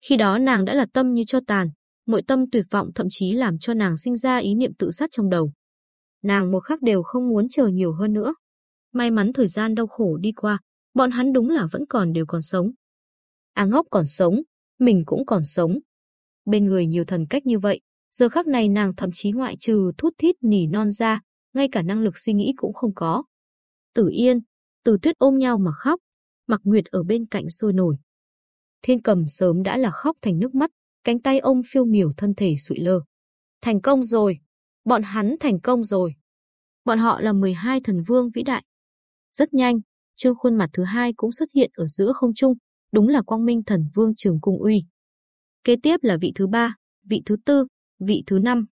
Khi đó nàng đã là tâm như cho tàn, nội tâm tuyệt vọng thậm chí làm cho nàng sinh ra ý niệm tự sát trong đầu. Nàng một khắc đều không muốn chờ nhiều hơn nữa. May mắn thời gian đau khổ đi qua, bọn hắn đúng là vẫn còn đều còn sống. A ngốc còn sống, mình cũng còn sống. Bên người nhiều thần cách như vậy, giờ khắc này nàng thậm chí ngoại trừ thút thít nỉ non ra, ngay cả năng lực suy nghĩ cũng không có. Tử Yên, từ tuyết ôm nhau mà khóc, mặc nguyệt ở bên cạnh sôi nổi. Thiên cầm sớm đã là khóc thành nước mắt, cánh tay ông phiêu miểu thân thể sụi lơ. Thành công rồi! Bọn hắn thành công rồi! Bọn họ là 12 thần vương vĩ đại. Rất nhanh, trương khuôn mặt thứ hai cũng xuất hiện ở giữa không trung, đúng là quang minh thần vương trường cung uy kế tiếp là vị thứ ba, vị thứ tư, vị thứ năm.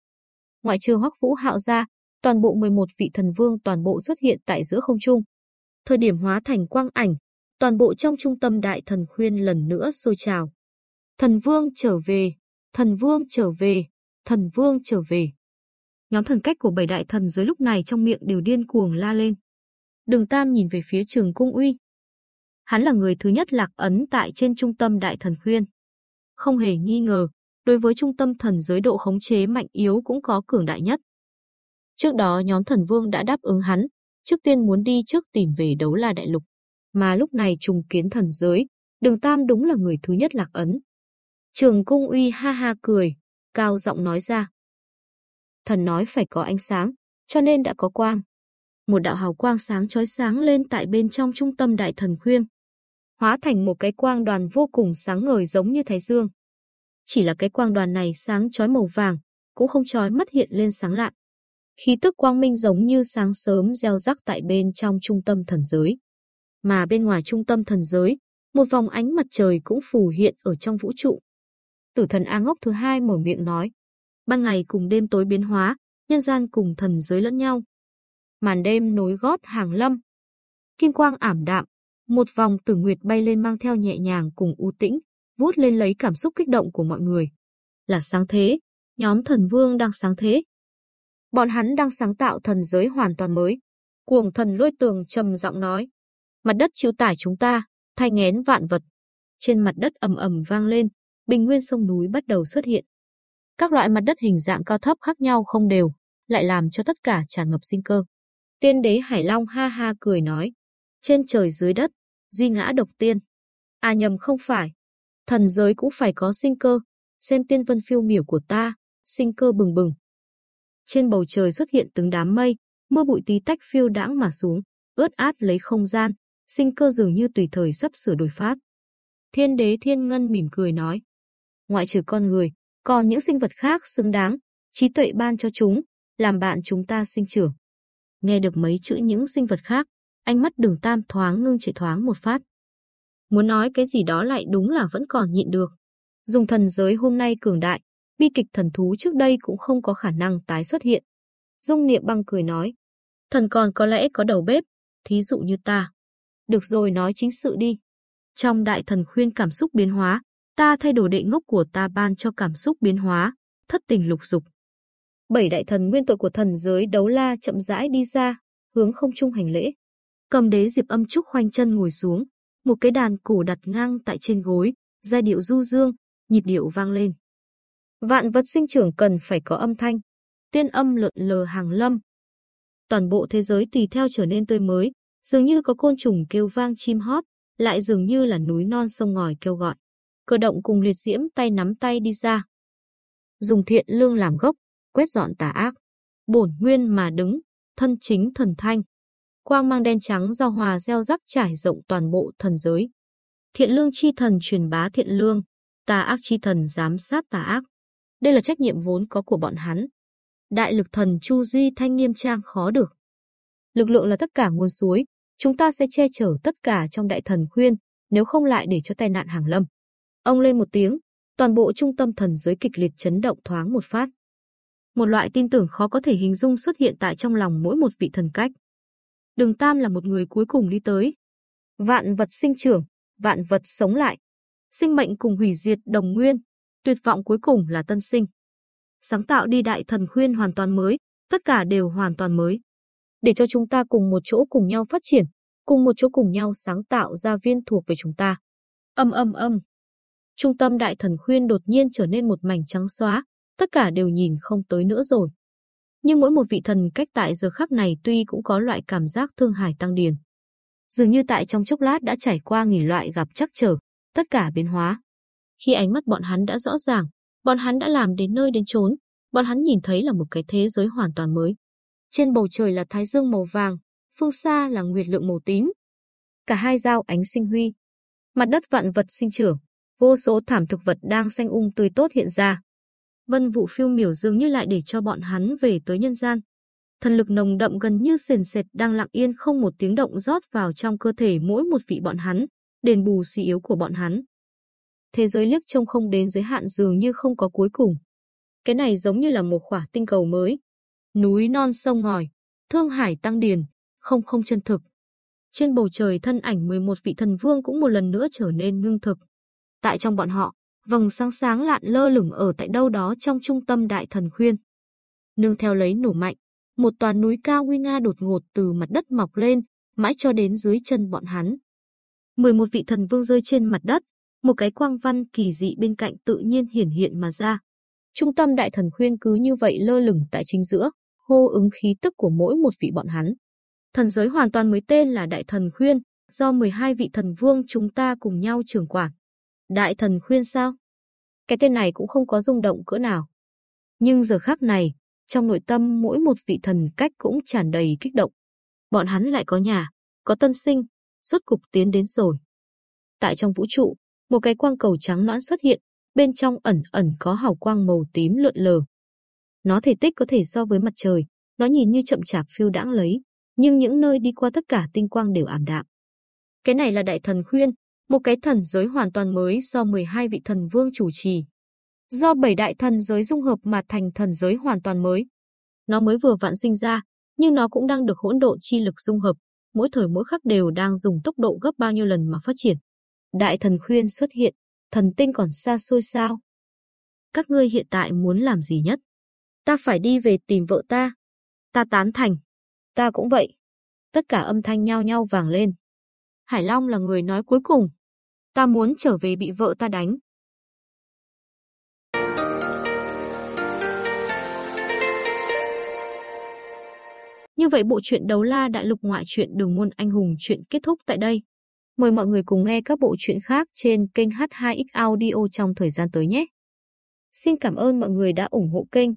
Ngoại trừ Hoắc Vũ Hạo ra, toàn bộ 11 vị thần vương toàn bộ xuất hiện tại giữa không trung. Thời điểm hóa thành quang ảnh, toàn bộ trong trung tâm đại thần khuyên lần nữa sôi trào. Thần vương trở về, thần vương trở về, thần vương trở về. Nhóm thần cách của bảy đại thần dưới lúc này trong miệng đều điên cuồng la lên. Đường Tam nhìn về phía Trường Cung Uy. Hắn là người thứ nhất lạc ấn tại trên trung tâm đại thần khuyên. Không hề nghi ngờ, đối với trung tâm thần giới độ khống chế mạnh yếu cũng có cường đại nhất. Trước đó nhóm thần vương đã đáp ứng hắn, trước tiên muốn đi trước tìm về đấu la đại lục. Mà lúc này trùng kiến thần giới, đường Tam đúng là người thứ nhất lạc ấn. Trường cung uy ha ha cười, cao giọng nói ra. Thần nói phải có ánh sáng, cho nên đã có quang. Một đạo hào quang sáng chói sáng lên tại bên trong trung tâm đại thần khuyên. Hóa thành một cái quang đoàn vô cùng sáng ngời giống như thái dương. Chỉ là cái quang đoàn này sáng chói màu vàng, cũng không chói mắt hiện lên sáng lạ. Khí tức quang minh giống như sáng sớm gieo rắc tại bên trong trung tâm thần giới. Mà bên ngoài trung tâm thần giới, một vòng ánh mặt trời cũng phù hiện ở trong vũ trụ. Tử thần A Ngốc thứ hai mở miệng nói. Ban ngày cùng đêm tối biến hóa, nhân gian cùng thần giới lẫn nhau. Màn đêm nối gót hàng lâm. Kim quang ảm đạm, một vòng tử nguyệt bay lên mang theo nhẹ nhàng cùng u tĩnh, vút lên lấy cảm xúc kích động của mọi người. Là sáng thế, nhóm thần vương đang sáng thế. Bọn hắn đang sáng tạo thần giới hoàn toàn mới. Cuồng thần lôi tường trầm giọng nói. Mặt đất chịu tải chúng ta, thay ngén vạn vật. Trên mặt đất ầm ầm vang lên, bình nguyên sông núi bắt đầu xuất hiện. Các loại mặt đất hình dạng cao thấp khác nhau không đều, lại làm cho tất cả tràn ngập sinh cơ. Tiên đế Hải Long ha ha cười nói. Trên trời dưới đất, duy ngã độc tiên. À nhầm không phải, thần giới cũng phải có sinh cơ, xem tiên vân phiêu miểu của ta, sinh cơ bừng bừng. Trên bầu trời xuất hiện từng đám mây, mưa bụi tí tách phiêu đãng mà xuống, ướt át lấy không gian, sinh cơ dường như tùy thời sắp sửa đổi phát. Thiên đế thiên ngân mỉm cười nói, ngoại trừ con người, còn những sinh vật khác xứng đáng, trí tuệ ban cho chúng, làm bạn chúng ta sinh trưởng. Nghe được mấy chữ những sinh vật khác, ánh mắt đường tam thoáng ngưng chỉ thoáng một phát. Muốn nói cái gì đó lại đúng là vẫn còn nhịn được. Dùng thần giới hôm nay cường đại, bi kịch thần thú trước đây cũng không có khả năng tái xuất hiện. Dung Niệm Băng cười nói, thần còn có lẽ có đầu bếp, thí dụ như ta. Được rồi nói chính sự đi. Trong đại thần khuyên cảm xúc biến hóa, ta thay đổi đệ ngốc của ta ban cho cảm xúc biến hóa, thất tình lục dục. Bảy đại thần nguyên tội của thần giới đấu la chậm rãi đi ra, hướng không trung hành lễ. Cầm đế Diệp Âm Trúc khoanh chân ngồi xuống, một cái đàn cổ đặt ngang tại trên gối, giai điệu du dương, nhịp điệu vang lên. Vạn vật sinh trưởng cần phải có âm thanh, tiên âm lượn lờ hàng lâm. Toàn bộ thế giới tùy theo trở nên tươi mới, dường như có côn trùng kêu vang chim hót, lại dường như là núi non sông ngòi kêu gọi. Cơ động cùng liệt diễm tay nắm tay đi ra. Dùng thiện lương làm gốc, quét dọn tà ác. Bổn nguyên mà đứng, thân chính thần thanh. Quang mang đen trắng giao hòa gieo rắc trải rộng toàn bộ thần giới. Thiện lương chi thần truyền bá thiện lương, tà ác chi thần giám sát tà ác. Đây là trách nhiệm vốn có của bọn hắn. Đại lực thần Chu Duy thanh nghiêm trang khó được. Lực lượng là tất cả nguồn suối, chúng ta sẽ che chở tất cả trong đại thần khuyên, nếu không lại để cho tai nạn hàng lâm. Ông lên một tiếng, toàn bộ trung tâm thần giới kịch liệt chấn động thoáng một phát. Một loại tin tưởng khó có thể hình dung xuất hiện tại trong lòng mỗi một vị thần cách. Đường Tam là một người cuối cùng đi tới. Vạn vật sinh trưởng, vạn vật sống lại. Sinh mệnh cùng hủy diệt đồng nguyên, tuyệt vọng cuối cùng là tân sinh. Sáng tạo đi đại thần khuyên hoàn toàn mới, tất cả đều hoàn toàn mới. Để cho chúng ta cùng một chỗ cùng nhau phát triển, cùng một chỗ cùng nhau sáng tạo ra viên thuộc về chúng ta. Âm âm âm. Trung tâm đại thần khuyên đột nhiên trở nên một mảnh trắng xóa, tất cả đều nhìn không tới nữa rồi. Nhưng mỗi một vị thần cách tại giờ khắc này tuy cũng có loại cảm giác thương hải tăng điền. Dường như tại trong chốc lát đã trải qua nghỉ loại gặp chắc trở, tất cả biến hóa. Khi ánh mắt bọn hắn đã rõ ràng, bọn hắn đã làm đến nơi đến chốn, bọn hắn nhìn thấy là một cái thế giới hoàn toàn mới. Trên bầu trời là thái dương màu vàng, phương xa là nguyệt lượng màu tím. Cả hai dao ánh sinh huy. Mặt đất vạn vật sinh trưởng, vô số thảm thực vật đang xanh ung um tươi tốt hiện ra. Vân vụ phiêu miểu dường như lại để cho bọn hắn về tới nhân gian. Thần lực nồng đậm gần như sền sệt đang lặng yên không một tiếng động rót vào trong cơ thể mỗi một vị bọn hắn, đền bù suy yếu của bọn hắn. thế giới liếc trông không đến giới hạn dường như không có cuối cùng. Cái này giống như là một khỏa tinh cầu mới. Núi non sông ngòi, thương hải tăng điền, không không chân thực. Trên bầu trời thân ảnh 11 vị thần vương cũng một lần nữa trở nên ngưng thực. Tại trong bọn họ, vầng sáng sáng lạn lơ lửng ở tại đâu đó trong trung tâm đại thần khuyên. Nương theo lấy nổ mạnh, một tòa núi cao nguy nga đột ngột từ mặt đất mọc lên, mãi cho đến dưới chân bọn hắn. 11 vị thần vương rơi trên mặt đất, một cái quang văn kỳ dị bên cạnh tự nhiên hiển hiện mà ra. Trung tâm đại thần khuyên cứ như vậy lơ lửng tại chính giữa, hô ứng khí tức của mỗi một vị bọn hắn. Thần giới hoàn toàn mới tên là đại thần khuyên, do 12 vị thần vương chúng ta cùng nhau trưởng quản. Đại thần khuyên sao? Cái tên này cũng không có rung động cỡ nào. Nhưng giờ khắc này, trong nội tâm mỗi một vị thần cách cũng tràn đầy kích động. Bọn hắn lại có nhà, có tân sinh, rốt cục tiến đến rồi. Tại trong vũ trụ, một cái quang cầu trắng noãn xuất hiện, bên trong ẩn ẩn có hào quang màu tím lượn lờ. Nó thể tích có thể so với mặt trời, nó nhìn như chậm chạp phiêu đãng lấy, nhưng những nơi đi qua tất cả tinh quang đều ảm đạm. Cái này là đại thần khuyên, một cái thần giới hoàn toàn mới do 12 vị thần vương chủ trì. Do bảy đại thần giới dung hợp mà thành thần giới hoàn toàn mới. Nó mới vừa vặn sinh ra, nhưng nó cũng đang được hỗn độ chi lực dung hợp, mỗi thời mỗi khắc đều đang dùng tốc độ gấp bao nhiêu lần mà phát triển. Đại thần khuyên xuất hiện, thần tinh còn xa xôi sao? Các ngươi hiện tại muốn làm gì nhất? Ta phải đi về tìm vợ ta. Ta tán thành. Ta cũng vậy. Tất cả âm thanh nhao nhao vàng lên. Hải Long là người nói cuối cùng. Ta muốn trở về bị vợ ta đánh. Như vậy bộ truyện Đấu La Đại Lục ngoại truyện Đường môn anh hùng truyện kết thúc tại đây. Mời mọi người cùng nghe các bộ truyện khác trên kênh H2X Audio trong thời gian tới nhé. Xin cảm ơn mọi người đã ủng hộ kênh.